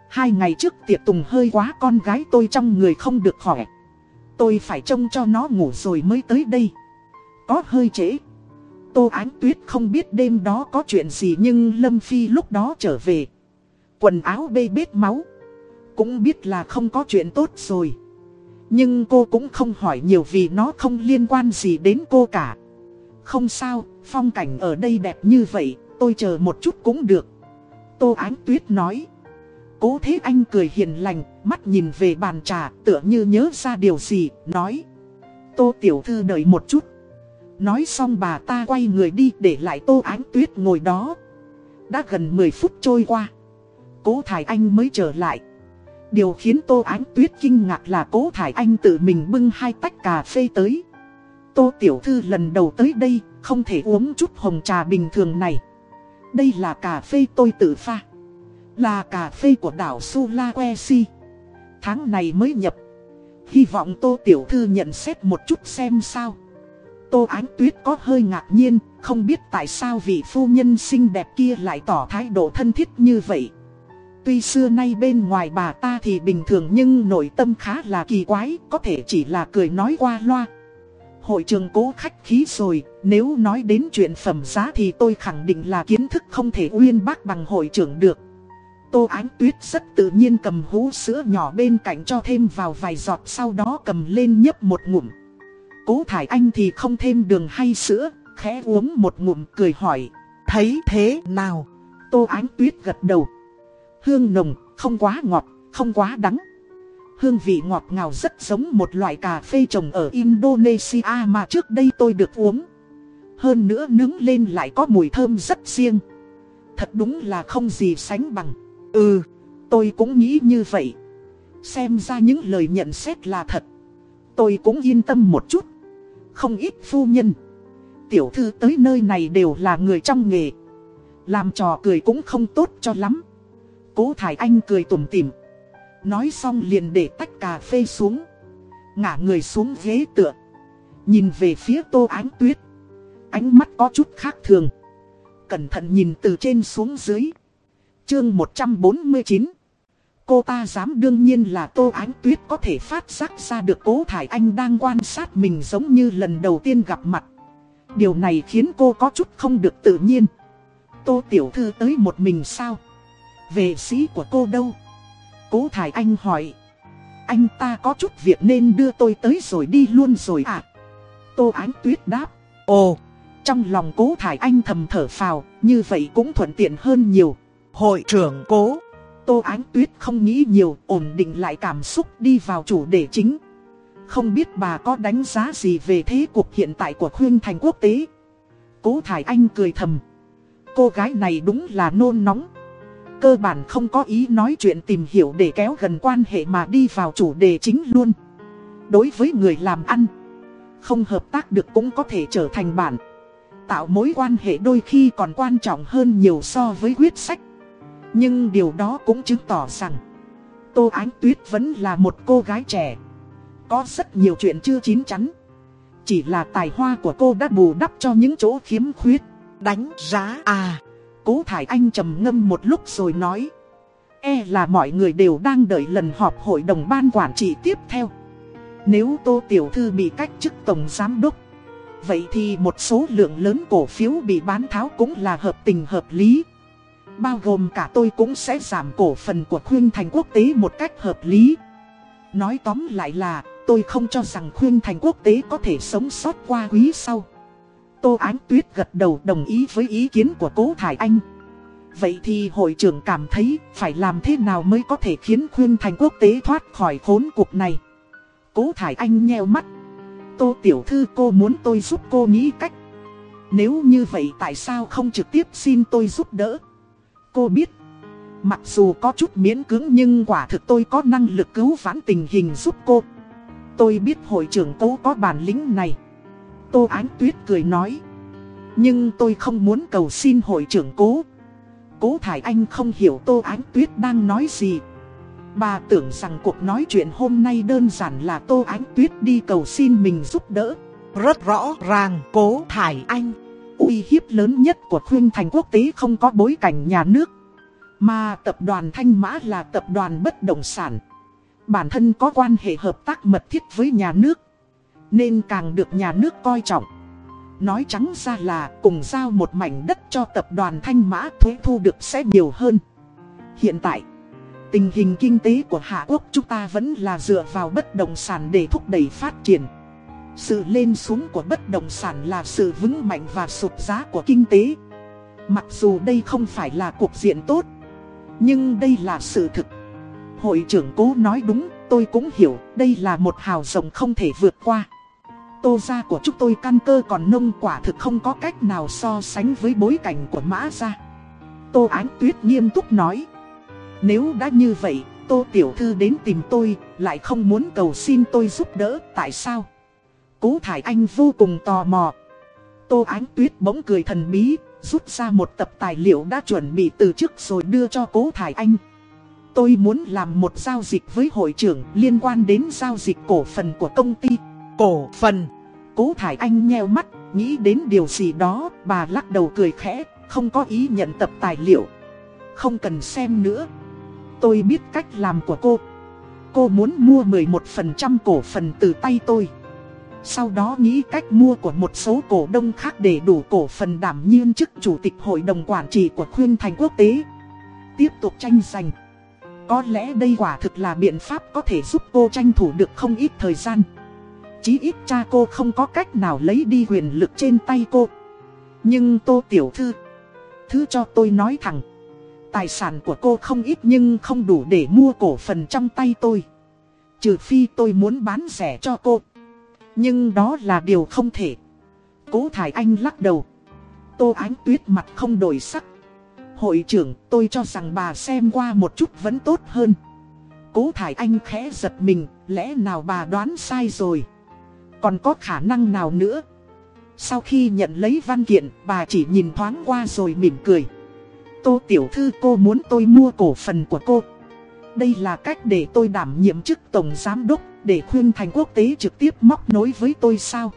Hai ngày trước tiệc tùng hơi quá con gái tôi trong người không được khỏe. Tôi phải trông cho nó ngủ rồi mới tới đây. Có hơi trễ. Tô Ánh Tuyết không biết đêm đó có chuyện gì nhưng Lâm Phi lúc đó trở về. Quần áo bê bết máu. Cũng biết là không có chuyện tốt rồi. Nhưng cô cũng không hỏi nhiều vì nó không liên quan gì đến cô cả. Không sao, phong cảnh ở đây đẹp như vậy, tôi chờ một chút cũng được. Tô Ánh Tuyết nói. Cố Thế Anh cười hiền lành, mắt nhìn về bàn trà, tựa như nhớ ra điều gì, nói. Tô Tiểu Thư đợi một chút. Nói xong bà ta quay người đi để lại Tô Ánh Tuyết ngồi đó. Đã gần 10 phút trôi qua. Cố Thải Anh mới trở lại. Điều khiến Tô Ánh Tuyết kinh ngạc là Cố Thải Anh tự mình bưng hai tách cà phê tới. Tô Tiểu Thư lần đầu tới đây, không thể uống chút hồng trà bình thường này. Đây là cà phê tôi tự pha. Là cà phê của đảo Sulawesi Tháng này mới nhập Hy vọng Tô Tiểu Thư nhận xét một chút xem sao Tô Ánh Tuyết có hơi ngạc nhiên Không biết tại sao vị phu nhân xinh đẹp kia lại tỏ thái độ thân thiết như vậy Tuy xưa nay bên ngoài bà ta thì bình thường nhưng nội tâm khá là kỳ quái Có thể chỉ là cười nói qua loa Hội trường cố khách khí rồi Nếu nói đến chuyện phẩm giá thì tôi khẳng định là kiến thức không thể uyên bác bằng hội trưởng được Tô Ánh Tuyết rất tự nhiên cầm hũ sữa nhỏ bên cạnh cho thêm vào vài giọt sau đó cầm lên nhấp một ngụm. Cố Thải Anh thì không thêm đường hay sữa, khẽ uống một ngụm cười hỏi, thấy thế nào? Tô Ánh Tuyết gật đầu. Hương nồng, không quá ngọt, không quá đắng. Hương vị ngọt ngào rất giống một loại cà phê trồng ở Indonesia mà trước đây tôi được uống. Hơn nữa nướng lên lại có mùi thơm rất riêng. Thật đúng là không gì sánh bằng. Ừ, tôi cũng nghĩ như vậy. Xem ra những lời nhận xét là thật. Tôi cũng yên tâm một chút. Không ít phu nhân. Tiểu thư tới nơi này đều là người trong nghề. Làm trò cười cũng không tốt cho lắm. Cố Thải Anh cười tủm tỉm. Nói xong liền để tách cà phê xuống. Ngả người xuống ghế tựa. Nhìn về phía tô ánh tuyết. Ánh mắt có chút khác thường. cẩn thận nhìn từ trên xuống dưới. Chương 149 Cô ta dám đương nhiên là Tô Ánh Tuyết có thể phát giác ra được cố Thải Anh đang quan sát mình giống như lần đầu tiên gặp mặt. Điều này khiến cô có chút không được tự nhiên. Tô Tiểu Thư tới một mình sao? Vệ sĩ của cô đâu? Cố Thải Anh hỏi. Anh ta có chút việc nên đưa tôi tới rồi đi luôn rồi à? Tô Ánh Tuyết đáp. Ồ, trong lòng cố Thải Anh thầm thở phào, như vậy cũng thuận tiện hơn nhiều. Hội trưởng cố. Tô Ánh Tuyết không nghĩ nhiều, ổn định lại cảm xúc đi vào chủ đề chính. Không biết bà có đánh giá gì về thế cuộc hiện tại của khuyên thành quốc tế. Cố Thải Anh cười thầm. Cô gái này đúng là nôn nóng. Cơ bản không có ý nói chuyện tìm hiểu để kéo gần quan hệ mà đi vào chủ đề chính luôn. Đối với người làm ăn, không hợp tác được cũng có thể trở thành bạn. Tạo mối quan hệ đôi khi còn quan trọng hơn nhiều so với quyết sách. Nhưng điều đó cũng chứng tỏ rằng Tô Ánh Tuyết vẫn là một cô gái trẻ Có rất nhiều chuyện chưa chín chắn Chỉ là tài hoa của cô đã bù đắp cho những chỗ khiếm khuyết Đánh giá à Cố Thải Anh trầm ngâm một lúc rồi nói E là mọi người đều đang đợi lần họp hội đồng ban quản trị tiếp theo. Nếu Tô Tiểu Thư bị cách chức Tổng Giám Đốc, Vậy thì một số lượng lớn cổ phiếu bị bán tháo cũng là hợp tình hợp lý. Bao gồm cả tôi cũng sẽ giảm cổ phần của Khuyên Thành Quốc tế một cách hợp lý. Nói tóm lại là, tôi không cho rằng Khuyên Thành Quốc tế có thể sống sót qua quý sau. Tô Ánh Tuyết gật đầu đồng ý với ý kiến của Cố Thải Anh. Vậy thì hội trưởng cảm thấy phải làm thế nào mới có thể khiến Khuyên Thành Quốc tế thoát khỏi khốn cục này? Cố Thải Anh nheo mắt. Tô Tiểu Thư cô muốn tôi giúp cô nghĩ cách. Nếu như vậy tại sao không trực tiếp xin tôi giúp đỡ? Cô biết, mặc dù có chút miễn cưỡng nhưng quả thực tôi có năng lực cứu vãn tình hình giúp cô. Tôi biết hội trưởng cố có bản lĩnh này. Tô Ánh Tuyết cười nói. Nhưng tôi không muốn cầu xin hội trưởng cố. Cố Thải Anh không hiểu Tô Ánh Tuyết đang nói gì. Bà tưởng rằng cuộc nói chuyện hôm nay đơn giản là Tô Ánh Tuyết đi cầu xin mình giúp đỡ. Rất rõ ràng cố Thải Anh uy hiếp lớn nhất của Khuyên Thành Quốc tế không có bối cảnh nhà nước. Mà tập đoàn Thanh Mã là tập đoàn bất động sản. Bản thân có quan hệ hợp tác mật thiết với nhà nước. Nên càng được nhà nước coi trọng. Nói trắng ra là cùng giao một mảnh đất cho tập đoàn Thanh Mã thuế thu được sẽ nhiều hơn. Hiện tại, tình hình kinh tế của Hạ Quốc chúng ta vẫn là dựa vào bất động sản để thúc đẩy phát triển. Sự lên xuống của bất động sản là sự vững mạnh và sụt giá của kinh tế. Mặc dù đây không phải là cuộc diện tốt, nhưng đây là sự thực. Hội trưởng cố nói đúng, tôi cũng hiểu, đây là một hào rồng không thể vượt qua. Tô gia của chúng tôi căn cơ còn nông quả thực không có cách nào so sánh với bối cảnh của mã gia. Tô Ánh Tuyết nghiêm túc nói. Nếu đã như vậy, Tô Tiểu Thư đến tìm tôi, lại không muốn cầu xin tôi giúp đỡ, tại sao? Cố Thải Anh vô cùng tò mò. Tô Ánh Tuyết bỗng cười thần bí, rút ra một tập tài liệu đã chuẩn bị từ trước rồi đưa cho Cố Thải Anh. Tôi muốn làm một giao dịch với hội trưởng liên quan đến giao dịch cổ phần của công ty. Cổ phần. Cố Thải Anh nheo mắt, nghĩ đến điều gì đó, bà lắc đầu cười khẽ, không có ý nhận tập tài liệu. Không cần xem nữa. Tôi biết cách làm của cô. Cô muốn mua 11% cổ phần từ tay tôi. Sau đó nghĩ cách mua của một số cổ đông khác để đủ cổ phần đảm nhiệm chức chủ tịch hội đồng quản trị của Khuyên Thành Quốc tế. Tiếp tục tranh giành. Có lẽ đây quả thực là biện pháp có thể giúp cô tranh thủ được không ít thời gian. Chí ít cha cô không có cách nào lấy đi quyền lực trên tay cô. Nhưng Tô Tiểu Thư, thứ cho tôi nói thẳng. Tài sản của cô không ít nhưng không đủ để mua cổ phần trong tay tôi. Trừ phi tôi muốn bán rẻ cho cô. Nhưng đó là điều không thể. Cố Thải Anh lắc đầu. Tô Ánh Tuyết mặt không đổi sắc. Hội trưởng tôi cho rằng bà xem qua một chút vẫn tốt hơn. Cố Thải Anh khẽ giật mình, lẽ nào bà đoán sai rồi. Còn có khả năng nào nữa? Sau khi nhận lấy văn kiện, bà chỉ nhìn thoáng qua rồi mỉm cười. Tô Tiểu Thư cô muốn tôi mua cổ phần của cô. Đây là cách để tôi đảm nhiệm chức Tổng Giám Đốc để khuyên thành quốc tế trực tiếp móc nối với tôi sao?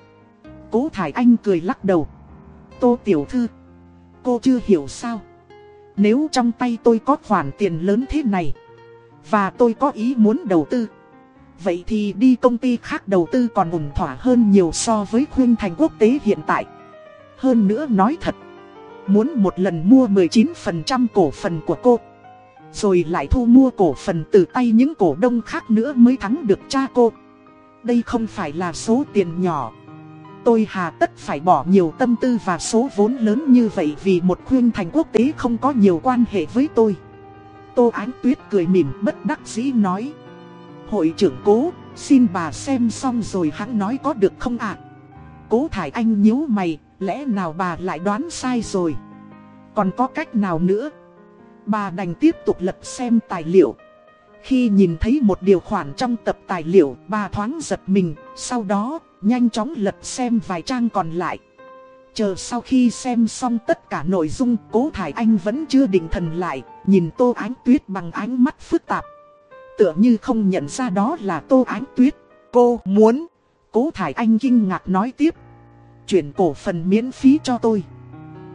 Cố Thải Anh cười lắc đầu. Tô Tiểu Thư, Cô chưa hiểu sao Nếu trong tay tôi có khoản tiền lớn thế này Và tôi có ý muốn đầu tư Vậy thì đi công ty khác đầu tư còn ủng thỏa hơn nhiều so với khuyên thành quốc tế hiện tại Hơn nữa nói thật, Muốn một lần mua 19% cổ phần của cô, Rồi lại thu mua cổ phần từ tay những cổ đông khác nữa mới thắng được cha cô Đây không phải là số tiền nhỏ Tôi hà tất phải bỏ nhiều tâm tư và số vốn lớn như vậy vì một khuyên thành quốc tế không có nhiều quan hệ với tôi. Tô Ánh Tuyết cười mỉm bất đắc dĩ nói. Hội trưởng cố, xin bà xem xong rồi hãng nói có được không ạ? Cố Thải Anh nhíu mày, lẽ nào bà lại đoán sai rồi? Còn có cách nào nữa? Bà đành tiếp tục lật xem tài liệu. Khi nhìn thấy một điều khoản trong tập tài liệu, bà thoáng giật mình, sau đó nhanh chóng lật xem vài trang còn lại. Chờ sau khi xem xong tất cả nội dung, Cố Thải Anh vẫn chưa định thần lại, nhìn Tô Ánh Tuyết bằng ánh mắt phức tạp. Tựa như không nhận ra đó là Tô Ánh Tuyết. Cô muốn, Cố Thải Anh kinh ngạc nói tiếp. Chuyển cổ phần miễn phí cho tôi.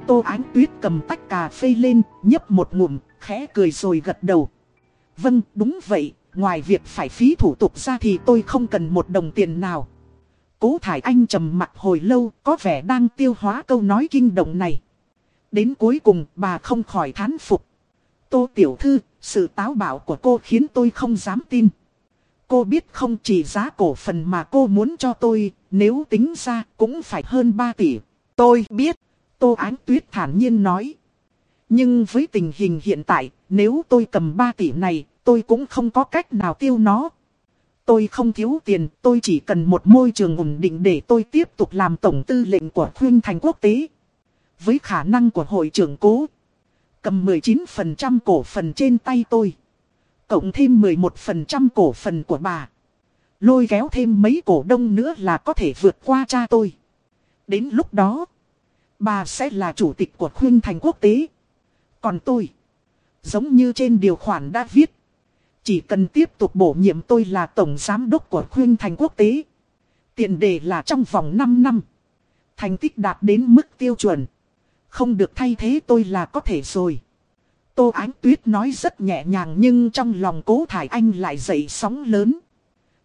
Tô Ánh Tuyết cầm tách cà phê lên, nhấp một ngụm, khẽ cười rồi gật đầu. Vâng, đúng vậy, ngoài việc phải phí thủ tục ra thì tôi không cần một đồng tiền nào. Cố Thải Anh trầm mặt hồi lâu, có vẻ đang tiêu hóa câu nói kinh động này. Đến cuối cùng, bà không khỏi thán phục. Tô Tiểu Thư, sự táo bạo của cô khiến tôi không dám tin. Cô biết không chỉ giá cổ phần mà cô muốn cho tôi, nếu tính ra cũng phải hơn 3 tỷ. Tôi biết, Tô Ánh Tuyết thản nhiên nói. Nhưng với tình hình hiện tại, nếu tôi cầm 3 tỷ này, tôi cũng không có cách nào tiêu nó. Tôi không thiếu tiền, tôi chỉ cần một môi trường ổn định để tôi tiếp tục làm tổng tư lệnh của Khuyên Thành Quốc tế. Với khả năng của hội trưởng cố, cầm 19% cổ phần trên tay tôi. Cộng thêm 11% cổ phần của bà. Lôi kéo thêm mấy cổ đông nữa là có thể vượt qua cha tôi. Đến lúc đó, bà sẽ là chủ tịch của Khuyên Thành Quốc tế. Còn tôi, giống như trên điều khoản đã viết, chỉ cần tiếp tục bổ nhiệm tôi là tổng giám đốc của khuyên thành quốc tế. Tiền đề là trong vòng 5 năm. Thành tích đạt đến mức tiêu chuẩn. Không được thay thế tôi là có thể rồi. Tô Ánh Tuyết nói rất nhẹ nhàng nhưng trong lòng cố thải anh lại dậy sóng lớn.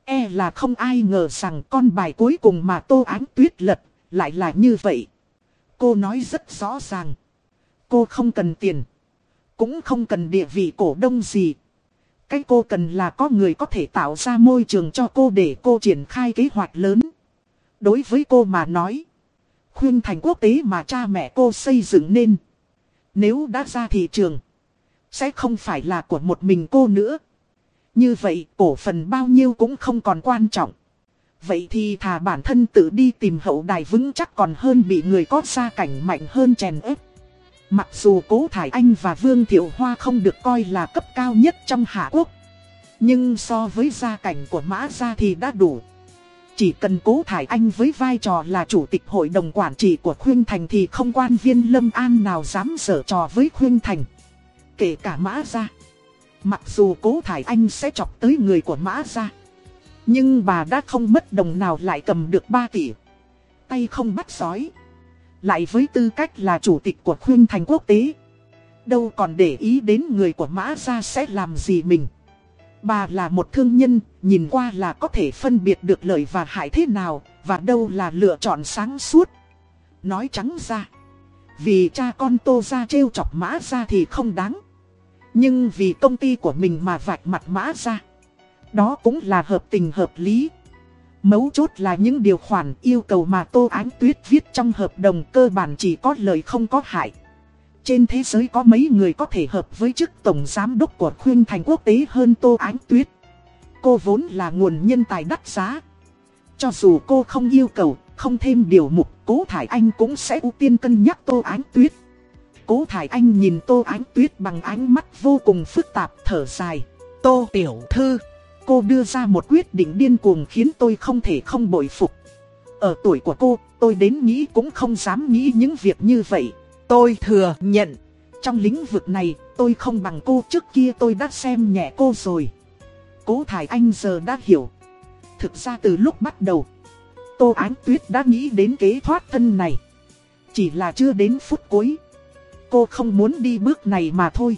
E là không ai ngờ rằng con bài cuối cùng mà Tô Ánh Tuyết lật lại là như vậy. Cô nói rất rõ ràng. Cô không cần tiền. Cũng không cần địa vị cổ đông gì. Cái cô cần là có người có thể tạo ra môi trường cho cô để cô triển khai kế hoạch lớn. Đối với cô mà nói. Khuyên thành quốc tế mà cha mẹ cô xây dựng nên. Nếu đã ra thị trường. Sẽ không phải là của một mình cô nữa. Như vậy, cổ phần bao nhiêu cũng không còn quan trọng. Vậy thì thà bản thân tự đi tìm hậu đài vững chắc còn hơn bị người có gia cảnh mạnh hơn chèn ép. Mặc dù Cố Thải Anh và Vương Thiệu Hoa không được coi là cấp cao nhất trong Hạ Quốc. Nhưng so với gia cảnh của Mã Gia thì đã đủ. Chỉ cần Cố Thải Anh với vai trò là chủ tịch hội đồng quản trị của Khuyên Thành thì không quan viên Lâm An nào dám sở trò với Khuyên Thành. Kể cả Mã Gia. Mặc dù Cố Thải Anh sẽ chọc tới người của Mã Gia. Nhưng bà đã không mất đồng nào lại cầm được 3 tỷ. Tay không bắt sói. Lại với tư cách là chủ tịch của khuyên thành quốc tế Đâu còn để ý đến người của mã gia sẽ làm gì mình Bà là một thương nhân, nhìn qua là có thể phân biệt được lợi và hại thế nào Và đâu là lựa chọn sáng suốt. Nói trắng ra Vì cha con tô ra trêu chọc mã ra thì không đáng. Nhưng vì công ty của mình mà vạch mặt mã ra Đó cũng là hợp tình hợp lý. Mấu chốt là những điều khoản yêu cầu mà Tô Ánh Tuyết viết trong hợp đồng cơ bản chỉ có lợi không có hại. Trên thế giới có mấy người có thể hợp với chức tổng giám đốc của khuyên thành quốc tế hơn Tô Ánh Tuyết. Cô vốn là nguồn nhân tài đắt giá. Cho dù cô không yêu cầu, không thêm điều mục, Cố Thải Anh cũng sẽ ưu tiên cân nhắc Tô Ánh Tuyết. Cố Thải Anh nhìn Tô Ánh Tuyết bằng ánh mắt vô cùng phức tạp thở dài. Tô Tiểu Thư Cô đưa ra một quyết định điên cuồng khiến tôi không thể không bội phục. Ở tuổi của cô, tôi đến nghĩ cũng không dám nghĩ những việc như vậy. Tôi thừa nhận, trong lĩnh vực này, tôi không bằng cô trước kia tôi đã xem nhẹ cô rồi. Cố Thải Anh giờ đã hiểu. Thực ra từ lúc bắt đầu, Tô Ánh Tuyết đã nghĩ đến kế thoát thân này. Chỉ là chưa đến phút cuối. cô không muốn đi bước này mà thôi.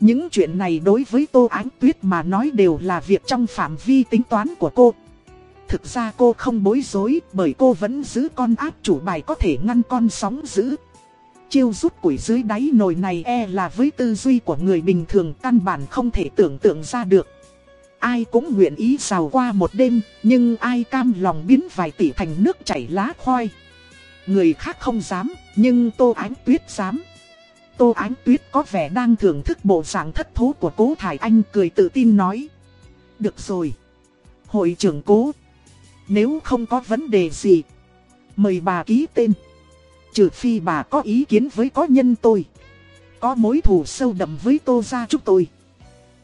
Những chuyện này đối với Tô Ánh Tuyết mà nói đều là việc trong phạm vi tính toán của cô. Thực ra cô không bối rối bởi cô vẫn giữ con áp chủ bài có thể ngăn con sóng giữ. Chiêu rút củi dưới đáy nồi này e là với tư duy của người bình thường căn bản không thể tưởng tượng ra được. Ai cũng nguyện ý xào qua một đêm, nhưng ai cam lòng biến vài tỷ thành nước chảy lá khoai. Người khác không dám, nhưng Tô Ánh Tuyết dám. Tô Ánh Tuyết có vẻ đang thưởng thức bộ dạng thất thú của cố Thải Anh cười tự tin nói. Được rồi. Hội trưởng cố. Nếu không có vấn đề gì, mời bà ký tên. Trừ phi bà có ý kiến với có nhân tôi. Có mối thù sâu đậm với Tô gia chúc tôi.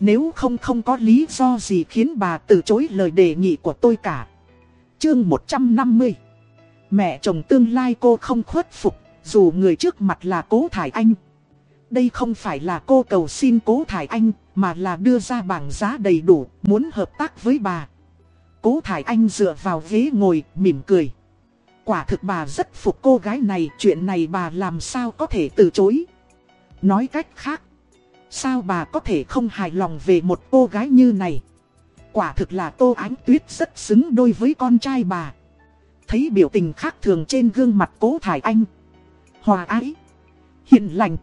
Nếu không không có lý do gì khiến bà từ chối lời đề nghị của tôi cả. Chương 150 Mẹ chồng tương lai cô không khuất phục, dù người trước mặt là cố Thải Anh. Đây không phải là cô cầu xin cố Thải Anh, mà là đưa ra bảng giá đầy đủ, muốn hợp tác với bà. Cố Thải Anh dựa vào ghế ngồi, mỉm cười. Quả thực bà rất phục cô gái này, chuyện này bà làm sao có thể từ chối. Nói cách khác, sao bà có thể không hài lòng về một cô gái như này. Quả thực là Tô Ánh Tuyết rất xứng đôi với con trai bà. Thấy biểu tình khác thường trên gương mặt cố Thải Anh. Hòa ái, hiền lành.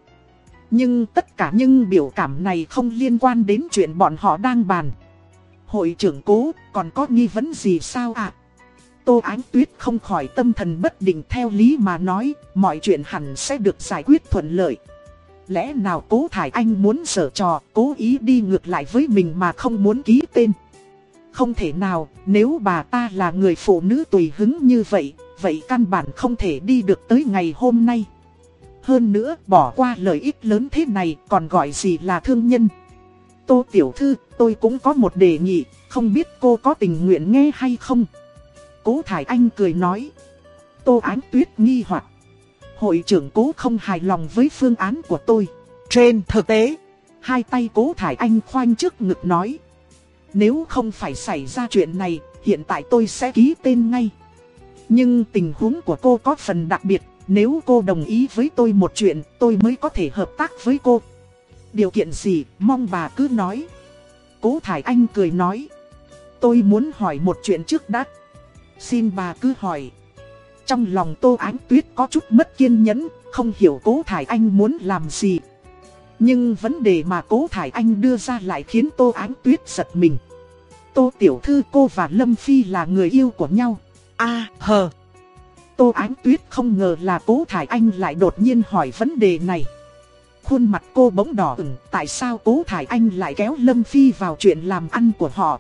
Nhưng tất cả những biểu cảm này không liên quan đến chuyện bọn họ đang bàn. Hội trưởng cố còn có nghi vấn gì sao ạ? À? Tô Ánh Tuyết không khỏi tâm thần bất định theo lý mà nói, mọi chuyện hẳn sẽ được giải quyết thuận lợi. Lẽ nào cố Thải Anh muốn sở trò, cố ý đi ngược lại với mình mà không muốn ký tên. Không thể nào, nếu bà ta là người phụ nữ tùy hứng như vậy, vậy căn bản không thể đi được tới ngày hôm nay. Hơn nữa, bỏ qua lợi ích lớn thế này còn gọi gì là thương nhân. Tô Tiểu Thư, tôi cũng có một đề nghị, không biết cô có tình nguyện nghe hay không? Cố Thải Anh cười nói. Tô Ánh Tuyết nghi hoặc Hội trưởng cố không hài lòng với phương án của tôi. Trên thực tế, hai tay cố Thải Anh khoanh trước ngực nói. Nếu không phải xảy ra chuyện này, hiện tại tôi sẽ ký tên ngay. Nhưng tình huống của cô có phần đặc biệt, nếu cô đồng ý với tôi một chuyện, tôi mới có thể hợp tác với cô. Điều kiện gì, mong bà cứ nói. Cố Thải Anh cười nói. Tôi muốn hỏi một chuyện trước đã. Xin bà cứ hỏi. Trong lòng Tô Ánh Tuyết có chút mất kiên nhẫn, không hiểu Cố Thải Anh muốn làm gì. Nhưng vấn đề mà Cố Thải Anh đưa ra lại khiến Tô Ánh Tuyết giật mình. Tô Tiểu Thư cô và Lâm Phi là người yêu của nhau. a hờ. Tô Ánh Tuyết không ngờ là Cố Thải Anh lại đột nhiên hỏi vấn đề này. Khuôn mặt cô bỗng đỏ ửng, tại sao Cố Thải Anh lại kéo Lâm Phi vào chuyện làm ăn của họ.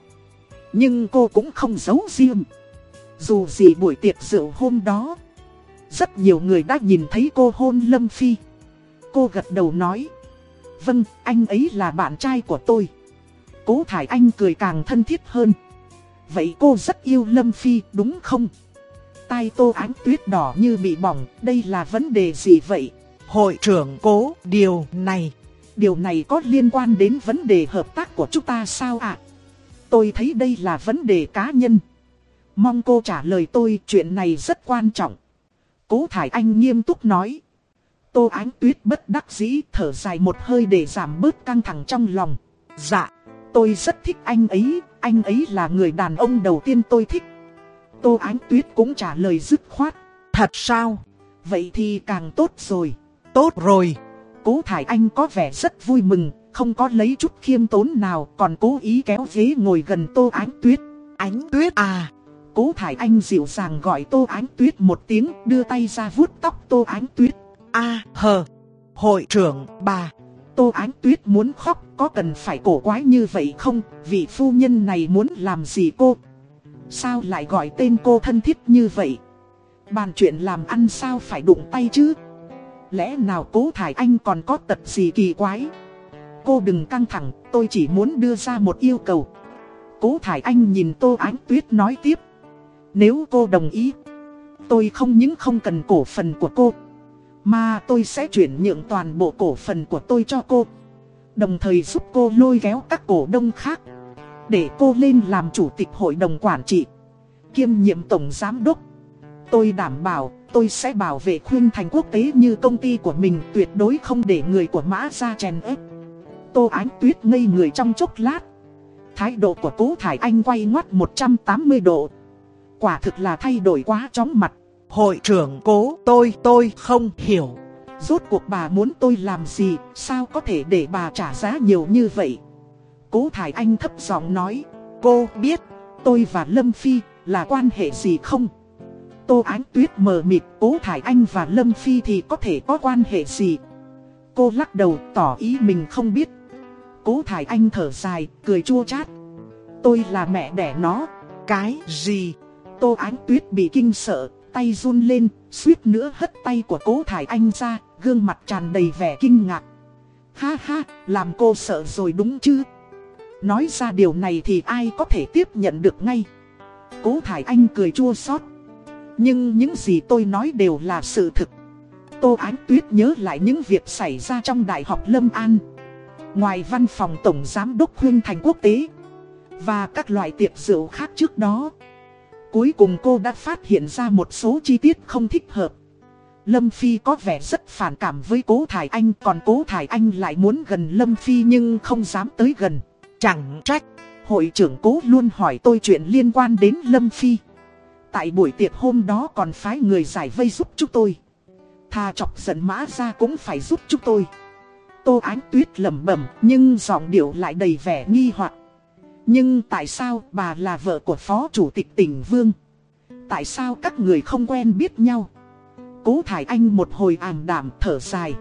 Nhưng cô cũng không giấu riêng. Dù gì buổi tiệc rượu hôm đó, rất nhiều người đã nhìn thấy cô hôn Lâm Phi. Cô gật đầu nói, vâng, anh ấy là bạn trai của tôi. Cố Thải Anh cười càng thân thiết hơn. Vậy cô rất yêu Lâm Phi đúng không? Tai tô ánh tuyết đỏ như bị bỏng, đây là vấn đề gì vậy? Hội trưởng cố, điều này. Điều này có liên quan đến vấn đề hợp tác của chúng ta sao ạ? Tôi thấy đây là vấn đề cá nhân. Mong cô trả lời tôi chuyện này rất quan trọng. Cố Thải Anh nghiêm túc nói. Tô Ánh Tuyết bất đắc dĩ thở dài một hơi để giảm bớt căng thẳng trong lòng. Dạ, tôi rất thích anh ấy, anh ấy là người đàn ông đầu tiên tôi thích. Tô Ánh Tuyết cũng trả lời dứt khoát. Thật sao? Vậy thì càng tốt rồi. Tốt rồi. Cố Thải Anh có vẻ rất vui mừng, không có lấy chút khiêm tốn nào, còn cố ý kéo ghế ngồi gần Tô Ánh Tuyết. Ánh Tuyết à? Cố Thải Anh dịu dàng gọi Tô Ánh Tuyết một tiếng, đưa tay ra vuốt tóc Tô Ánh Tuyết. A hờ, hội trưởng bà. Tô Ánh Tuyết muốn khóc, có cần phải cổ quái như vậy không? Vị phu nhân này muốn làm gì cô? Sao lại gọi tên cô thân thiết như vậy? Bàn chuyện làm ăn sao phải đụng tay chứ? Lẽ nào cố Thải Anh còn có tật gì kỳ quái? Cô đừng căng thẳng, tôi chỉ muốn đưa ra một yêu cầu. Cố Thải Anh nhìn Tô Ánh Tuyết nói tiếp. Nếu cô đồng ý, tôi không những không cần cổ phần của cô, mà tôi sẽ chuyển nhượng toàn bộ cổ phần của tôi cho cô. Đồng thời giúp cô lôi kéo các cổ đông khác, để cô lên làm chủ tịch hội đồng quản trị, kiêm nhiệm tổng giám đốc. Tôi đảm bảo tôi sẽ bảo vệ khuyên thành quốc tế như công ty của mình tuyệt đối không để người của mã ra chèn ép. Tô Ánh Tuyết ngây người trong chốc lát. Thái độ của cố Thải Anh quay ngoắt 180 độ. Quả thực là thay đổi quá chóng mặt. Hội trưởng cố tôi tôi không hiểu. Rốt cuộc bà muốn tôi làm gì, sao có thể để bà trả giá nhiều như vậy? Cố Thải Anh thấp giọng nói, cô biết tôi và Lâm Phi là quan hệ gì không? Tô Ánh Tuyết mờ mịt, Cố Thải Anh và Lâm Phi thì có thể có quan hệ gì? Cô lắc đầu tỏ ý mình không biết. Cố Thải Anh thở dài, cười chua chát. Tôi là mẹ đẻ nó. Cái gì? Tô Ánh Tuyết bị kinh sợ, tay run lên, suýt nữa hất tay của Cố Thải Anh ra, gương mặt tràn đầy vẻ kinh ngạc. Ha ha, làm cô sợ rồi đúng chứ? Nói ra điều này thì ai có thể tiếp nhận được ngay? Cố Thải Anh cười chua xót. Nhưng những gì tôi nói đều là sự thực. Tô Ánh Tuyết nhớ lại những việc xảy ra trong Đại học Lâm An. Ngoài văn phòng Tổng Giám đốc Huyên Thành Quốc tế và các loại tiệc rượu khác trước đó. Cuối cùng cô đã phát hiện ra một số chi tiết không thích hợp. Lâm Phi có vẻ rất phản cảm với Cố Thải Anh, Còn Cố Thải Anh lại muốn gần Lâm Phi nhưng không dám tới gần. Chẳng trách, Hội trưởng Cố luôn hỏi tôi chuyện liên quan đến Lâm Phi. Tại buổi tiệc hôm đó còn phái người giải vây giúp chúng tôi. Thà chọc giận mã ra cũng phải giúp chúng tôi. Tô Ánh Tuyết lẩm bẩm, nhưng giọng điệu lại đầy vẻ nghi hoặc. Nhưng tại sao bà là vợ của phó chủ tịch tỉnh Vương? Tại sao các người không quen biết nhau? Cố Thải Anh một hồi ảm đảm thở dài.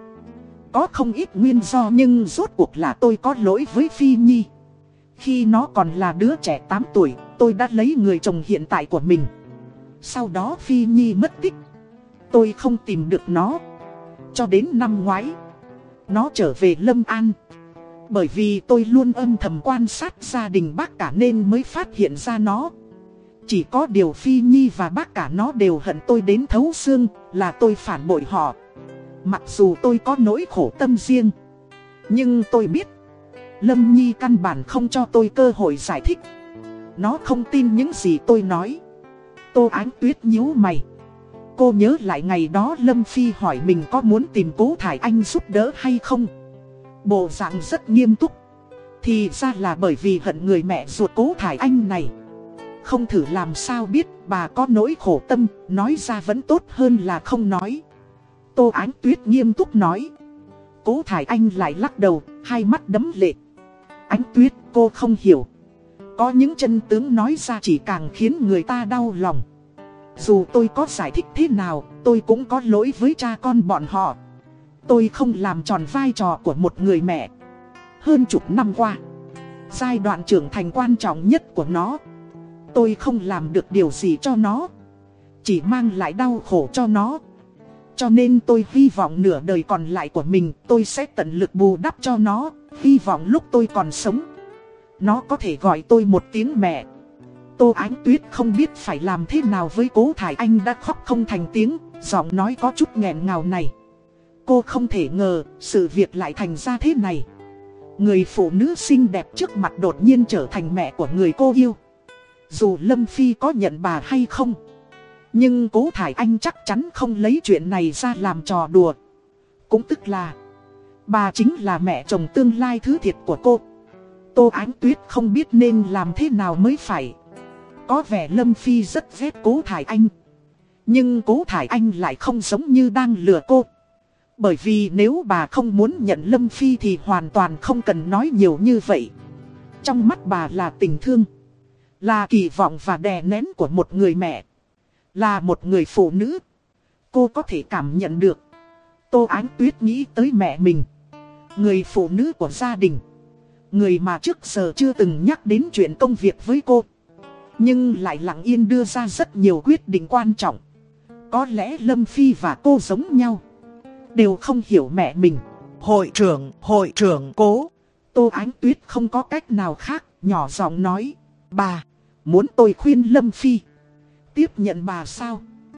Có không ít nguyên do nhưng rốt cuộc là tôi có lỗi với Phi Nhi. Khi nó còn là đứa trẻ 8 tuổi, Tôi đã lấy người chồng hiện tại của mình. Sau đó Phi Nhi mất tích. Tôi không tìm được nó. Cho đến năm ngoái, Nó trở về Lâm An. Bởi vì tôi luôn âm thầm quan sát gia đình bác cả nên mới phát hiện ra nó chỉ có điều Phi Nhi và bác cả nó đều hận tôi đến thấu xương, là tôi phản bội họ. Mặc dù tôi có nỗi khổ tâm riêng. Nhưng tôi biết, Lâm Nhi căn bản không cho tôi cơ hội giải thích. Nó không tin những gì tôi nói. Tô Ánh Tuyết nhíu mày. Cô nhớ lại ngày đó Lâm Phi hỏi mình có muốn tìm cố Thải Anh giúp đỡ hay không. Bộ dạng rất nghiêm túc. Thì ra là bởi vì hận người mẹ ruột cố Thải Anh này. Không thử làm sao biết bà có nỗi khổ tâm, nói ra vẫn tốt hơn là không nói. Tô Ánh Tuyết nghiêm túc nói. Cố Thải Anh lại lắc đầu, hai mắt đấm lệ. Ánh Tuyết, cô không hiểu. Có những chân tướng nói ra chỉ càng khiến người ta đau lòng. Dù tôi có giải thích thế nào, tôi cũng có lỗi với cha con bọn họ. Tôi không làm tròn vai trò của một người mẹ. Hơn chục năm qua, giai đoạn trưởng thành quan trọng nhất của nó. Tôi không làm được điều gì cho nó Chỉ mang lại đau khổ cho nó. Cho nên tôi hy vọng nửa đời còn lại của mình Tôi sẽ tận lực bù đắp cho nó. Hy vọng lúc tôi còn sống Nó có thể gọi tôi một tiếng mẹ. Tô Ánh Tuyết không biết phải làm thế nào với cố Thải Anh đã khóc không thành tiếng Giọng nói có chút nghẹn ngào này. Cô không thể ngờ sự việc lại thành ra thế này. Người phụ nữ xinh đẹp trước mặt đột nhiên trở thành mẹ của người cô yêu. Dù Lâm Phi có nhận bà hay không, Nhưng cố Thải Anh chắc chắn không lấy chuyện này ra làm trò đùa. Cũng tức là, Bà chính là mẹ chồng tương lai thứ thiệt của cô. Tô Ánh Tuyết không biết nên làm thế nào mới phải. Có vẻ Lâm Phi rất ghét cố Thải Anh, Nhưng cố Thải Anh lại không giống như đang lừa cô. Bởi vì nếu bà không muốn nhận Lâm Phi thì hoàn toàn không cần nói nhiều như vậy Trong mắt bà là tình thương, là kỳ vọng và đè nén của một người mẹ. Là một người phụ nữ. Cô có thể cảm nhận được. Tô Ánh Tuyết nghĩ tới mẹ mình. Người phụ nữ của gia đình. Người mà trước giờ chưa từng nhắc đến chuyện công việc với cô. Nhưng lại lặng yên đưa ra rất nhiều quyết định quan trọng. Có lẽ Lâm Phi và cô giống nhau. Đều không hiểu mẹ mình. Hội trưởng, hội trưởng cố. Tô Ánh Tuyết không có cách nào khác, nhỏ giọng nói. Bà, muốn tôi khuyên Lâm Phi. Tiếp nhận bà sao?